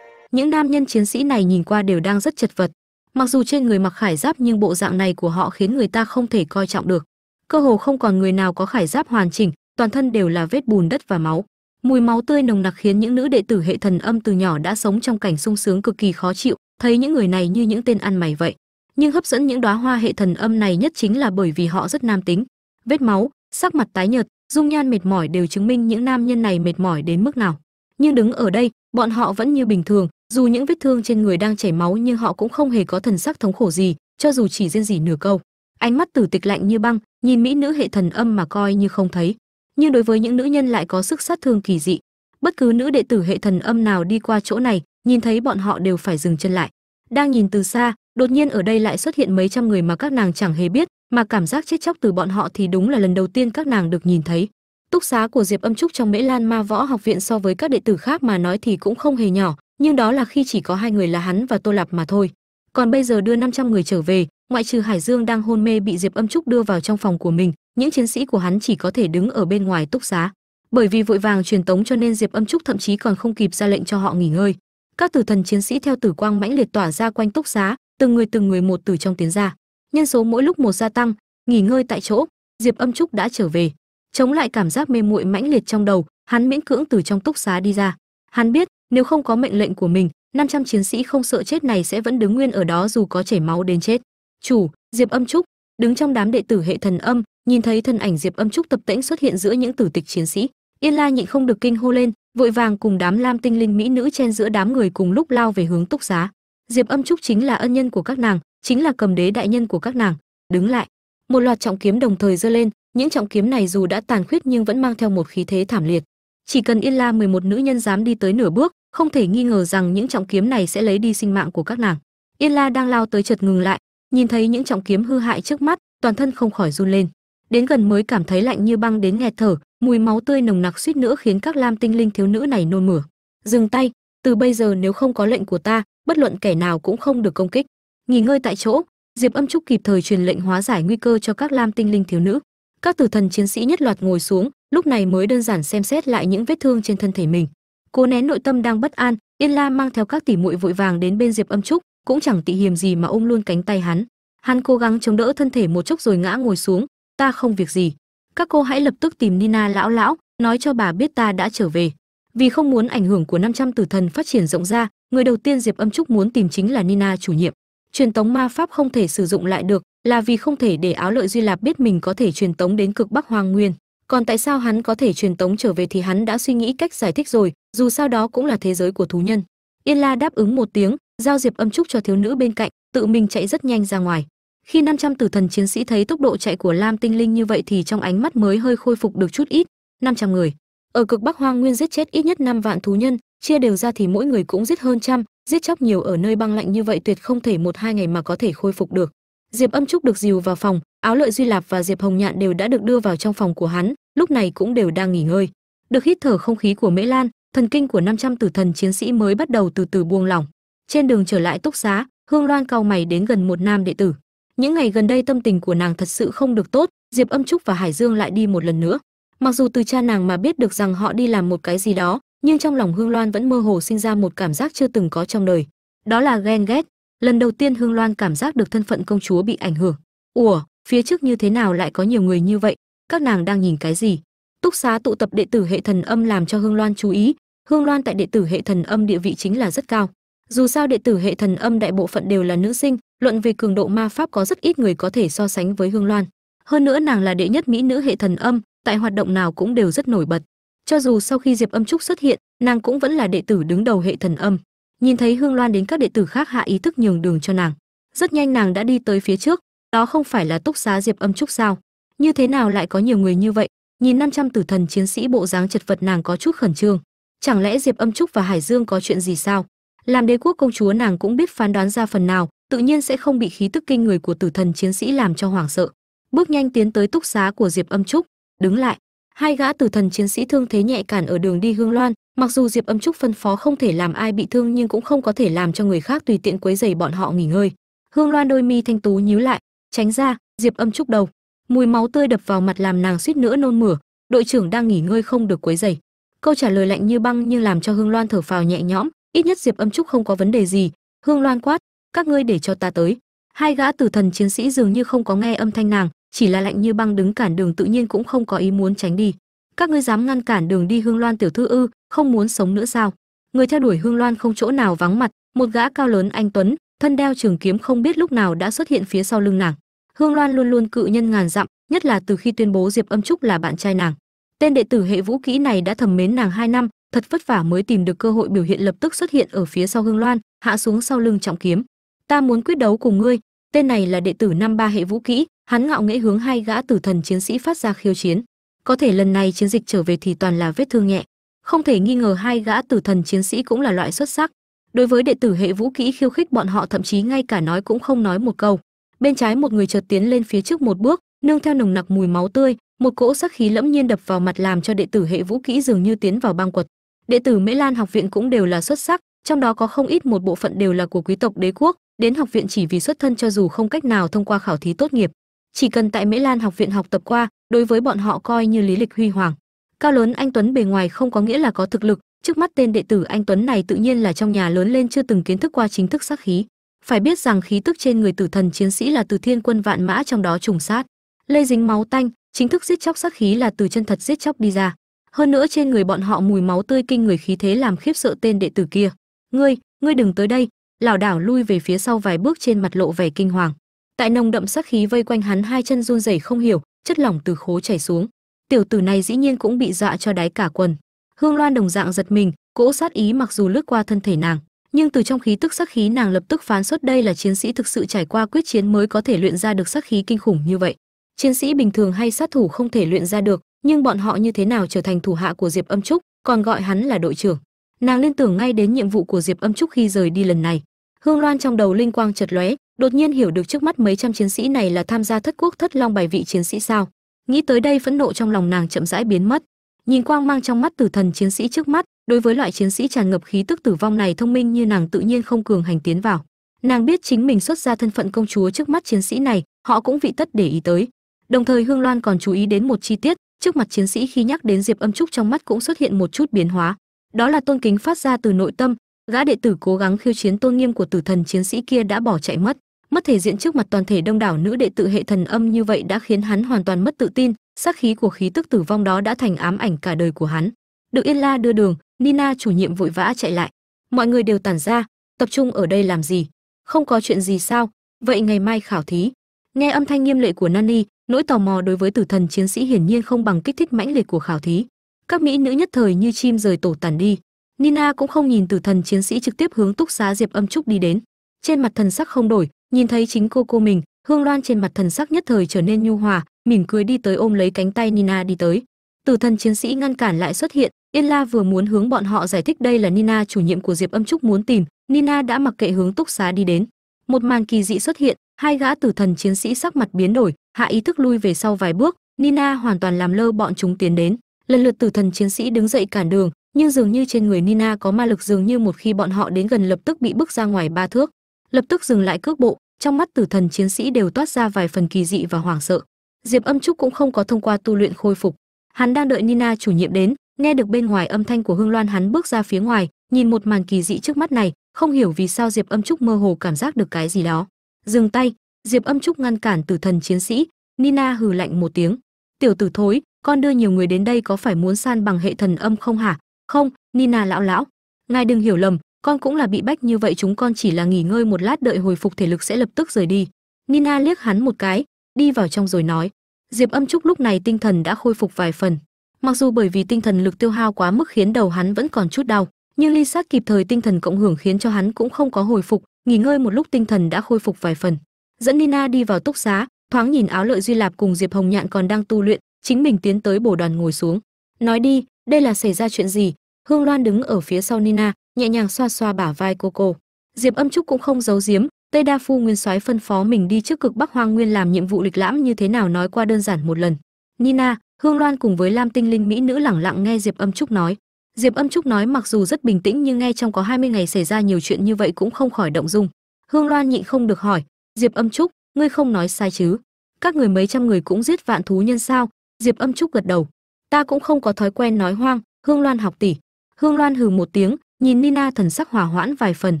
Những nam nhân chiến sĩ này nhìn qua đều đang rất chật vật. Mặc dù trên người mặc khải giáp nhưng bộ dạng này của họ khiến người ta không thể coi trọng được cơ hồ không còn người nào có khải giáp hoàn chỉnh, toàn thân đều là vết bùn đất và máu. Mùi máu tươi nồng nặc khiến những nữ đệ tử hệ thần âm từ nhỏ đã sống trong cảnh sung sướng cực kỳ khó chịu, thấy những người này như những tên ăn mày vậy. Nhưng hấp dẫn những đóa hoa hệ thần âm này nhất chính là bởi vì họ rất nam tính. Vết máu, sắc mặt tái nhợt, dung nhan mệt mỏi đều chứng minh những nam nhân này mệt mỏi đến mức nào. Nhưng đứng ở đây, bọn họ vẫn như bình thường, dù những vết thương trên người đang chảy máu nhưng họ cũng không hề có thần sắc thống khổ gì, cho dù chỉ riêng gì nửa câu. Ánh mắt tử tịch lạnh như băng nhìn mỹ nữ hệ thần âm mà coi như không thấy, nhưng đối với những nữ nhân lại có sức sát thương kỳ dị, bất cứ nữ đệ tử hệ thần âm nào đi qua chỗ này, nhìn thấy bọn họ đều phải dừng chân lại. Đang nhìn từ xa, đột nhiên ở đây lại xuất hiện mấy trăm người mà các nàng chẳng hề biết, mà cảm giác chết chóc từ bọn họ thì đúng là lần đầu tiên các nàng được nhìn thấy. Túc xá của diệp âm trúc trong mễ lan ma võ học viện so với các đệ tử khác mà nói thì cũng không hề nhỏ, nhưng đó là khi chỉ có hai người là hắn và tô lạp mà thôi. Còn bây giờ đưa 500 người trở về ngoại trừ hải dương đang hôn mê bị diệp âm trúc đưa vào trong phòng của mình, những chiến sĩ của hắn chỉ có thể đứng ở bên ngoài túc xá. Bởi vì vội vàng truyền tống cho nên diệp âm trúc thậm chí còn không kịp ra lệnh cho họ nghỉ ngơi. Các tử thần chiến sĩ theo tử quang mãnh liệt tỏa ra quanh túc xá, từng người từng người một từ trong tiến ra. Nhân số mỗi lúc một gia tăng, nghỉ ngơi tại chỗ, diệp âm trúc đã trở về. Chống lại cảm giác mê muội mãnh liệt trong đầu, hắn miễn cưỡng từ trong túc xá đi ra. Hắn biết, nếu không có mệnh lệnh của mình 500 chiến sĩ không sợ chết này sẽ vẫn đứng nguyên ở đó dù có chảy máu đến chết chủ, diệp âm trúc, đứng trong đám đệ tử hệ thần âm, nhìn thấy thân ảnh diệp âm trúc tập tễnh xuất hiện giữa những tử tịch chiến sĩ. Yên la nhịn không được kinh hô lên, vội vàng cùng đám lam tinh linh mỹ nữ chen giữa đám người cùng lúc lao về hướng túc xá. Diệp âm trúc chính là ân nhân của các nàng, chính là cầm đế đại nhân của các nàng. Đứng lại. Một loạt trọng kiếm đồng thời giơ lên, những trọng kiếm này dù đã tàn khuyết nhưng vẫn mang theo một khí thế thảm liệt. Chỉ cần yên la 11 nữ nhân dám đi tới nửa bước, không thể nghi ngờ rằng những trọng kiếm này sẽ lấy đi sinh mạng của các nàng. Yên la đang lao tới chợt ngừng lại nhìn thấy những trọng kiếm hư hại trước mắt, toàn thân không khỏi run lên. Đến gần mới cảm thấy lạnh như băng đến nghẹt thở, mùi máu tươi nồng nặc suýt nữa khiến các lam tinh linh thiếu nữ này nôn mửa. Dừng tay, từ bây giờ nếu không có lệnh của ta, bất luận kẻ nào cũng không được công kích. Nghỉ ngơi tại chỗ, diệp âm trúc kịp thời truyền lệnh hóa giải nguy cơ cho các lam tinh linh thiếu nữ. Các tử thần chiến sĩ nhất loạt ngồi xuống, lúc này mới đơn giản xem xét lại những vết thương trên thân thể mình. Cố nén nội tâm đang bất an, yên la mang theo các tỷ muội vội vàng đến bên diệp âm trúc cũng chẳng tị hiềm gì mà ôm luôn cánh tay hắn. Hắn cố gắng chống đỡ thân thể một chốc rồi ngã ngồi xuống. Ta không việc gì. Các cô hãy lập tức tìm nina lão lão, nói cho bà biết ta đã trở về. Vì không muốn ảnh hưởng của 500 tử thần phát triển rộng ra, người đầu tiên diệp âm trúc muốn tìm chính là nina chủ nhiệm. Truyền tống ma pháp không thể sử dụng lại được, là vì không thể để áo lợi duy lạp biết mình có thể truyền tống đến cực bắc hoàng nguyên. Còn tại sao hắn có thể truyền tống trở về thì hắn đã suy nghĩ cách giải thích rồi, dù sao đó cũng là thế giới của thú nhân. Yên la đáp ứng một tiếng giao diệp âm trúc cho thiếu nữ bên cạnh, tự mình chạy rất nhanh ra ngoài. Khi 500 tử thần chiến sĩ thấy tốc độ chạy của lam tinh linh như vậy thì trong ánh mắt mới hơi khôi phục được chút ít. 500 người. Ở cực bắc hoang nguyên giết chết ít nhất 5 vạn thú nhân, chia đều ra thì mỗi người cũng giết hơn trăm, giết chóc nhiều ở nơi băng lạnh như vậy tuyệt không thể một hai ngày mà có thể khôi phục được. Diệp âm trúc được dìu vào phòng, áo lợi duy lạp và diệp hồng nhạn đều đã được đưa vào trong phòng của hắn, lúc này cũng đều đang nghỉ ngơi. Được hít thở không khí của mễ lan, thần kinh của 500 tử thần chiến sĩ mới bắt đầu từ từ buông lỏng trên đường trở lại túc xá, hương loan cau mày đến gần một nam đệ tử. Những ngày gần đây tâm tình của nàng thật sự không được tốt, diệp âm trúc và hải dương lại đi một lần nữa. Mặc dù từ cha nàng mà biết được rằng họ đi làm một cái gì đó, nhưng trong lòng hương loan vẫn mơ hồ sinh ra một cảm giác chưa từng có trong đời. Đó là ghen ghét. Lần đầu tiên hương loan cảm giác được thân phận công chúa bị ảnh hưởng. Ủa, phía trước như thế nào lại có nhiều người như vậy? Các nàng đang nhìn cái gì? Túc xá tụ tập đệ tử hệ thần âm làm cho hương loan chú ý. Hương loan tại đệ tử hệ thần âm địa vị chính là rất cao dù sao đệ tử hệ thần âm đại bộ phận đều là nữ sinh, luận về cường độ ma pháp có rất ít người có thể so sánh với hương loan. Hơn nữa nàng là đệ nhất mỹ nữ hệ thần âm, tại hoạt động nào cũng đều rất nổi bật. Cho dù sau khi diệp âm trúc xuất hiện, nàng cũng vẫn là đệ tử đứng đầu hệ thần âm. Nhìn thấy hương loan đến các đệ tử khác hạ ý thức nhường đường cho nàng. Rất nhanh nàng đã đi tới phía trước, đó không phải là túc xá diệp âm trúc sao? Như thế nào lại có nhiều người như vậy? Nhìn 500 tử thần chiến sĩ bộ dáng chật vật nàng có chút khẩn trương. Chẳng lẽ diệp âm trúc và hải dương có chuyện gì sao? Làm đế quốc công chúa nàng cũng biết phán đoán ra phần nào, tự nhiên sẽ không bị khí tức kinh người của tử thần chiến sĩ làm cho hoảng sợ. Bước nhanh tiến tới túc xá của diệp âm trúc, đứng lại. Hai gã tử thần chiến sĩ thương thế nhẹ cản ở đường đi hương loan, mặc dù diệp âm trúc phân phó không thể làm ai bị thương nhưng cũng không có thể làm cho người khác tùy tiện quấy dày bọn họ nghỉ ngơi. Hương loan đôi mi thanh tú nhíu lại, tránh ra, diệp âm trúc đầu. Mùi máu tươi đập vào mặt làm nàng suýt nữa nôn mửa. Đội trưởng đang nghỉ ngơi không được quấy dày câu trả lời lạnh như băng nhưng làm cho hương loan thở phào nhẹ nhõm ít nhất diệp âm trúc không có vấn đề gì. Hương loan quát, các ngươi để cho ta tới. Hai gã tử thần chiến sĩ dường như không có nghe âm thanh nàng, chỉ là lạnh như băng đứng cản đường tự nhiên cũng không có ý muốn tránh đi. Các ngươi dám ngăn cản đường đi hương loan tiểu thư ư, không muốn sống nữa sao? Người theo đuổi hương loan không chỗ nào vắng mặt, một gã cao lớn anh tuấn, thân đeo trường kiếm không biết lúc nào đã xuất hiện phía sau lưng nàng. Hương loan luôn luôn cự nhân ngàn dặm, nhất là từ khi tuyên bố diệp âm trúc là bạn trai nàng. Tên đệ tử hệ vũ kỹ này đã thầm mến nàng hai năm thật vất vả mới tìm được cơ hội biểu hiện lập tức xuất hiện ở phía sau hương loan, hạ xuống sau lưng trọng kiếm. Ta muốn quyết đấu cùng ngươi, tên này là đệ tử năm ba hệ vũ kỹ, hắn ngạo nghễ hướng hai gã tử thần chiến sĩ phát ra khiêu chiến. Có thể lần này chiến dịch trở về thì toàn là vết thương nhẹ. Không thể nghi ngờ hai gã tử thần chiến sĩ cũng là loại xuất sắc. Đối với đệ tử hệ vũ kỹ khiêu khích bọn họ thậm chí ngay cả nói cũng không nói một câu. Bên trái một người chợt tiến lên phía trước một bước, nương theo nồng nặc mùi máu tươi, một cỗ sắc khí lẫm nhiên đập vào mặt làm cho đệ tử hệ vũ kỹ dường như tiến vào băng quật đệ tử mễ lan học viện cũng đều là xuất sắc, trong đó có không ít một bộ phận đều là của quý tộc đế quốc, đến học viện chỉ vì xuất thân cho dù không cách nào thông qua khảo thí tốt nghiệp. Chỉ cần tại mễ lan học viện học tập qua, đối với bọn họ coi như lý lịch huy hoàng. Cao lớn anh tuấn bề ngoài không có nghĩa là có thực lực, trước mắt tên đệ tử anh tuấn này tự nhiên là trong nhà lớn lên chưa từng kiến thức qua chính thức sắc khí. Phải biết rằng khí tức trên người tử thần chiến sĩ là từ thiên quân vạn mã trong đó trùng sát. Lây dính máu tanh, chính thức giết chóc sắc khí là từ chân thật giết chóc đi ra hơn nữa trên người bọn họ mùi máu tươi kinh người khí thế làm khiếp sợ tên đệ tử kia. Ngươi ngươi đừng tới đây. Lảo đảo lui về phía sau vài bước trên mặt lộ vẻ kinh hoàng. Tại nồng đậm sắc khí vây quanh hắn, hai chân run rẩy không hiểu, chất lỏng từ khố chảy xuống. Tiểu tử này dĩ nhiên cũng bị dọa cho đáy cả quần. Hương loan đồng dạng giật mình, cỗ sát ý mặc dù lướt qua thân thể nàng, nhưng từ trong khí tức sắc khí nàng lập tức phán xuất đây là chiến sĩ thực sự trải qua quyết chiến mới có thể luyện ra được sắc khí kinh khủng như vậy. Chiến sĩ bình thường hay sát thủ không thể luyện ra được nhưng bọn họ như thế nào trở thành thủ hạ của diệp âm trúc, còn gọi hắn là đội trưởng. Nàng liên tưởng ngay đến nhiệm vụ của diệp âm trúc khi rời đi lần này. Hương loan trong đầu linh quang chợt lóe, đột nhiên hiểu được trước mắt mấy trăm chiến sĩ này là tham gia thất quốc thất long bài vị chiến sĩ sao. Nghĩ tới đây phẫn nộ trong lòng nàng chậm rãi biến mất. Nhìn quang mang trong mắt tử thần chiến sĩ trước mắt, đối với loại chiến sĩ tràn ngập khí tức tử vong này thông minh như nàng tự nhiên không cường hành tiến vào. Nàng biết chính mình xuất ra thân phận công chúa trước mắt chiến sĩ này, họ cũng vị tất để ý tới. Đồng thời hương loan còn chú ý đến một chi tiết trước mặt chiến sĩ khi nhắc đến diệp âm trúc trong mắt cũng xuất hiện một chút biến hóa. Đó là tôn kính phát ra từ nội tâm, gã đệ tử cố gắng khiêu chiến tôn nghiêm của tử thần chiến sĩ kia đã bỏ chạy mất. Mất thể diện trước mặt toàn thể đông đảo nữ đệ tử hệ thần âm như vậy đã khiến hắn hoàn toàn mất tự tin, sát khí của khí tức tử vong đó đã thành ám ảnh cả đời của hắn. Được yên la đưa đường, nina chủ nhiệm vội vã chạy lại. Mọi người đều tản ra, tập trung ở đây làm gì? Không có chuyện gì sao? Vậy ngày mai khảo thí. Nghe âm thanh nghiêm lệ của nani nỗi tò mò đối với tử thần chiến sĩ hiển nhiên không bằng kích thích mãnh liệt của khảo thí. Các mỹ nữ nhất thời như chim rời tổ tàn đi. Nina cũng không nhìn tử thần chiến sĩ trực tiếp hướng túc xá diệp âm trúc đi đến. Trên mặt thần sắc không đổi, nhìn thấy chính cô cô mình, hương loan trên mặt thần sắc nhất thời trở nên nhu hòa, mỉm cười đi tới ôm lấy cánh tay nina đi tới. Tử thần chiến sĩ ngăn cản lại xuất hiện, yên la vừa muốn hướng bọn họ giải thích đây là nina chủ nhiệm của diệp âm trúc muốn tìm, nina đã mặc kệ hướng túc xá đi đến. Một màn kỳ dị xuất hiện, hai gã tử thần chiến sĩ sắc mặt biến đổi hạ ý thức lui về sau vài bước, nina hoàn toàn làm lơ bọn chúng tiến đến. Lần lượt tử thần chiến sĩ đứng dậy cản đường, nhưng dường như trên người nina có ma lực dường như một khi bọn họ đến gần lập tức bị bước ra ngoài ba thước. Lập tức dừng lại cước bộ, trong mắt tử thần chiến sĩ đều toát ra vài phần kỳ dị và hoảng sợ. Diệp âm trúc cũng không có thông qua tu luyện khôi phục. Hắn đang đợi nina chủ nhiệm đến, nghe được bên ngoài âm thanh của hương loan hắn bước ra phía ngoài, nhìn một màn kỳ dị trước mắt này, không hiểu vì sao diệp âm trúc mơ hồ cảm giác được cái gì đó. Dừng tay diệp âm trúc ngăn cản tử thần chiến sĩ, nina hừ lạnh một tiếng. Tiểu tử thối, con đưa nhiều người đến đây có phải muốn san bằng hệ thần âm không hả? Không, nina lão lão. Ngài đừng hiểu lầm, con cũng là bị bách như vậy, chúng con chỉ là nghỉ ngơi một lát đợi hồi phục thể lực sẽ lập tức rời đi. Nina liếc hắn một cái, đi vào trong rồi nói. Diệp âm trúc lúc này tinh thần đã khôi phục vài phần. Mặc dù bởi vì tinh thần lực tiêu hao quá mức khiến đầu hắn vẫn còn chút đau, nhưng ly sát kịp thời tinh thần cộng hưởng khiến cho hắn cũng không có hồi phục, nghỉ ngơi một lúc tinh thần đã khôi phục vài phần dẫn nina đi vào túc xá, thoáng nhìn áo lợi duy lạp cùng diệp hồng nhạn còn đang tu luyện, chính mình tiến tới bổ đoàn ngồi xuống. Nói đi, đây là xảy ra chuyện gì? Hương loan đứng ở phía sau nina, nhẹ nhàng xoa xoa bả vai cô cô. Diệp âm trúc cũng không giấu giếm, tây đa phu nguyên soái phân phó mình đi trước cực bắc hoang nguyên làm nhiệm vụ lịch lãm như thế nào nói qua đơn giản một lần. Nina, hương loan cùng với lam tinh linh mỹ nữ lẳng lặng nghe diệp âm trúc nói. Diệp âm trúc nói mặc dù rất bình tĩnh nhưng nghe trong có 20 ngày xảy ra nhiều chuyện như vậy cũng không khỏi động dung. Hương loan nhịn không được hỏi diệp âm trúc, ngươi không nói sai chứ. Các người mấy trăm người cũng giết vạn thú nhân sao? Diệp âm trúc gật đầu. Ta cũng không có thói quen nói hoang, hương loan học tỷ hương loan hừ một tiếng, nhìn nina thần sắc hỏa hoãn vài phần.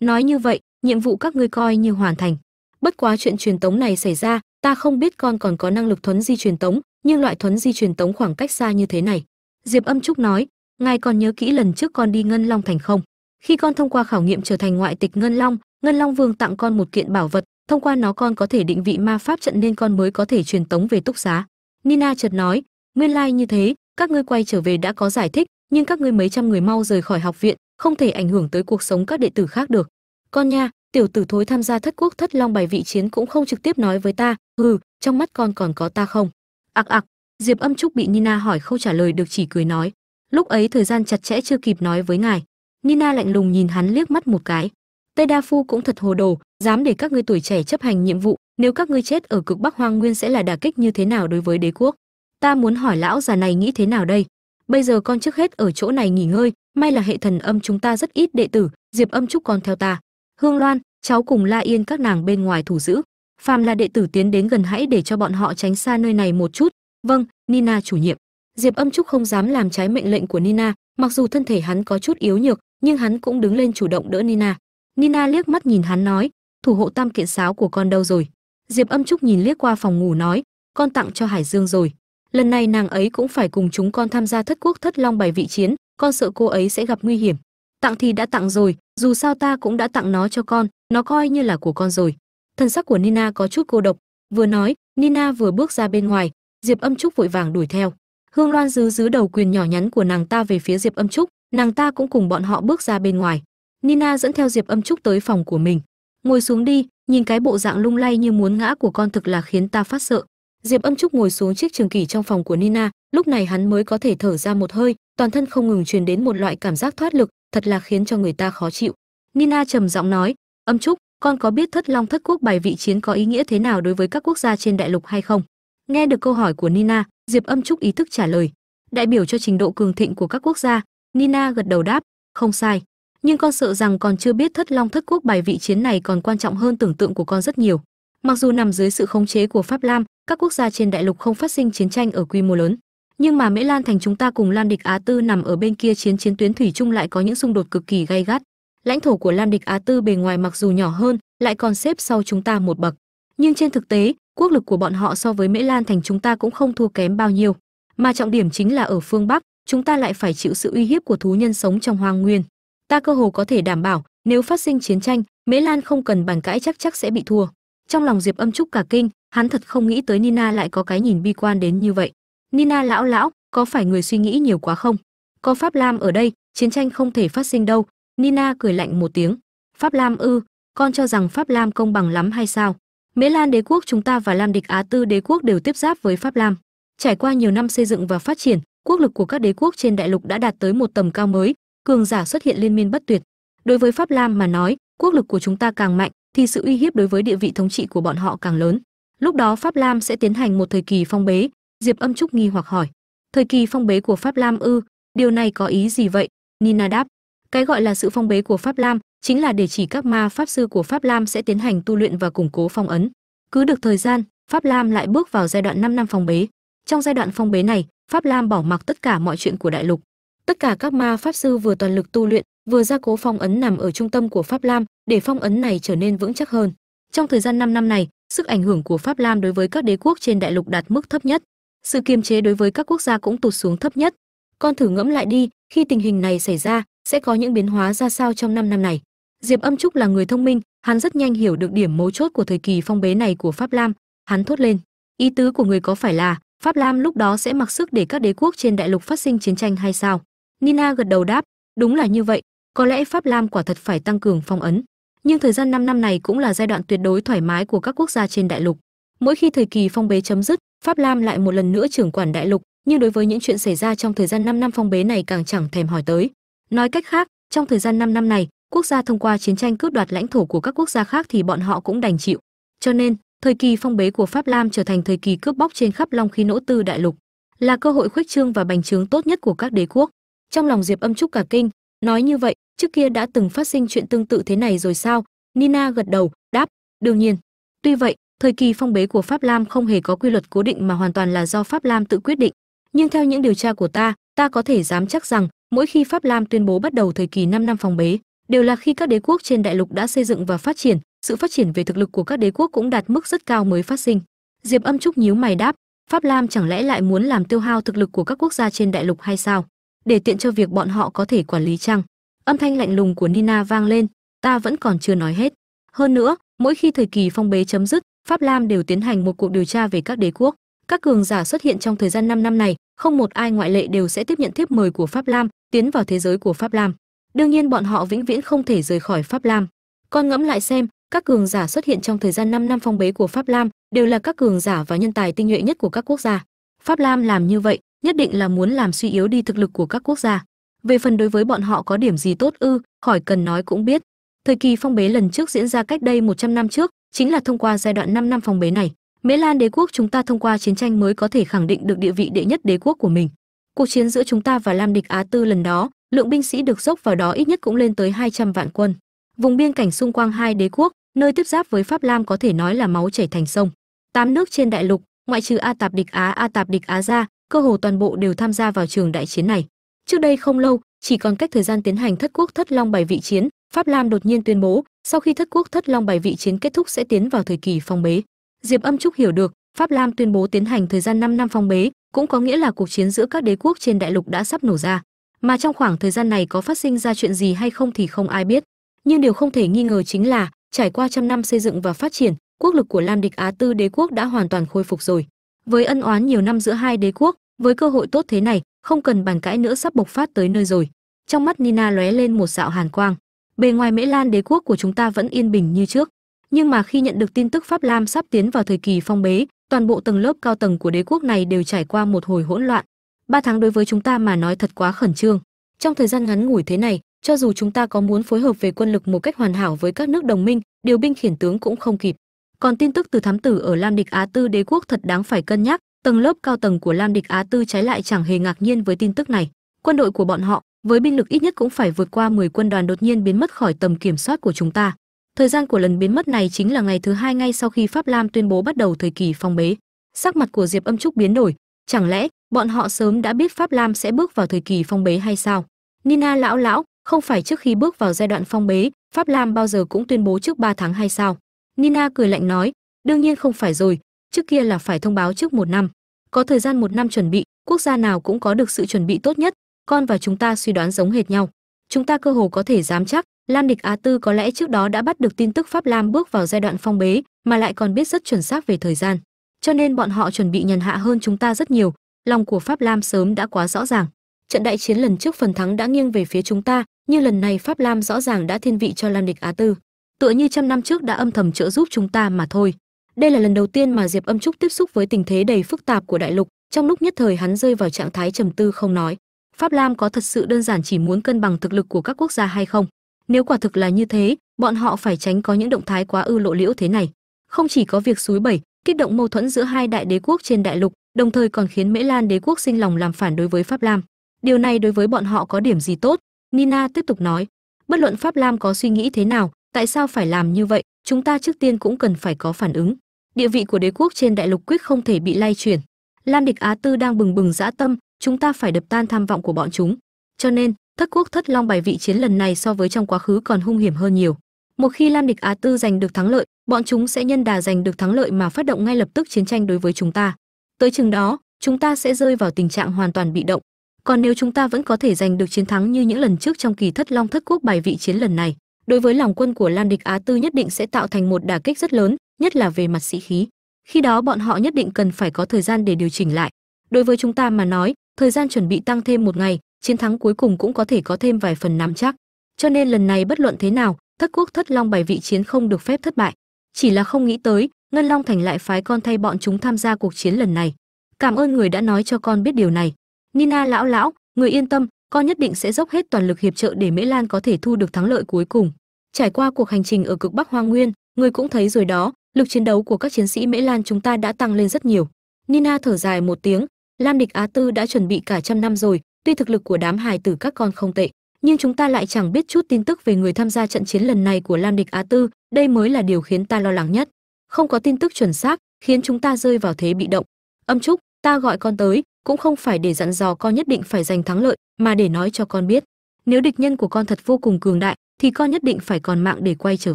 Nói như vậy, nhiệm vụ các ngươi coi như hoàn thành. Bất quá chuyện truyền tống này xảy ra, ta không biết con còn có năng lực thuấn di truyền tống, nhưng loại thuấn di truyền tống khoảng cách xa như thế này. Diệp âm trúc nói, ngài còn nhớ kỹ lần trước con đi ngân long thành không? Khi con thông qua khảo nghiệm trở thành ngoại tịch ngân long ngân long vương tặng con một kiện bảo vật thông qua nó con có thể định vị ma pháp trận nên con mới có thể truyền tống về túc xá. Nina chợt nói, nguyên lai like như thế, các ngươi quay trở về đã có giải thích, nhưng các ngươi mấy trăm người mau rời khỏi học viện, không thể ảnh hưởng tới cuộc sống các đệ tử khác được. Con nha, tiểu tử thối tham gia thất quốc thất long bài vị chiến cũng không trực tiếp nói với ta ừ trong mắt con còn có ta không? Ạc ạc. diệp âm trúc bị nina hỏi không trả lời được chỉ cười nói, lúc ấy thời gian chặt chẽ chưa kịp nói với ngài. Nina lạnh lùng nhìn hắn liếc mắt một cái tây đa phu cũng thật hồ đồ, dám để các ngươi tuổi trẻ chấp hành nhiệm vụ, nếu các ngươi chết ở cực bắc hoang nguyên sẽ là đả kích như thế nào đối với đế quốc? Ta muốn hỏi lão già này nghĩ thế nào đây? Bây giờ con trước hết ở chỗ này nghỉ ngơi, may là hệ thần âm chúng ta rất ít đệ tử, diệp âm trúc con theo ta. Hương loan, cháu cùng la yên các nàng bên ngoài thủ giữ. Phàm là đệ tử tiến đến gần hãy để cho bọn họ tránh xa nơi này một chút. Vâng nina chủ nhiệm. Diệp âm trúc không dám làm trái mệnh lệnh của nina, mặc dù thân thể hắn có chút yếu nhược, nhưng hắn cũng đứng lên chủ động đỡ nina nina liếc mắt nhìn hắn nói, thủ hộ tam kiện sáo của con đâu rồi? Diệp âm trúc nhìn liếc qua phòng ngủ nói, con tặng cho hải dương rồi. Lần này nàng ấy cũng phải cùng chúng con tham gia thất quốc thất long bài vị chiến, con sợ cô ấy sẽ gặp nguy hiểm. Tặng thì đã tặng rồi, dù sao ta cũng đã tặng nó cho con, nó coi như là của con rồi. Thân sắc của nina có chút cô độc. Vừa nói, nina vừa bước ra bên ngoài, diệp âm trúc vội vàng đuổi theo. Hương loan giữ giữ đầu quyền nhỏ nhắn của nàng ta về phía diệp âm trúc, nàng ta cũng cùng bọn họ bước ra bên ngoài nina dẫn theo diệp âm trúc tới phòng của mình. Ngồi xuống đi, nhìn cái bộ dạng lung lay như muốn ngã của con thực là khiến ta phát sợ. Diệp âm trúc ngồi xuống chiếc trường kỷ trong phòng của nina, lúc này hắn mới có thể thở ra một hơi, toàn thân không ngừng truyền đến một loại cảm giác thoát lực, thật là khiến cho người ta khó chịu. Nina trầm giọng nói, âm trúc, con có biết thất long thất quốc bài vị chiến có ý nghĩa thế nào đối với các quốc gia trên đại lục hay không? Nghe được câu hỏi của nina, diệp âm trúc ý thức trả lời, đại biểu cho trình độ cường thịnh của các quốc gia. Nina gật đầu đáp, không sai nhưng con sợ rằng còn chưa biết thất long thất quốc bài vị chiến này còn quan trọng hơn tưởng tượng của con rất nhiều. Mặc dù nằm dưới sự khống chế của pháp lam, các quốc gia trên đại lục không phát sinh chiến tranh ở quy mô lớn. Nhưng mà mễ lan thành chúng ta cùng lan địch á tư nằm ở bên kia chiến chiến tuyến thủy chung lại có những xung đột cực kỳ gay gắt. Lãnh thổ của lan địch á tư bề ngoài mặc dù nhỏ hơn, lại còn xếp sau chúng ta một bậc. Nhưng trên thực tế, quốc lực của bọn họ so với mễ lan thành chúng ta cũng không thua kém bao nhiêu. Mà trọng điểm chính là ở phương bắc, chúng ta lại phải chịu sự uy hiếp của thú nhân sống trong hoang nguyên ta cơ hồ có thể đảm bảo, nếu phát sinh chiến tranh, mễ lan không cần bàn cãi chắc chắc sẽ bị thua. Trong lòng diệp âm trúc cả kinh, hắn thật không nghĩ tới nina lại có cái nhìn bi quan đến như vậy. Nina lão lão, có phải người suy nghĩ nhiều quá không? Có pháp lam ở đây, chiến tranh không thể phát sinh đâu. Nina cười lạnh một tiếng. Pháp lam ư, con cho rằng pháp lam công bằng lắm hay sao? Mễ lan đế quốc chúng ta và lam địch á tư đế quốc đều tiếp giáp với pháp lam. Trải qua nhiều năm xây dựng và phát triển, quốc lực của các đế quốc trên đại lục đã đạt tới một tầm cao mới cường giả xuất hiện liên miên bất tuyệt. Đối với pháp lam mà nói, quốc lực của chúng ta càng mạnh, thì sự uy hiếp đối với địa vị thống trị của bọn họ càng lớn. Lúc đó pháp lam sẽ tiến hành một thời kỳ phong bế, diệp âm trúc nghi hoặc hỏi. Thời kỳ phong bế của pháp lam ư? Điều này có ý gì vậy? Nina đáp. Cái gọi là sự phong bế của pháp lam chính là để chỉ các ma pháp sư của pháp lam sẽ tiến hành tu luyện và củng cố phong ấn. Cứ được thời gian, pháp lam lại bước vào giai đoạn 5 năm phong bế. Trong giai đoạn phong bế này, pháp lam bỏ mặc tất cả mọi chuyện của đại lục tất cả các ma pháp sư vừa toàn lực tu luyện, vừa gia cố phong ấn nằm ở trung tâm của pháp lam, để phong ấn này trở nên vững chắc hơn. Trong thời gian 5 năm này, sức ảnh hưởng của pháp lam đối với các đế quốc trên đại lục đạt mức thấp nhất. Sự kiềm chế đối với các quốc gia cũng tụt xuống thấp nhất. Con thử ngẫm lại đi, khi tình hình này xảy ra, sẽ có những biến hóa ra sao trong 5 năm này? Diệp âm trúc là người thông minh, hắn rất nhanh hiểu được điểm mấu chốt của thời kỳ phong bế này của pháp lam. Hắn thốt lên, ý tứ của người có phải là pháp lam lúc đó sẽ mặc sức để các đế quốc trên đại lục phát sinh chiến tranh hay sao? Nina gật đầu đáp, đúng là như vậy, có lẽ pháp lam quả thật phải tăng cường phong ấn, nhưng thời gian 5 năm này cũng là giai đoạn tuyệt đối thoải mái của các quốc gia trên đại lục. Mỗi khi thời kỳ phong bế chấm dứt, pháp lam lại một lần nữa trưởng quản đại lục, nhưng đối với những chuyện xảy ra trong thời gian 5 năm phong bế này càng chẳng thèm hỏi tới. Nói cách khác, trong thời gian 5 năm này, quốc gia thông qua chiến tranh cướp đoạt lãnh thổ của các quốc gia khác thì bọn họ cũng đành chịu. Cho nên, thời kỳ phong bế của pháp lam trở thành thời kỳ cướp bóc trên khắp long khí nỗ tư đại lục, là cơ hội khuếch trương và bành trướng tốt nhất của các đế quốc trong lòng diệp âm trúc cả kinh, nói như vậy, trước kia đã từng phát sinh chuyện tương tự thế này rồi sao? Nina gật đầu, đáp, đương nhiên. Tuy vậy, thời kỳ phong bế của pháp lam không hề có quy luật cố định mà hoàn toàn là do pháp lam tự quyết định. Nhưng theo những điều tra của ta ta có thể dám chắc rằng, mỗi khi pháp lam tuyên bố bắt đầu thời kỳ 5 năm phong bế, đều là khi các đế quốc trên đại lục đã xây dựng và phát triển, sự phát triển về thực lực của các đế quốc cũng đạt mức rất cao mới phát sinh. Diệp âm trúc nhíu mày đáp, pháp lam chẳng lẽ lại muốn làm tiêu hao thực lực của các quốc gia trên đại lục hay sao? Để tiện cho việc bọn họ có thể quản lý chăng? Âm thanh lạnh lùng của nina vang lên, ta vẫn còn chưa nói hết. Hơn nữa, mỗi khi thời kỳ phong bế chấm dứt, pháp lam đều tiến hành một cuộc điều tra về các đế quốc. Các cường giả xuất hiện trong thời gian 5 năm này, không một ai ngoại lệ đều sẽ tiếp nhận thiếp mời của pháp lam, tiến vào thế giới của pháp lam. Đương nhiên bọn họ vĩnh viễn không thể rời khỏi pháp lam. Con ngẫm lại xem, các cường giả xuất hiện trong thời gian 5 năm phong bế của pháp lam đều là các cường giả và nhân tài tinh nhuệ nhất của các quốc gia. Pháp lam làm như vậy nhất định là muốn làm suy yếu đi thực lực của các quốc gia. Về phần đối với bọn họ có điểm gì tốt ư, khỏi cần nói cũng biết. Thời kỳ phong bế lần trước diễn ra cách đây 100 năm trước, chính là thông qua giai đoạn 5 năm phong bế này, mễ lan đế quốc chúng ta thông qua chiến tranh mới có thể khẳng định được địa vị đệ nhất đế quốc của mình. Cuộc chiến giữa chúng ta và lam địch á tư lần đó, lượng binh sĩ được dốc vào đó ít nhất cũng lên tới 200 vạn quân. Vùng biên cảnh xung quanh hai đế quốc, nơi tiếp giáp với pháp lam có thể nói là máu chảy thành sông. Tám nước trên đại lục, ngoại trừ a tạp địch á, a tạp địch á ra cơ hồ toàn bộ đều tham gia vào trường đại chiến này. Trước đây không lâu, chỉ còn cách thời gian tiến hành thất quốc thất long bài vị chiến, pháp lam đột nhiên tuyên bố, sau khi thất quốc thất long bài vị chiến kết thúc sẽ tiến vào thời kỳ phong bế. Diệp âm trúc hiểu được, pháp lam tuyên bố tiến hành thời gian 5 năm phong bế, cũng có nghĩa là cuộc chiến giữa các đế quốc trên đại lục đã sắp nổ ra. Mà trong khoảng thời gian này có phát sinh ra chuyện gì hay không thì không ai biết. Nhưng điều không thể nghi ngờ chính là, trải qua trăm năm xây dựng và phát triển, quốc lực của lam địch á tư đế quốc đã hoàn toàn khôi phục rồi với ân oán nhiều năm giữa hai đế quốc, với cơ hội tốt thế này, không cần bàn cãi nữa sắp bộc phát tới nơi rồi. Trong mắt nina lóe lên một dạo hàn quang. Bề ngoài mễ lan đế quốc của chúng ta vẫn yên bình như trước. Nhưng mà khi nhận được tin tức pháp lam sắp tiến vào thời kỳ phong bế, toàn bộ tầng lớp cao tầng của đế quốc này đều trải qua một hồi hỗn loạn. Ba tháng đối với chúng ta mà nói thật quá khẩn trương. Trong thời gian ngắn ngủi thế này, cho dù chúng ta có muốn phối hợp về quân lực một cách hoàn hảo với các nước đồng minh, điều binh khiển tướng cũng không kịp còn tin tức từ thám tử ở lam địch á tư đế quốc thật đáng phải cân nhắc, tầng lớp cao tầng của lam địch á tư trái lại chẳng hề ngạc nhiên với tin tức này. Quân đội của bọn họ, với binh lực ít nhất cũng phải vượt qua 10 quân đoàn đột nhiên biến mất khỏi tầm kiểm soát của chúng ta. Thời gian của lần biến mất này chính là ngày thứ hai ngay sau khi pháp lam tuyên bố bắt đầu thời kỳ phong bế. Sắc mặt của diệp âm trúc biến đổi. Chẳng lẽ, bọn họ sớm đã biết pháp lam sẽ bước vào thời kỳ phong bế hay sao? Nina lão lão, không phải trước khi bước vào giai đoạn phong bế, pháp lam bao giờ cũng tuyên bố trước 3 tháng hay sao? Nina cười lạnh nói, đương nhiên không phải rồi, trước kia là phải thông báo trước một năm. Có thời gian một năm chuẩn bị, quốc gia nào cũng có được sự chuẩn bị tốt nhất, con và chúng ta suy đoán giống hệt nhau. Chúng ta cơ hồ có thể dám chắc lam địch á tư có lẽ trước đó đã bắt được tin tức pháp lam bước vào giai đoạn phong bế, mà lại còn biết rất chuẩn xác về thời gian. Cho nên bọn họ chuẩn bị nhàn hạ hơn chúng ta rất nhiều, lòng của pháp lam sớm đã quá rõ ràng. Trận đại chiến lần trước phần thắng đã nghiêng về phía chúng ta, nhưng lần này pháp lam rõ ràng đã thiên vị cho lam địch á tư tựa như trăm năm trước đã âm thầm trợ giúp chúng ta mà thôi. Đây là lần đầu tiên mà diệp âm trúc tiếp xúc với tình thế đầy phức tạp của đại lục, trong lúc nhất thời hắn rơi vào trạng thái trầm tư không nói. Pháp lam có thật sự đơn giản chỉ muốn cân bằng thực lực của các quốc gia hay không? Nếu quả thực là như thế, bọn họ phải tránh có những động thái quá ư lộ liễu thế này. Không chỉ có việc suối bẩy, kích động mâu thuẫn giữa hai đại đế quốc trên đại lục, đồng thời còn khiến mễ lan đế quốc sinh lòng làm phản đối với pháp lam. Điều này đối với bọn họ có điểm gì tốt? Nina tiếp tục nói. Bất luận pháp lam có suy nghĩ thế nào tại sao phải làm như vậy? Chúng ta trước tiên cũng cần phải có phản ứng. Địa vị của đế quốc trên đại lục quyết không thể bị lay chuyển. Lam địch á tư đang bừng bừng dã tâm, chúng ta phải đập tan tham vọng của bọn chúng. Cho nên, thất quốc thất long bài vị chiến lần này so với trong quá khứ còn hung hiểm hơn nhiều. Một khi lam địch á tư giành được thắng lợi, bọn chúng sẽ nhân đà giành được thắng lợi mà phát động ngay lập tức chiến tranh đối với chúng ta. Tới chừng đó, chúng ta sẽ rơi vào tình trạng hoàn toàn bị động. Còn nếu chúng ta vẫn có thể giành được chiến thắng như những lần trước trong kỳ thất long thất quốc bài vị chiến lần này đối với lòng quân của Lan địch á tư nhất định sẽ tạo thành một đả kích rất lớn, nhất là về mặt sĩ khí. Khi đó bọn họ nhất định cần phải có thời gian để điều chỉnh lại. Đối với chúng ta mà nói, thời gian chuẩn bị tăng thêm một ngày, chiến thắng cuối cùng cũng có thể có thêm vài phần nắm chắc. Cho nên lần này bất luận thế nào, thất quốc thất long bài vị chiến không được phép thất bại. Chỉ là không nghĩ tới, ngân long thành lại phái con thay bọn chúng tham gia cuộc chiến lần này. Cảm ơn người đã nói cho con biết điều này. Nina lão lão, người yên tâm con nhất định sẽ dốc hết toàn lực hiệp trợ để mễ lan có thể thu được thắng lợi cuối cùng. Trải qua cuộc hành trình ở cực bắc hoa nguyên, người cũng thấy rồi đó, lực chiến đấu của các chiến sĩ mễ lan chúng ta đã tăng lên rất nhiều. Nina thở dài một tiếng, lam địch á tư đã chuẩn bị cả trăm năm rồi, tuy thực lực của đám hài tử các con không tệ, nhưng chúng ta lại chẳng biết chút tin tức về người tham gia trận chiến lần này của lam địch á tư, đây mới là điều khiến ta lo lắng nhất. Không có tin tức chuẩn xác, khiến chúng ta rơi vào thế bị động. Âm trúc, ta gọi con tới cũng không phải để dặn dò con nhất định phải giành thắng lợi, mà để nói cho con biết. Nếu địch nhân của con thật vô cùng cường đại, thì con nhất định phải còn mạng để quay trở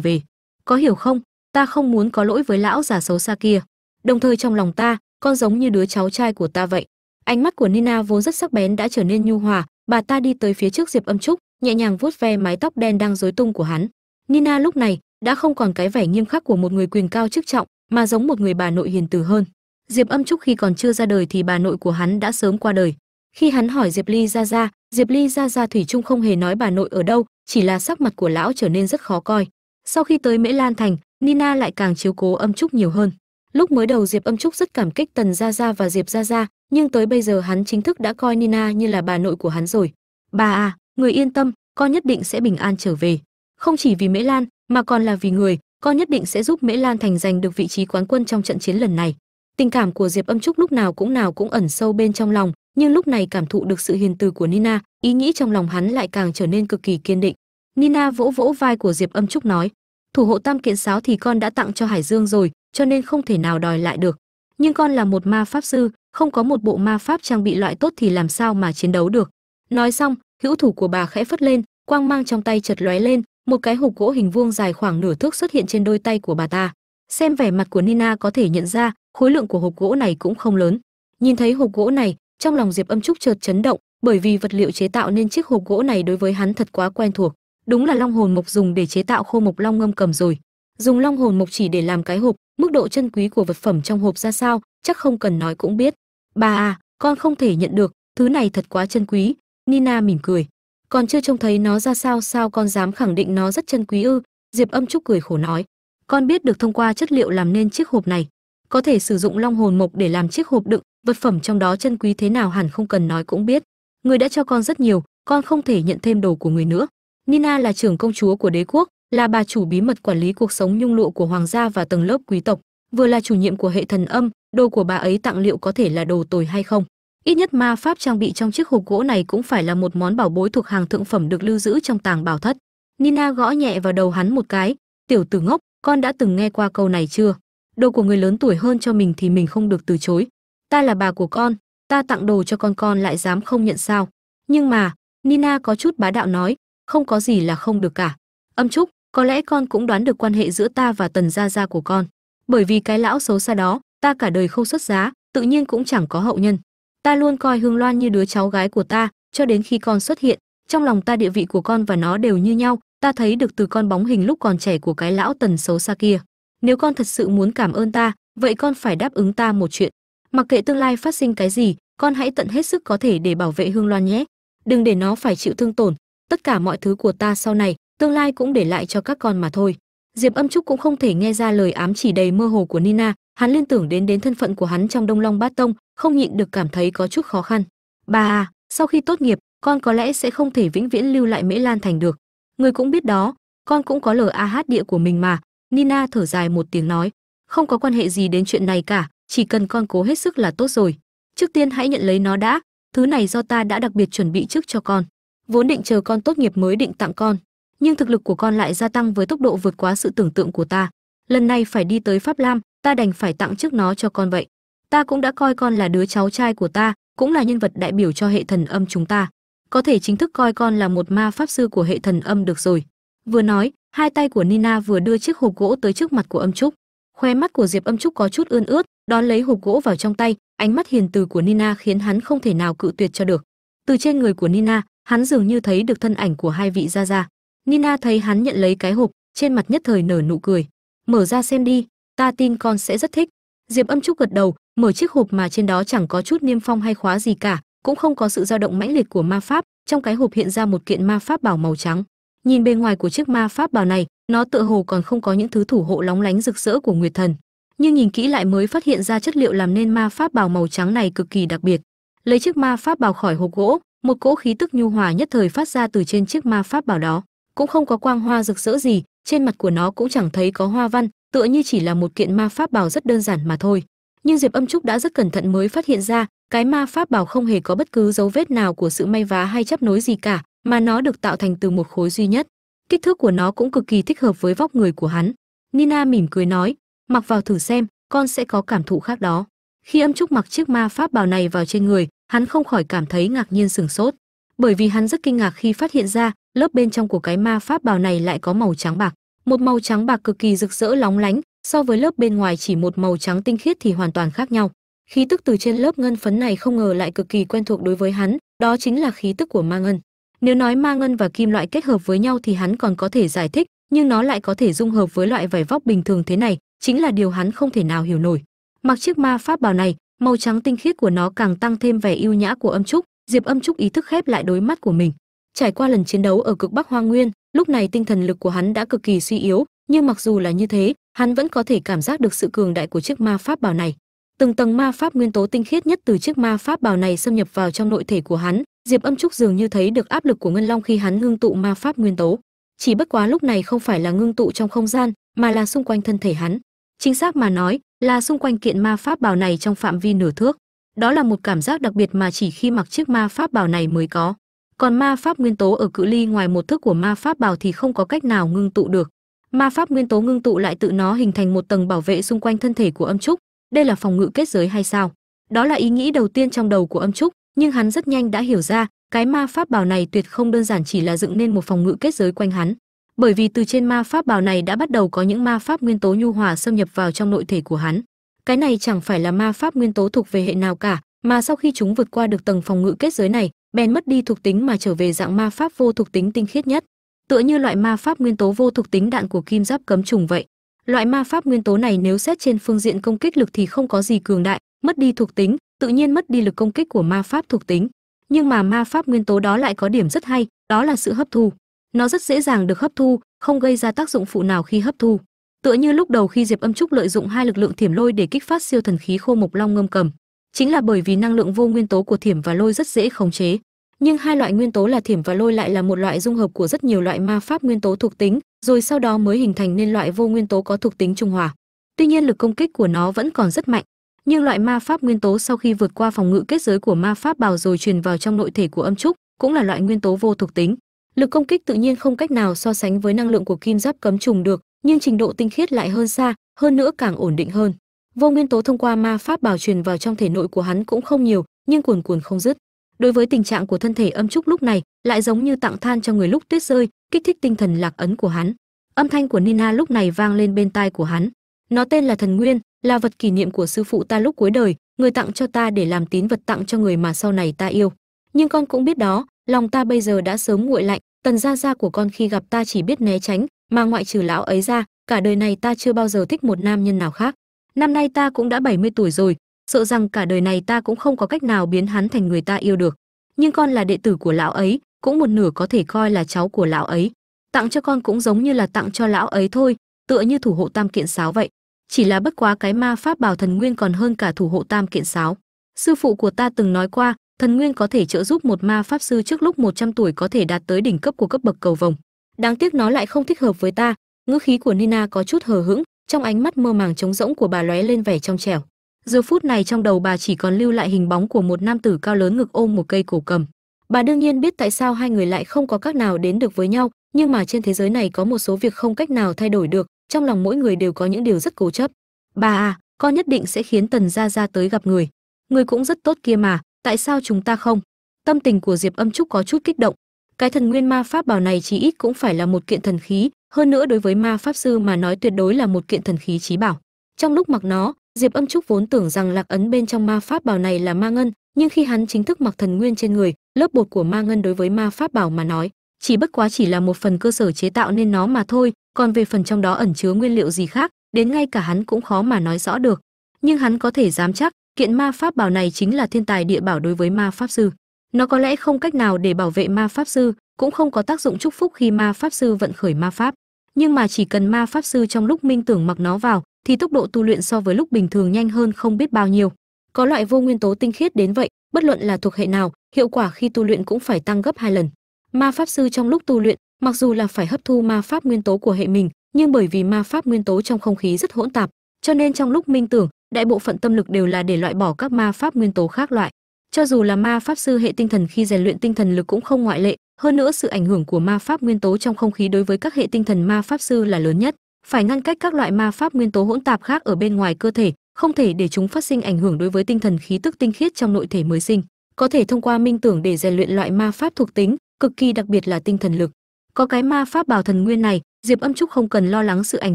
về. Có hiểu không? Ta không muốn có lỗi với lão già xấu xa kia. Đồng thời trong lòng ta, con giống như đứa cháu trai của ta vậy. Ánh mắt của nina vốn rất sắc bén đã trở nên nhu hòa, bà ta đi tới phía trước diệp âm trúc, nhẹ nhàng vuốt ve mái tóc đen đang rối tung của hắn. Nina lúc này đã không còn cái vẻ nghiêm khắc của một người quyền cao chức trọng, mà giống một người bà nội hiền từ hơn diệp âm trúc khi còn chưa ra đời thì bà nội của hắn đã sớm qua đời. Khi hắn hỏi diệp ly ra ra diệp ly ra ra thủy trung không hề nói bà nội ở đâu, chỉ là sắc mặt của lão trở nên rất khó coi. Sau khi tới mễ lan thành, nina lại càng chiếu cố âm trúc nhiều hơn. Lúc mới đầu diệp âm trúc rất cảm kích tần gia gia và diệp gia gia, nhưng tới bây giờ hắn chính thức đã coi nina như là bà nội của hắn rồi. Bà à người yên tâm, con nhất định sẽ bình an trở về. Không chỉ vì mễ lan, mà còn là vì người, con nhất định sẽ giúp mễ lan thành giành được vị trí quán quân trong trận chiến lần này tình cảm của diệp âm trúc lúc nào cũng nào cũng ẩn sâu bên trong lòng, nhưng lúc này cảm thụ được sự hiền từ của nina, ý nghĩ trong lòng hắn lại càng trở nên cực kỳ kiên định. Nina vỗ vỗ vai của diệp âm trúc nói, thủ hộ tam kiện sáo thì con đã tặng cho hải dương rồi, cho nên không thể nào đòi lại được. Nhưng con là một ma pháp sư, không có một bộ ma pháp trang bị loại tốt thì làm sao mà chiến đấu được? Nói xong, hữu thủ của bà khẽ phất lên, quang mang trong tay chợt lóe lên, một cái hộp gỗ hình vuông dài khoảng nửa thước xuất hiện trên đôi tay của bà ta xem vẻ mặt của nina có thể nhận ra, khối lượng của hộp gỗ này cũng không lớn. Nhìn thấy hộp gỗ này, trong lòng diệp âm trúc chợt chấn động, bởi vì vật liệu chế tạo nên chiếc hộp gỗ này đối với hắn thật quá quen thuộc. Đúng là long hồn mộc dùng để chế tạo khô mộc long ngâm cầm rồi. Dùng long hồn mộc chỉ để làm cái hộp, mức độ chân quý của vật phẩm trong hộp ra sao, chắc không cần nói cũng biết. Bà à con không thể nhận được, thứ này thật quá chân quý. Nina mỉm cười. Còn chưa trông thấy nó ra sao sao con dám khẳng định nó rất chân quý ư? Diệp âm trúc cười khổ nói con biết được thông qua chất liệu làm nên chiếc hộp này. Có thể sử dụng long hồn mộc để làm chiếc hộp đựng, vật phẩm trong đó chân quý thế nào hẳn không cần nói cũng biết. Người đã cho con rất nhiều, con không thể nhận thêm đồ của người nữa. Nina là trưởng công chúa của đế quốc, là bà chủ bí mật quản lý cuộc sống nhung lụa của hoàng gia và tầng lớp quý tộc, vừa là chủ nhiệm của hệ thần âm, đồ của bà ấy tặng liệu có thể là đồ tồi hay không. Ít nhất ma pháp trang bị trong chiếc hộp gỗ này cũng phải là một món bảo bối thuộc hàng thượng phẩm được lưu giữ trong tàng bảo thất. Nina gõ nhẹ vào đầu hắn một cái, tiểu tử ngốc con đã từng nghe qua câu này chưa? Đồ của người lớn tuổi hơn cho mình thì mình không được từ chối. Ta là bà của con, ta tặng đồ cho con con lại dám không nhận sao. Nhưng mà, nina có chút bá đạo nói, không có gì là không được cả. Âm trúc, có lẽ con cũng đoán được quan hệ giữa ta và tần gia gia của con. Bởi vì cái lão xấu xa đó, ta cả đời không xuất giá, tự nhiên cũng chẳng có hậu nhân. Ta luôn coi hương loan như đứa cháu gái của ta, cho đến khi con xuất hiện, trong lòng ta địa vị của con và nó đều như nhau ta thấy được từ con bóng hình lúc còn trẻ của cái lão tần xấu xa kia. Nếu con thật sự muốn cảm ơn ta, vậy con phải đáp ứng ta một chuyện. Mặc kệ tương lai phát sinh cái gì, con hãy tận hết sức có thể để bảo vệ hương loan nhé. Đừng để nó phải chịu thương tổn. Tất cả mọi thứ của ta sau này, tương lai cũng để lại cho các con mà thôi. Diệp âm trúc cũng không thể nghe ra lời ám chỉ đầy mơ hồ của nina. Hắn liên tưởng đến đến thân phận của hắn trong đông long bát tông, không nhịn được cảm thấy có chút khó khăn. Ba à sau khi tốt nghiệp, con có lẽ sẽ không thể vĩnh viễn lưu lại mễ lan thành được người cũng biết đó, con cũng có lời a hát địa của mình mà. Nina thở dài một tiếng nói, không có quan hệ gì đến chuyện này cả, chỉ cần con cố hết sức là tốt rồi. Trước tiên hãy nhận lấy nó đã, thứ này do ta đã đặc biệt chuẩn bị trước cho con. Vốn định chờ con tốt nghiệp mới định tặng con, nhưng thực lực của con lại gia tăng với tốc độ vượt quá sự tưởng tượng của ta. Lần này phải đi tới pháp lam, ta đành phải tặng trước nó cho con vậy. Ta cũng đã coi con là đứa cháu trai của ta, cũng là nhân vật đại biểu cho hệ thần âm chúng ta có thể chính thức coi con là một ma pháp sư của hệ thần âm được rồi. Vừa nói, hai tay của nina vừa đưa chiếc hộp gỗ tới trước mặt của âm trúc. Khoe mắt của diệp âm trúc có chút ươn ướt, đón lấy hộp gỗ vào trong tay, ánh mắt hiền từ của nina khiến hắn không thể nào cự tuyệt cho được. Từ trên người của nina, hắn dường như thấy được thân ảnh của hai vị gia gia. Nina thấy hắn nhận lấy cái hộp, trên mặt nhất thời nở nụ cười. Mở ra xem đi, ta tin con sẽ rất thích. Diệp âm trúc gật đầu, mở chiếc hộp mà trên đó chẳng có chút niêm phong hay khóa gì cả cũng không có sự dao động mãnh liệt của ma pháp, trong cái hộp hiện ra một kiện ma pháp bảo màu trắng. Nhìn bề ngoài của chiếc ma pháp bảo này, nó tựa hồ còn không có những thứ thủ hộ lóng lánh rực rỡ của nguyệt thần. Nhưng nhìn kỹ lại mới phát hiện ra chất liệu làm nên ma pháp bảo màu trắng này cực kỳ đặc biệt. Lấy chiếc ma pháp bảo khỏi hộp gỗ, một cỗ khí tức nhu hòa nhất thời phát ra từ trên chiếc ma pháp bảo đó. Cũng không có quang hoa rực rỡ gì, trên mặt của nó cũng chẳng thấy có hoa văn, tựa như chỉ là một kiện ma pháp bảo rất đơn giản mà thôi nhưng diệp âm trúc đã rất cẩn thận mới phát hiện ra, cái ma pháp bảo không hề có bất cứ dấu vết nào của sự may vá hay chấp nối gì cả, mà nó được tạo thành từ một khối duy nhất. Kích thước của nó cũng cực kỳ thích hợp với vóc người của hắn. Nina mỉm cười nói, mặc vào thử xem, con sẽ có cảm thụ khác đó. Khi âm trúc mặc chiếc ma pháp bào này vào trên người, hắn không khỏi cảm thấy ngạc nhiên sửng sốt. Bởi vì hắn rất kinh ngạc khi phát hiện ra, lớp bên trong của cái ma pháp bào này lại có màu trắng bạc. Một màu trắng bạc cực kỳ rực rỡ lóng lánh so với lớp bên ngoài chỉ một màu trắng tinh khiết thì hoàn toàn khác nhau. Khí tức từ trên lớp ngân phấn này không ngờ lại cực kỳ quen thuộc đối với hắn, đó chính là khí tức của ma ngân. Nếu nói ma ngân và kim loại kết hợp với nhau thì hắn còn có thể giải thích, nhưng nó lại có thể dung hợp với loại vải vóc bình thường thế này, chính là điều hắn không thể nào hiểu nổi. Mặc chiếc ma pháp bào này, màu trắng tinh khiết của nó càng tăng thêm vẻ yêu nhã của âm trúc, diệp âm trúc ý thức khép lại đôi mắt của mình. Trải qua lần chiến đấu ở cực bắc hoa nguyên, lúc này tinh thần lực của hắn đã cực kỳ suy yếu nhưng mặc dù là như thế, hắn vẫn có thể cảm giác được sự cường đại của chiếc ma pháp bào này. Từng tầng ma pháp nguyên tố tinh khiết nhất từ chiếc ma pháp bào này xâm nhập vào trong nội thể của hắn, diệp âm trúc dường như thấy được áp lực của ngân long khi hắn ngưng tụ ma pháp nguyên tố. Chỉ bất quá lúc này không phải là ngưng tụ trong không gian, mà là xung quanh thân thể hắn. Chính xác mà nói, là xung quanh kiện ma pháp bào này trong phạm vi nửa thước. Đó là một cảm giác đặc biệt mà chỉ khi mặc chiếc ma pháp bào này mới có. Còn ma pháp nguyên tố ở cự ly ngoài một thước của ma pháp bào thì không có cách nào ngưng tụ được ma pháp nguyên tố ngưng tụ lại tự nó hình thành một tầng bảo vệ xung quanh thân thể của âm trúc. Đây là phòng ngự kết giới hay sao? Đó là ý nghĩ đầu tiên trong đầu của âm trúc, nhưng hắn rất nhanh đã hiểu ra, cái ma pháp bảo này tuyệt không đơn giản chỉ là dựng nên một phòng ngự kết giới quanh hắn. Bởi vì từ trên ma pháp bảo này đã bắt đầu có những ma pháp nguyên tố nhu hòa xâm nhập vào trong nội thể của hắn. Cái này chẳng phải là ma pháp nguyên tố thuộc về hệ nào cả, mà sau khi chúng vượt qua được tầng phòng ngự kết giới này, bèn mất đi thuộc tính mà trở về dạng ma pháp vô thuộc tính tinh khiết nhất tựa như loại ma pháp nguyên tố vô thuộc tính đạn của kim giáp cấm trùng vậy. Loại ma pháp nguyên tố này nếu xét trên phương diện công kích lực thì không có gì cường đại, mất đi thuộc tính, tự nhiên mất đi lực công kích của ma pháp thuộc tính. Nhưng mà ma pháp nguyên tố đó lại có điểm rất hay, đó là sự hấp thu. Nó rất dễ dàng được hấp thu, không gây ra tác dụng phụ nào khi hấp thu. Tựa như lúc đầu khi diệp âm trúc lợi dụng hai lực lượng thiểm lôi để kích phát siêu thần khí khô mộc long ngâm cầm. Chính là bởi vì năng lượng vô nguyên tố của thiểm và lôi rất dễ khống chế nhưng hai loại nguyên tố là thiểm và lôi lại là một loại dung hợp của rất nhiều loại ma pháp nguyên tố thuộc tính, rồi sau đó mới hình thành nên loại vô nguyên tố có thuộc tính trung hòa. Tuy nhiên, lực công kích của nó vẫn còn rất mạnh, nhưng loại ma pháp nguyên tố sau khi vượt qua phòng ngự kết giới của ma pháp bào rồi truyền vào trong nội thể của âm trúc, cũng là loại nguyên tố vô thuộc tính. Lực công kích tự nhiên không cách nào so sánh với năng lượng của kim giáp cấm trùng được, nhưng trình độ tinh khiết lại hơn xa, hơn nữa càng ổn định hơn. Vô nguyên tố thông qua ma pháp bào truyền vào trong thể nội của hắn cũng không nhiều, nhưng cuồn cuồn không dứt đối với tình trạng của thân thể âm trúc lúc này, lại giống như tặng than cho người lúc tuyết rơi, kích thích tinh thần lạc ấn của hắn. Âm thanh của nina lúc này vang lên bên tai của hắn. Nó tên là thần nguyên, là vật kỷ niệm của sư phụ ta lúc cuối đời, người tặng cho ta để làm tín vật tặng cho người mà sau này ta yêu. Nhưng con cũng biết đó, lòng ta bây giờ đã sớm nguội lạnh, tần gia gia của con khi gặp ta chỉ biết né tránh, mà ngoại trừ lão ấy ra, cả đời này ta chưa bao giờ thích một nam nhân nào khác. Năm nay ta cũng đã 70 tuổi rồi sợ rằng cả đời này ta cũng không có cách nào biến hắn thành người ta yêu được. Nhưng con là đệ tử của lão ấy, cũng một nửa có thể coi là cháu của lão ấy. Tặng cho con cũng giống như là tặng cho lão ấy thôi, tựa như thủ hộ tam kiện sáo vậy. Chỉ là bất quá cái ma pháp bảo thần nguyên còn hơn cả thủ hộ tam kiện sáo. Sư phụ của ta từng nói qua, thần nguyên có thể trợ giúp một ma pháp sư trước lúc 100 tuổi có thể đạt tới đỉnh cấp của cấp bậc cầu vồng. Đáng tiếc nó lại không thích hợp với ta, ngữ khí của nina có chút hờ hững, trong ánh mắt mơ màng trống rỗng của bà lóe lên vẻ trong trẻo giờ phút này trong đầu bà chỉ còn lưu lại hình bóng của một nam tử cao lớn ngực ôm một cây cổ cầm. Bà đương nhiên biết tại sao hai người lại không có cách nào đến được với nhau, nhưng mà trên thế giới này có một số việc không cách nào thay đổi được, trong lòng mỗi người đều có những điều rất cố chấp. Bà à con nhất định sẽ khiến tần gia gia tới gặp người. Người cũng rất tốt kia mà, tại sao chúng ta không? Tâm tình của diệp âm trúc có chút kích động. Cái thần nguyên ma pháp bảo này chí ít cũng phải là một kiện thần khí, hơn nữa đối với ma pháp sư mà nói tuyệt đối là một kiện thần khí trí bảo. Trong lúc mặc nó diệp âm trúc vốn tưởng rằng lạc ấn bên trong ma pháp bảo này là ma ngân, nhưng khi hắn chính thức mặc thần nguyên trên người, lớp bột của ma ngân đối với ma pháp bảo mà nói, chỉ bất quá chỉ là một phần cơ sở chế tạo nên nó mà thôi, còn về phần trong đó ẩn chứa nguyên liệu gì khác, đến ngay cả hắn cũng khó mà nói rõ được. Nhưng hắn có thể dám chắc, kiện ma pháp bảo này chính là thiên tài địa bảo đối với ma pháp sư. Nó có lẽ không cách nào để bảo vệ ma pháp sư, cũng không có tác dụng chúc phúc khi ma pháp sư vận khởi ma pháp. Nhưng mà chỉ cần ma pháp sư trong lúc minh tưởng mặc nó vào thì tốc độ tu luyện so với lúc bình thường nhanh hơn không biết bao nhiêu. Có loại vô nguyên tố tinh khiết đến vậy, bất luận là thuộc hệ nào, hiệu quả khi tu luyện cũng phải tăng gấp hai lần. Ma pháp sư trong lúc tu luyện, mặc dù là phải hấp thu ma pháp nguyên tố của hệ mình, nhưng bởi vì ma pháp nguyên tố trong không khí rất hỗn tạp, cho nên trong lúc minh tưởng, đại bộ phận tâm lực đều là để loại bỏ các ma pháp nguyên tố khác loại. Cho dù là ma pháp sư hệ tinh thần khi rèn luyện tinh thần lực cũng không ngoại lệ, hơn nữa sự ảnh hưởng của ma pháp nguyên tố trong không khí đối với các hệ tinh thần ma pháp sư là lớn nhất phải ngăn cách các loại ma pháp nguyên tố hỗn tạp khác ở bên ngoài cơ thể, không thể để chúng phát sinh ảnh hưởng đối với tinh thần khí tức tinh khiết trong nội thể mới sinh. Có thể thông qua minh tưởng để rèn luyện loại ma pháp thuộc tính, cực kỳ đặc biệt là tinh thần lực. Có cái ma pháp bảo thần nguyên này, diệp âm trúc không cần lo lắng sự ảnh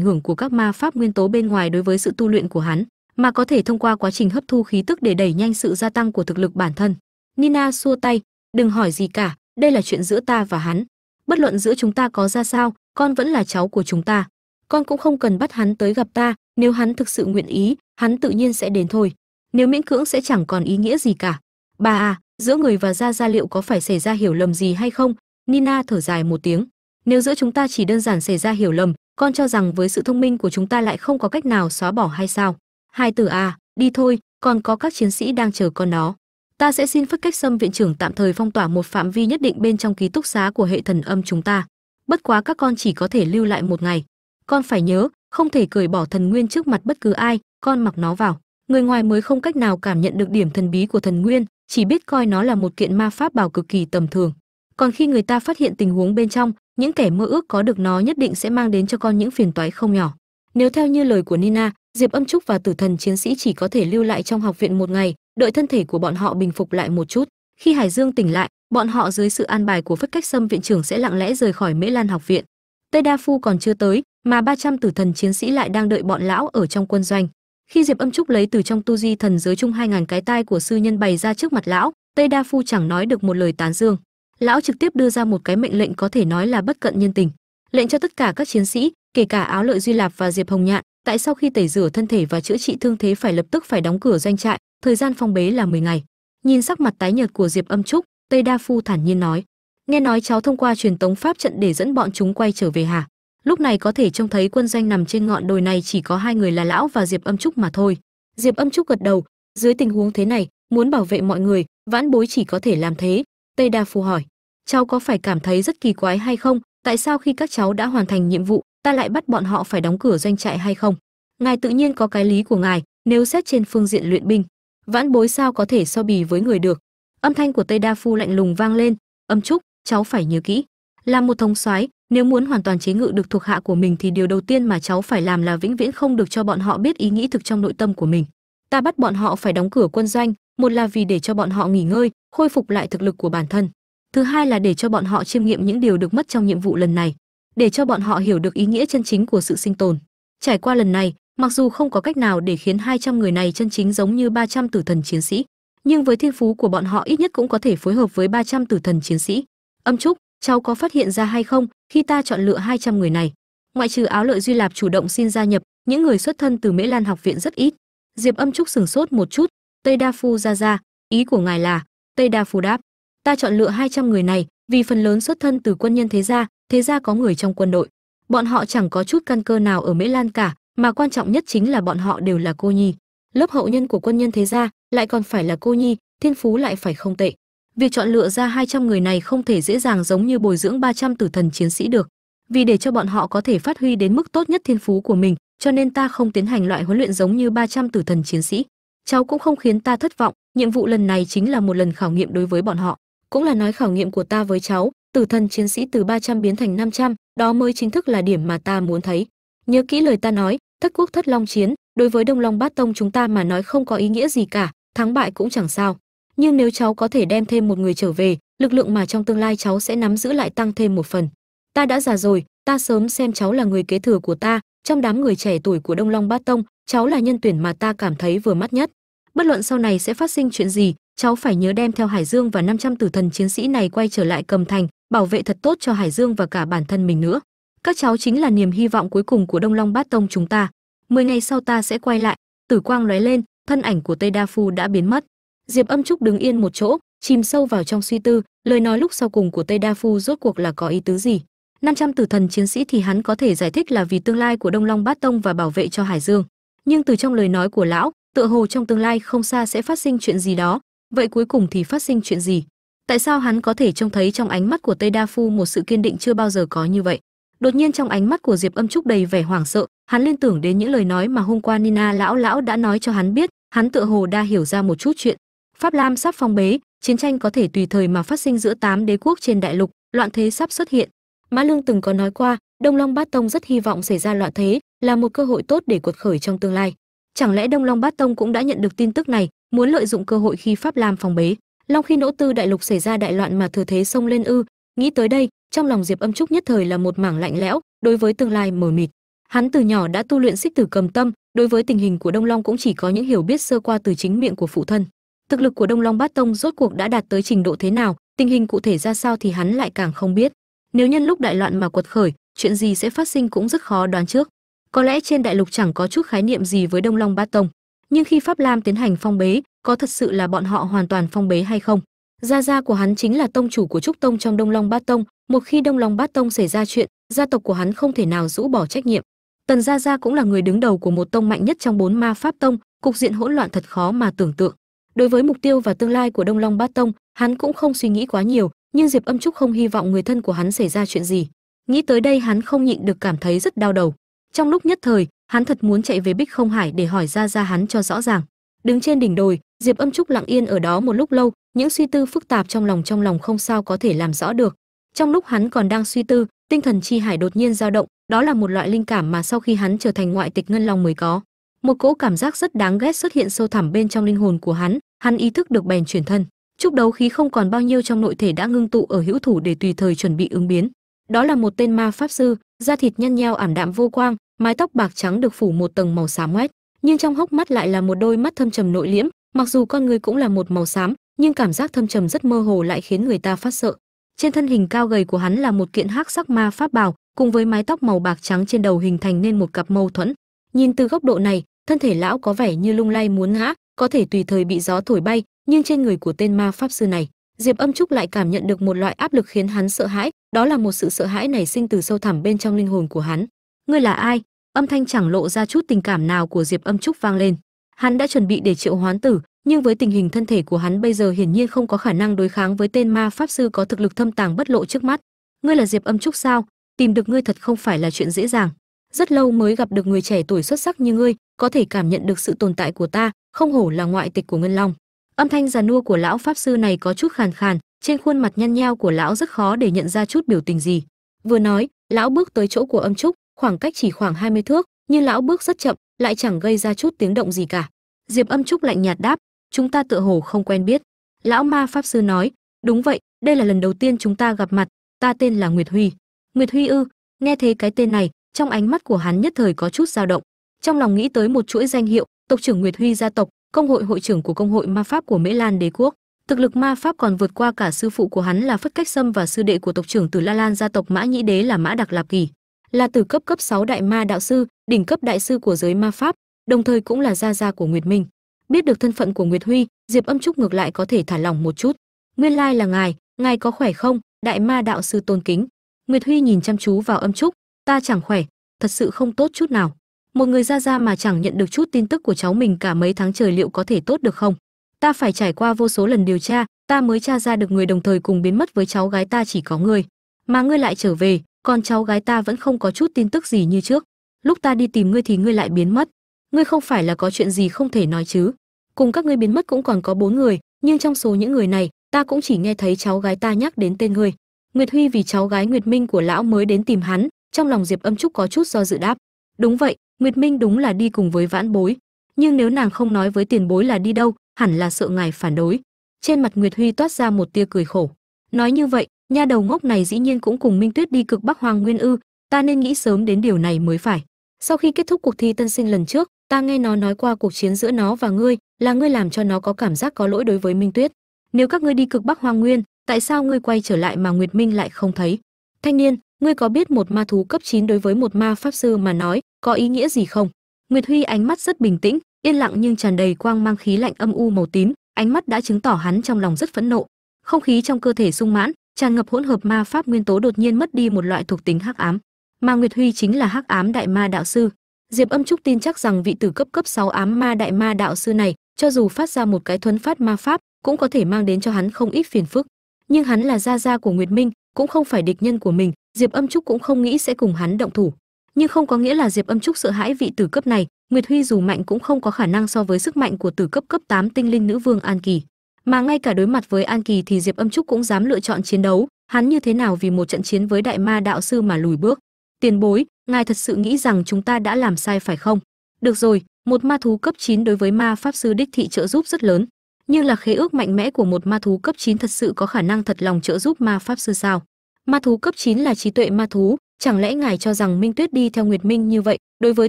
hưởng của các ma pháp nguyên tố bên ngoài đối với sự tu luyện của hắn, mà có thể thông qua quá trình hấp thu khí tức để đẩy nhanh sự gia tăng của thực lực bản thân. Nina xua tay, đừng hỏi gì cả, đây là chuyện giữa ta và hắn. Bất luận giữa chúng ta có ra sao, con vẫn là cháu của chúng ta con cũng không cần bắt hắn tới gặp ta, nếu hắn thực sự nguyện ý, hắn tự nhiên sẽ đến thôi. Nếu miễn cưỡng sẽ chẳng còn ý nghĩa gì cả. Bà à giữa người và gia gia liệu có phải xảy ra hiểu lầm gì hay không? Nina thở dài một tiếng. Nếu giữa chúng ta chỉ đơn giản xảy ra hiểu lầm, con cho rằng với sự thông minh của chúng ta lại không có cách nào xóa bỏ hay sao? Hai tử à đi thôi còn có các chiến sĩ đang chờ con đó. Ta sẽ xin phất cách xâm viện trưởng tạm thời phong tỏa một phạm vi nhất định bên trong ký túc xá của hệ thần âm chúng ta. Bất quá các con chỉ có thể lưu lại một ngày con phải nhớ, không thể cởi bỏ thần nguyên trước mặt bất cứ ai, con mặc nó vào. Người ngoài mới không cách nào cảm nhận được điểm thần bí của thần nguyên, chỉ biết coi nó là một kiện ma pháp bảo cực kỳ tầm thường. Còn khi người ta phát hiện tình huống bên trong, những kẻ mơ ước có được nó nhất định sẽ mang đến cho con những phiền toái không nhỏ. Nếu theo như lời của nina, diệp âm trúc và tử thần chiến sĩ chỉ có thể lưu lại trong học viện một ngày, đợi thân thể của bọn họ bình phục lại một chút. Khi hải dương tỉnh lại, bọn họ dưới sự an bài của phất cách sâm viện trưởng sẽ lặng lẽ rời khỏi mễ lan học viện. Tây đa phu còn chưa tới mà 300 tử thần chiến sĩ lại đang đợi bọn lão ở trong quân doanh. Khi diệp âm trúc lấy từ trong tu di thần giới chung hai ngàn cái tai của sư nhân bày ra trước mặt lão, tây đa phu chẳng nói được một lời tán dương. Lão trực tiếp đưa ra một cái mệnh lệnh có thể nói là bất cận nhân tình. Lệnh cho tất cả các chiến sĩ, kể cả áo lợi duy lạp và diệp hồng nhạn, tại sau khi tẩy rửa thân thể và chữa trị thương thế phải lập tức phải đóng cửa doanh trại, thời gian phong bế là 10 ngày. Nhìn sắc mặt tái nhợt của diệp âm trúc, tây đa phu thản nhiên nói, nghe nói cháu thông qua truyền tống pháp trận để dẫn bọn chúng quay trở về hả lúc này có thể trông thấy quân doanh nằm trên ngọn đồi này chỉ có hai người là lão và diệp âm trúc mà thôi. Diệp âm trúc gật đầu, dưới tình huống thế này, muốn bảo vệ mọi người, vãn bối chỉ có thể làm thế. Tây đa phu hỏi, cháu có phải cảm thấy rất kỳ quái hay không? Tại sao khi các cháu đã hoàn thành nhiệm vụ, ta lại bắt bọn họ phải đóng cửa doanh trại hay không? Ngài tự nhiên có cái lý của ngài, nếu xét trên phương diện luyện binh, vãn bối sao có thể so bì với người được? Âm thanh của tây đa phu lạnh lùng vang lên, âm trúc, cháu phải nhớ kỹ, là một thống soái nếu muốn hoàn toàn chế ngự được thuộc hạ của mình thì điều đầu tiên mà cháu phải làm là vĩnh viễn không được cho bọn họ biết ý nghĩ thực trong nội tâm của mình. Ta bắt bọn họ phải đóng cửa quân doanh, một là vì để cho bọn họ nghỉ ngơi, khôi phục lại thực lực của bản thân. Thứ hai là để cho bọn họ chiêm nghiệm những điều được mất trong nhiệm vụ lần này, để cho bọn họ hiểu được ý nghĩa chân chính của sự sinh tồn. Trải qua lần này, mặc dù không có cách nào để khiến 200 người này chân chính giống như 300 tử thần chiến sĩ, nhưng với thiên phú của bọn họ ít nhất cũng có thể phối hợp với 300 tử thần chiến sĩ. Âm trúc cháu có phát hiện ra hay không khi ta chọn lựa 200 người này? Ngoại trừ áo lợi duy lạp chủ động xin gia nhập, những người xuất thân từ mễ lan học viện rất ít. Diệp âm trúc sừng sốt một chút. Tây đa phu ra ra, ý của ngài là, tây đa phu đáp, ta chọn lựa 200 người này vì phần lớn xuất thân từ quân nhân thế gia thế gia có người trong quân đội. Bọn họ chẳng có chút căn cơ nào ở mễ lan cả, mà quan trọng nhất chính là bọn họ đều là cô nhi. Lớp hậu nhân của quân nhân thế gia lại còn phải là cô nhi, thiên phú lại phải không tệ việc chọn lựa ra 200 người này không thể dễ dàng giống như bồi dưỡng 300 tử thần chiến sĩ được. Vì để cho bọn họ có thể phát huy đến mức tốt nhất thiên phú của mình cho nên ta không tiến hành loại huấn luyện giống như 300 tử thần chiến sĩ. Cháu cũng không khiến ta thất vọng nhiệm vụ lần này chính là một lần khảo nghiệm đối với bọn họ. Cũng là nói khảo nghiệm của ta với cháu tử thần chiến sĩ từ 300 biến thành 500, đó mới chính thức là điểm mà ta muốn thấy. Nhớ kỹ lời ta nói thất quốc thất long chiến đối với đông long bát tông chúng ta mà nói không có ý nghĩa gì cả thắng bại cũng chẳng sao nhưng nếu cháu có thể đem thêm một người trở về, lực lượng mà trong tương lai cháu sẽ nắm giữ lại tăng thêm một phần. Ta đã già rồi, ta sớm xem cháu là người kế thừa của ta, trong đám người trẻ tuổi của đông long bát tông, cháu là nhân tuyển mà ta cảm thấy vừa mắt nhất. Bất luận sau này sẽ phát sinh chuyện gì, cháu phải nhớ đem theo hải dương và 500 tử thần chiến sĩ này quay trở lại cầm thành, bảo vệ thật tốt cho hải dương và cả bản thân mình nữa. Các cháu chính là niềm hy vọng cuối cùng của đông long bát tông chúng ta. Mười ngày sau ta sẽ quay lại. Tử quang lóe lên, thân ảnh của tây đa phu đã biến mất diệp âm trúc đứng yên một chỗ, chìm sâu vào trong suy tư, lời nói lúc sau cùng của tây đa phu rốt cuộc là có ý tứ gì? 500 tử thần chiến sĩ thì hắn có thể giải thích là vì tương lai của đông long bát tông và bảo vệ cho hải dương. Nhưng từ trong lời nói của lão, tựa hồ trong tương lai không xa sẽ phát sinh chuyện gì đó. Vậy cuối cùng thì phát sinh chuyện gì? Tại sao hắn có thể trông thấy trong ánh mắt của tây đa phu một sự kiên định chưa bao giờ có như vậy? Đột nhiên trong ánh mắt của diệp âm trúc đầy vẻ hoảng sợ, hắn liên tưởng đến những lời nói mà hôm qua nina lão lão đã nói cho hắn biết. Hắn tựa hồ đã hiểu ra một chút chuyện pháp lam sắp phong bế, chiến tranh có thể tùy thời mà phát sinh giữa tám đế quốc trên đại lục, loạn thế sắp xuất hiện. Mã lương từng có nói qua, đông long bát tông rất hy vọng xảy ra loạn thế, là một cơ hội tốt để cuột khởi trong tương lai. Chẳng lẽ đông long bát tông cũng đã nhận được tin tức này, muốn lợi dụng cơ hội khi pháp lam phong bế? Long khi nỗ tư đại lục xảy ra đại loạn mà thừa thế xông lên ư, nghĩ tới đây, trong lòng diệp âm trúc nhất thời là một mảng lạnh lẽo, đối với tương lai mờ mịt. Hắn từ nhỏ đã tu luyện xích tử cầm tâm, đối với tình hình của đông long cũng chỉ có những hiểu biết sơ qua từ chính miệng của phụ thân thực lực của đông long bát tông rốt cuộc đã đạt tới trình độ thế nào, tình hình cụ thể ra sao thì hắn lại càng không biết. Nếu nhân lúc đại loạn mà quật khởi, chuyện gì sẽ phát sinh cũng rất khó đoán trước. Có lẽ trên đại lục chẳng có chút khái niệm gì với đông long bát tông, nhưng khi pháp lam tiến hành phong bế, có thật sự là bọn họ hoàn toàn phong bế hay không? Gia gia của hắn chính là tông chủ của trúc tông trong đông long bát tông, một khi đông long bát tông xảy ra chuyện, gia tộc của hắn không thể nào rũ bỏ trách nhiệm. Tần gia gia cũng là người đứng đầu của một tông mạnh nhất trong bốn ma pháp tông, cục diện hỗn loạn thật khó mà tưởng tượng đối với mục tiêu và tương lai của đông long bát tông, hắn cũng không suy nghĩ quá nhiều, nhưng diệp âm trúc không hy vọng người thân của hắn xảy ra chuyện gì. Nghĩ tới đây hắn không nhịn được cảm thấy rất đau đầu. Trong lúc nhất thời, hắn thật muốn chạy về bích không hải để hỏi ra ra hắn cho rõ ràng. Đứng trên đỉnh đồi, diệp âm trúc lặng yên ở đó một lúc lâu, những suy tư phức tạp trong lòng trong lòng không sao có thể làm rõ được. Trong lúc hắn còn đang suy tư, tinh thần chi hải đột nhiên dao động, đó là một loại linh cảm mà sau khi hắn trở thành ngoại tịch ngân long mới có một cỗ cảm giác rất đáng ghét xuất hiện sâu thẳm bên trong linh hồn của hắn hắn ý thức được bèn chuyển thân. Chúc đấu khí không còn bao nhiêu trong nội thể đã ngưng tụ ở hữu thủ để tùy thời chuẩn bị ứng biến. Đó là một tên ma pháp sư, da thịt nhăn nheo ảm đạm vô quang, mái tóc bạc trắng được phủ một tầng màu xám ngoét, nhưng trong hốc mắt lại là một đôi mắt thâm trầm nội liễm. Mặc dù con người cũng là một màu xám, nhưng cảm giác thâm trầm rất mơ hồ lại khiến người ta phát sợ. Trên thân hình cao gầy của hắn là một kiện hắc sắc ma pháp bào, cùng với mái tóc màu bạc trắng trên đầu hình thành nên một cặp mâu thuẫn. Nhìn từ góc độ này thân thể lão có vẻ như lung lay muốn ngã, có thể tùy thời bị gió thổi bay, nhưng trên người của tên ma pháp sư này, diệp âm trúc lại cảm nhận được một loại áp lực khiến hắn sợ hãi, đó là một sự sợ hãi nảy sinh từ sâu thẳm bên trong linh hồn của hắn. Ngươi là ai? Âm thanh chẳng lộ ra chút tình cảm nào của diệp âm trúc vang lên. Hắn đã chuẩn bị để triệu hoán tử, nhưng với tình hình thân thể của hắn bây giờ hiển nhiên không có khả năng đối kháng với tên ma pháp sư có thực lực thâm tàng bất lộ trước mắt. Ngươi là diệp âm trúc sao? Tìm được ngươi thật không phải là chuyện dễ dàng rất lâu mới gặp được người trẻ tuổi xuất sắc như ngươi, có thể cảm nhận được sự tồn tại của ta, không hổ là ngoại tịch của ngân long. Âm thanh già nua của lão pháp sư này có chút khàn khàn, trên khuôn mặt nhăn nheo của lão rất khó để nhận ra chút biểu tình gì. Vừa nói, lão bước tới chỗ của âm trúc, khoảng cách chỉ khoảng 20 thước, nhưng lão bước rất chậm, lại chẳng gây ra chút tiếng động gì cả. Diệp âm trúc lạnh nhạt đáp, chúng ta tựa hồ không quen biết. Lão ma pháp sư nói, đúng vậy, đây là lần đầu tiên chúng ta gặp mặt, ta tên là nguyệt huy. Nguyệt huy ư, nghe thấy cái tên này trong ánh mắt của hắn nhất thời có chút dao động. Trong lòng nghĩ tới một chuỗi danh hiệu, tộc trưởng nguyệt huy gia tộc, công hội hội trưởng của công hội ma pháp của mễ lan đế quốc. Thực lực ma pháp còn vượt qua cả sư phụ của hắn là phất cách sâm và sư đệ của tộc trưởng từ la lan gia tộc mã nhĩ đế là mã đặc lạp kỳ. Là từ cấp cấp 6 đại ma đạo sư, đỉnh cấp đại sư của giới ma pháp, đồng thời cũng là gia gia của nguyệt minh. Biết được thân phận của nguyệt huy, diệp âm trúc ngược lại có thể thả lỏng một chút. Nguyên lai là ngài ngài có khỏe không? Đại ma đạo sư tôn kính. Nguyệt huy nhìn chăm chú vào âm trúc ta chẳng khỏe, thật sự không tốt chút nào. Một người ra ra mà chẳng nhận được chút tin tức của cháu mình cả mấy tháng trời liệu có thể tốt được không? Ta phải trải qua vô số lần điều tra, ta mới tra ra được người đồng thời cùng biến mất với cháu gái ta chỉ có ngươi. Mà ngươi lại trở về, còn cháu gái ta vẫn không có chút tin tức gì như trước. Lúc ta đi tìm ngươi thì ngươi lại biến mất. Ngươi không phải là có chuyện gì không thể nói chứ. Cùng các ngươi biến mất cũng còn có bốn người, nhưng trong số những người này, ta cũng chỉ nghe thấy cháu gái ta nhắc đến tên ngươi. Nguyệt huy vì cháu gái nguyệt minh của lão mới đến tìm hắn trong lòng diệp âm trúc có chút do dự đáp, đúng vậy, nguyệt minh đúng là đi cùng với vãn bối, nhưng nếu nàng không nói với tiền bối là đi đâu, hẳn là sợ ngài phản đối. Trên mặt nguyệt huy toát ra một tia cười khổ. Nói như vậy, nha đầu ngốc này dĩ nhiên cũng cùng minh tuyết đi cực bắc hoàng nguyên ư, ta nên nghĩ sớm đến điều này mới phải. Sau khi kết thúc cuộc thi tân sinh lần trước, ta nghe nó nói qua cuộc chiến giữa nó và ngươi, là ngươi làm cho nó có cảm giác có lỗi đối với minh tuyết. Nếu các ngươi đi cực bắc hoàng nguyên, tại sao ngươi quay trở lại mà nguyệt minh lại không thấy? Thanh niên ngươi có biết một ma thú cấp 9 đối với một ma pháp sư mà nói có ý nghĩa gì không? Nguyệt huy ánh mắt rất bình tĩnh, yên lặng nhưng tràn đầy quang mang khí lạnh âm u màu tím, ánh mắt đã chứng tỏ hắn trong lòng rất phẫn nộ. Không khí trong cơ thể sung mãn, tràn ngập hỗn hợp ma pháp nguyên tố đột nhiên mất đi một loại thuộc tính hắc ám. Mà nguyệt huy chính là hắc ám đại ma đạo sư. Diệp âm trúc tin chắc rằng vị tử cấp cấp 6 ám ma đại ma đạo sư này, cho dù phát ra một cái thuấn phát ma pháp, cũng có thể mang đến cho hắn không ít phiền phức. Nhưng hắn là gia gia của nguyệt minh, cũng không phải địch nhân của mình diệp âm trúc cũng không nghĩ sẽ cùng hắn động thủ. Nhưng không có nghĩa là diệp âm trúc sợ hãi vị tử cấp này, nguyệt huy dù mạnh cũng không có khả năng so với sức mạnh của tử cấp cấp 8 tinh linh nữ vương an kỳ. Mà ngay cả đối mặt với an kỳ thì diệp âm trúc cũng dám lựa chọn chiến đấu, hắn như thế nào vì một trận chiến với đại ma đạo sư mà lùi bước. Tiền bối, ngài thật sự nghĩ rằng chúng ta đã làm sai phải không? Được rồi, một ma thú cấp 9 đối với ma pháp sư đích thị trợ giúp rất lớn. Nhưng là khế ước mạnh mẽ của một ma thú cấp 9 thật sự có khả năng thật lòng trợ giúp ma pháp sư sao? Ma thú cấp 9 là trí tuệ ma thú, chẳng lẽ ngài cho rằng minh tuyết đi theo nguyệt minh như vậy? Đối với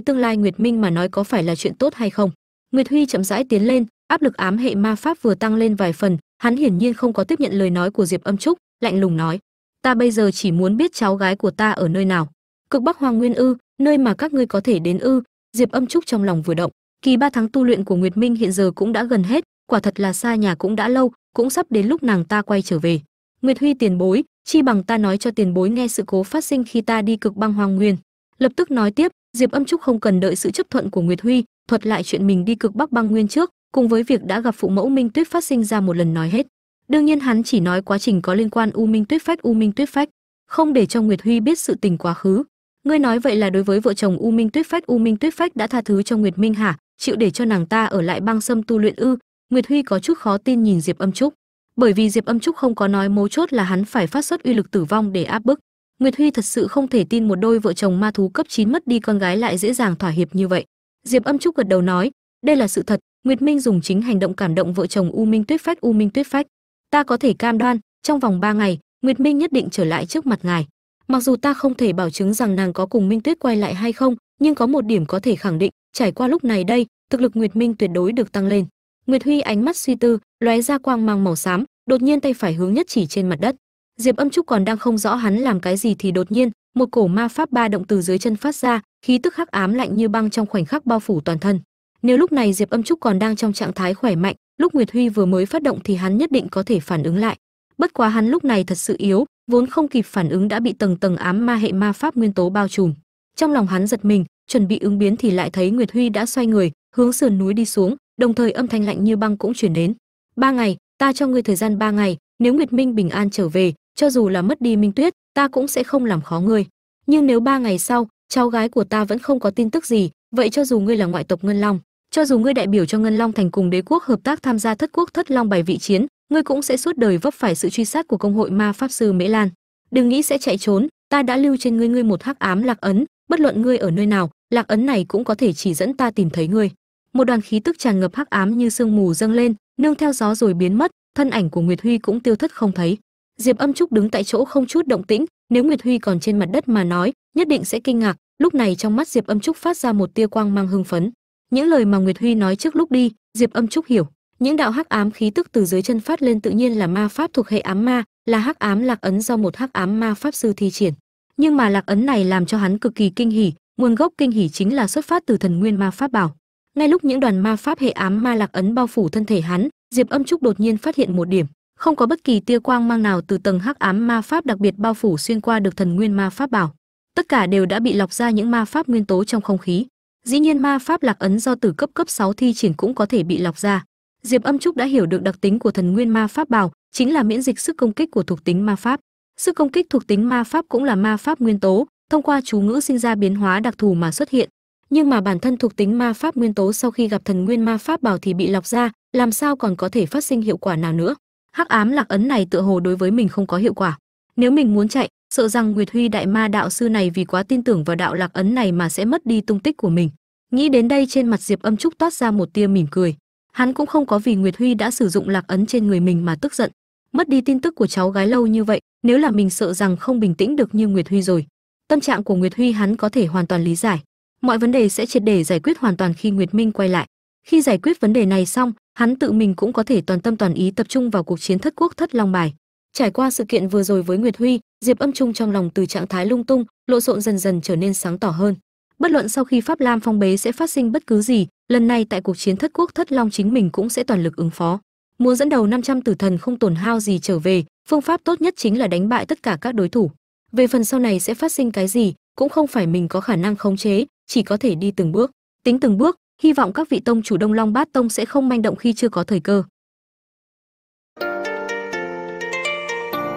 tương lai nguyệt minh mà nói có phải là chuyện tốt hay không? Nguyệt huy chậm rãi tiến lên, áp lực ám hệ ma pháp vừa tăng lên vài phần, hắn hiển nhiên không có tiếp nhận lời nói của diệp âm trúc, lạnh lùng nói, ta bây giờ chỉ muốn biết cháu gái của ta ở nơi nào. Cực bắc hoàng nguyên ư, nơi mà các ngươi có thể đến ư. Diệp âm trúc trong lòng vừa động. Kỳ ba tháng tu luyện của nguyệt minh hiện giờ cũng đã gần hết, quả thật là xa nhà cũng đã lâu, cũng sắp đến lúc nàng ta quay trở về. Nguyệt huy tiền bối chi bằng ta nói cho tiền bối nghe sự cố phát sinh khi ta đi cực băng hoàng nguyên. Lập tức nói tiếp, diệp âm trúc không cần đợi sự chấp thuận của nguyệt huy, thuật lại chuyện mình đi cực bắc băng nguyên trước, cùng với việc đã gặp phụ mẫu minh tuyết phát sinh ra một lần nói hết. Đương nhiên hắn chỉ nói quá trình có liên quan u minh tuyết phách, u minh tuyết phách, không để cho nguyệt huy biết sự tình quá khứ. Ngươi nói vậy là đối với vợ chồng u minh tuyết phách, u minh tuyết phách đã tha thứ cho nguyệt minh hả? Chịu để cho nàng ta ở lại băng sâm tu luyện ư? Nguyệt huy có chút khó tin nhìn diệp âm trúc bởi vì diệp âm trúc không có nói mấu chốt là hắn phải phát xuất uy lực tử vong để áp bức. Nguyệt huy thật sự không thể tin một đôi vợ chồng ma thú cấp 9 mất đi con gái lại dễ dàng thỏa hiệp như vậy. Diệp âm trúc gật đầu nói, đây là sự thật, nguyệt minh dùng chính hành động cảm động vợ chồng u minh tuyết phách, u minh tuyết phách. Ta có thể cam đoan, trong vòng 3 ngày, nguyệt minh nhất định trở lại trước mặt ngài. Mặc dù ta không thể bảo chứng rằng nàng có cùng minh tuyết quay lại hay không, nhưng có một điểm có thể khẳng định, trải qua lúc này đây, thực lực nguyệt minh tuyệt đối được tăng lên. Nguyệt huy ánh mắt suy tư lóe ra quang mang màu xám, đột nhiên tay phải hướng nhất chỉ trên mặt đất. Diệp âm trúc còn đang không rõ hắn làm cái gì thì đột nhiên, một cổ ma pháp ba động từ dưới chân phát ra, khí tức hắc ám lạnh như băng trong khoảnh khắc bao phủ toàn thân. Nếu lúc này diệp âm trúc còn đang trong trạng thái khỏe mạnh, lúc nguyệt huy vừa mới phát động thì hắn nhất định có thể phản ứng lại. Bất quá hắn lúc này thật sự yếu, vốn không kịp phản ứng đã bị tầng tầng ám ma hệ ma pháp nguyên tố bao trùm. Trong lòng hắn giật mình, chuẩn bị ứng biến thì lại thấy nguyệt huy đã xoay người, hướng sườn núi đi xuống, đồng thời âm thanh lạnh như băng cũng chuyển đến ba ngày, ta cho ngươi thời gian ba ngày, nếu nguyệt minh bình an trở về, cho dù là mất đi minh tuyết, ta cũng sẽ không làm khó ngươi. Nhưng nếu ba ngày sau, cháu gái của ta vẫn không có tin tức gì, vậy cho dù ngươi là ngoại tộc ngân long, cho dù ngươi đại biểu cho ngân long thành cùng đế quốc hợp tác tham gia thất quốc thất long bài vị chiến, ngươi cũng sẽ suốt đời vấp phải sự truy sát của công hội ma pháp sư mễ lan. Đừng nghĩ sẽ chạy trốn, ta đã lưu trên ngươi ngươi một hắc ám lạc ấn, bất luận ngươi ở nơi nào, lạc ấn này cũng có thể chỉ dẫn ta tìm thấy ngươi. Một đoàn khí tức tràn ngập hắc ám như sương mù dâng lên nương theo gió rồi biến mất, thân ảnh của nguyệt huy cũng tiêu thất không thấy. Diệp âm trúc đứng tại chỗ không chút động tĩnh, nếu nguyệt huy còn trên mặt đất mà nói, nhất định sẽ kinh ngạc. Lúc này trong mắt diệp âm trúc phát ra một tia quang mang hưng phấn. Những lời mà nguyệt huy nói trước lúc đi, diệp âm trúc hiểu. Những đạo hắc ám khí tức từ dưới chân phát lên tự nhiên là ma pháp thuộc hệ ám ma, là hắc ám lạc ấn do một hắc ám ma pháp sư thi triển. Nhưng mà lạc ấn này làm cho hắn cực kỳ kinh hỉ, nguồn gốc kinh hỉ chính là xuất phát từ thần nguyên ma pháp bảo ngay lúc những đoàn ma pháp hệ ám ma lạc ấn bao phủ thân thể hắn, diệp âm trúc đột nhiên phát hiện một điểm. Không có bất kỳ tia quang mang nào từ tầng hắc ám ma pháp đặc biệt bao phủ xuyên qua được thần nguyên ma pháp bảo. Tất cả đều đã bị lọc ra những ma pháp nguyên tố trong không khí. Dĩ nhiên ma pháp lạc ấn do từ cấp cấp 6 thi triển cũng có thể bị lọc ra. Diệp âm trúc đã hiểu được đặc tính của thần nguyên ma pháp bảo, chính là miễn dịch sức công kích của thuộc tính ma pháp. Sức công kích thuộc tính ma pháp cũng là ma pháp nguyên tố, thông qua chú ngữ sinh ra biến hóa đặc thù mà xuất hiện nhưng mà bản thân thuộc tính ma pháp nguyên tố sau khi gặp thần nguyên ma pháp bảo thì bị lọc ra, làm sao còn có thể phát sinh hiệu quả nào nữa? Hắc ám lạc ấn này tựa hồ đối với mình không có hiệu quả. Nếu mình muốn chạy, sợ rằng nguyệt huy đại ma đạo sư này vì quá tin tưởng vào đạo lạc ấn này mà sẽ mất đi tung tích của mình. Nghĩ đến đây trên mặt diệp âm trúc toát ra một tia mỉm cười. Hắn cũng không có vì nguyệt huy đã sử dụng lạc ấn trên người mình mà tức giận. Mất đi tin tức của cháu gái lâu như vậy, nếu là mình sợ rằng không bình tĩnh được như nguyệt huy rồi, tâm trạng của nguyệt huy hắn có thể hoàn toàn lý giải mọi vấn đề sẽ triệt để giải quyết hoàn toàn khi nguyệt minh quay lại. Khi giải quyết vấn đề này xong, hắn tự mình cũng có thể toàn tâm toàn ý tập trung vào cuộc chiến thất quốc thất long bài. Trải qua sự kiện vừa rồi với nguyệt huy, diệp âm trung trong lòng từ trạng thái lung tung, lộn xộn dần dần trở nên sáng tỏ hơn. Bất luận sau khi pháp lam phong bế sẽ phát sinh bất cứ gì, lần này tại cuộc chiến thất quốc thất long chính mình cũng sẽ toàn lực ứng phó. Muốn dẫn đầu 500 tử thần không tổn hao gì trở về, phương pháp tốt nhất chính là đánh bại tất cả các đối thủ về phần sau này sẽ phát sinh cái gì, cũng không phải mình có khả năng khống chế, chỉ có thể đi từng bước. Tính từng bước, hy vọng các vị tông chủ đông long bát tông sẽ không manh động khi chưa có thời cơ.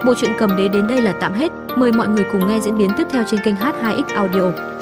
Bộ truyện cầm đế đến đây là tạm hết. Mời mọi người cùng nghe diễn biến tiếp theo trên kênh h2x audio.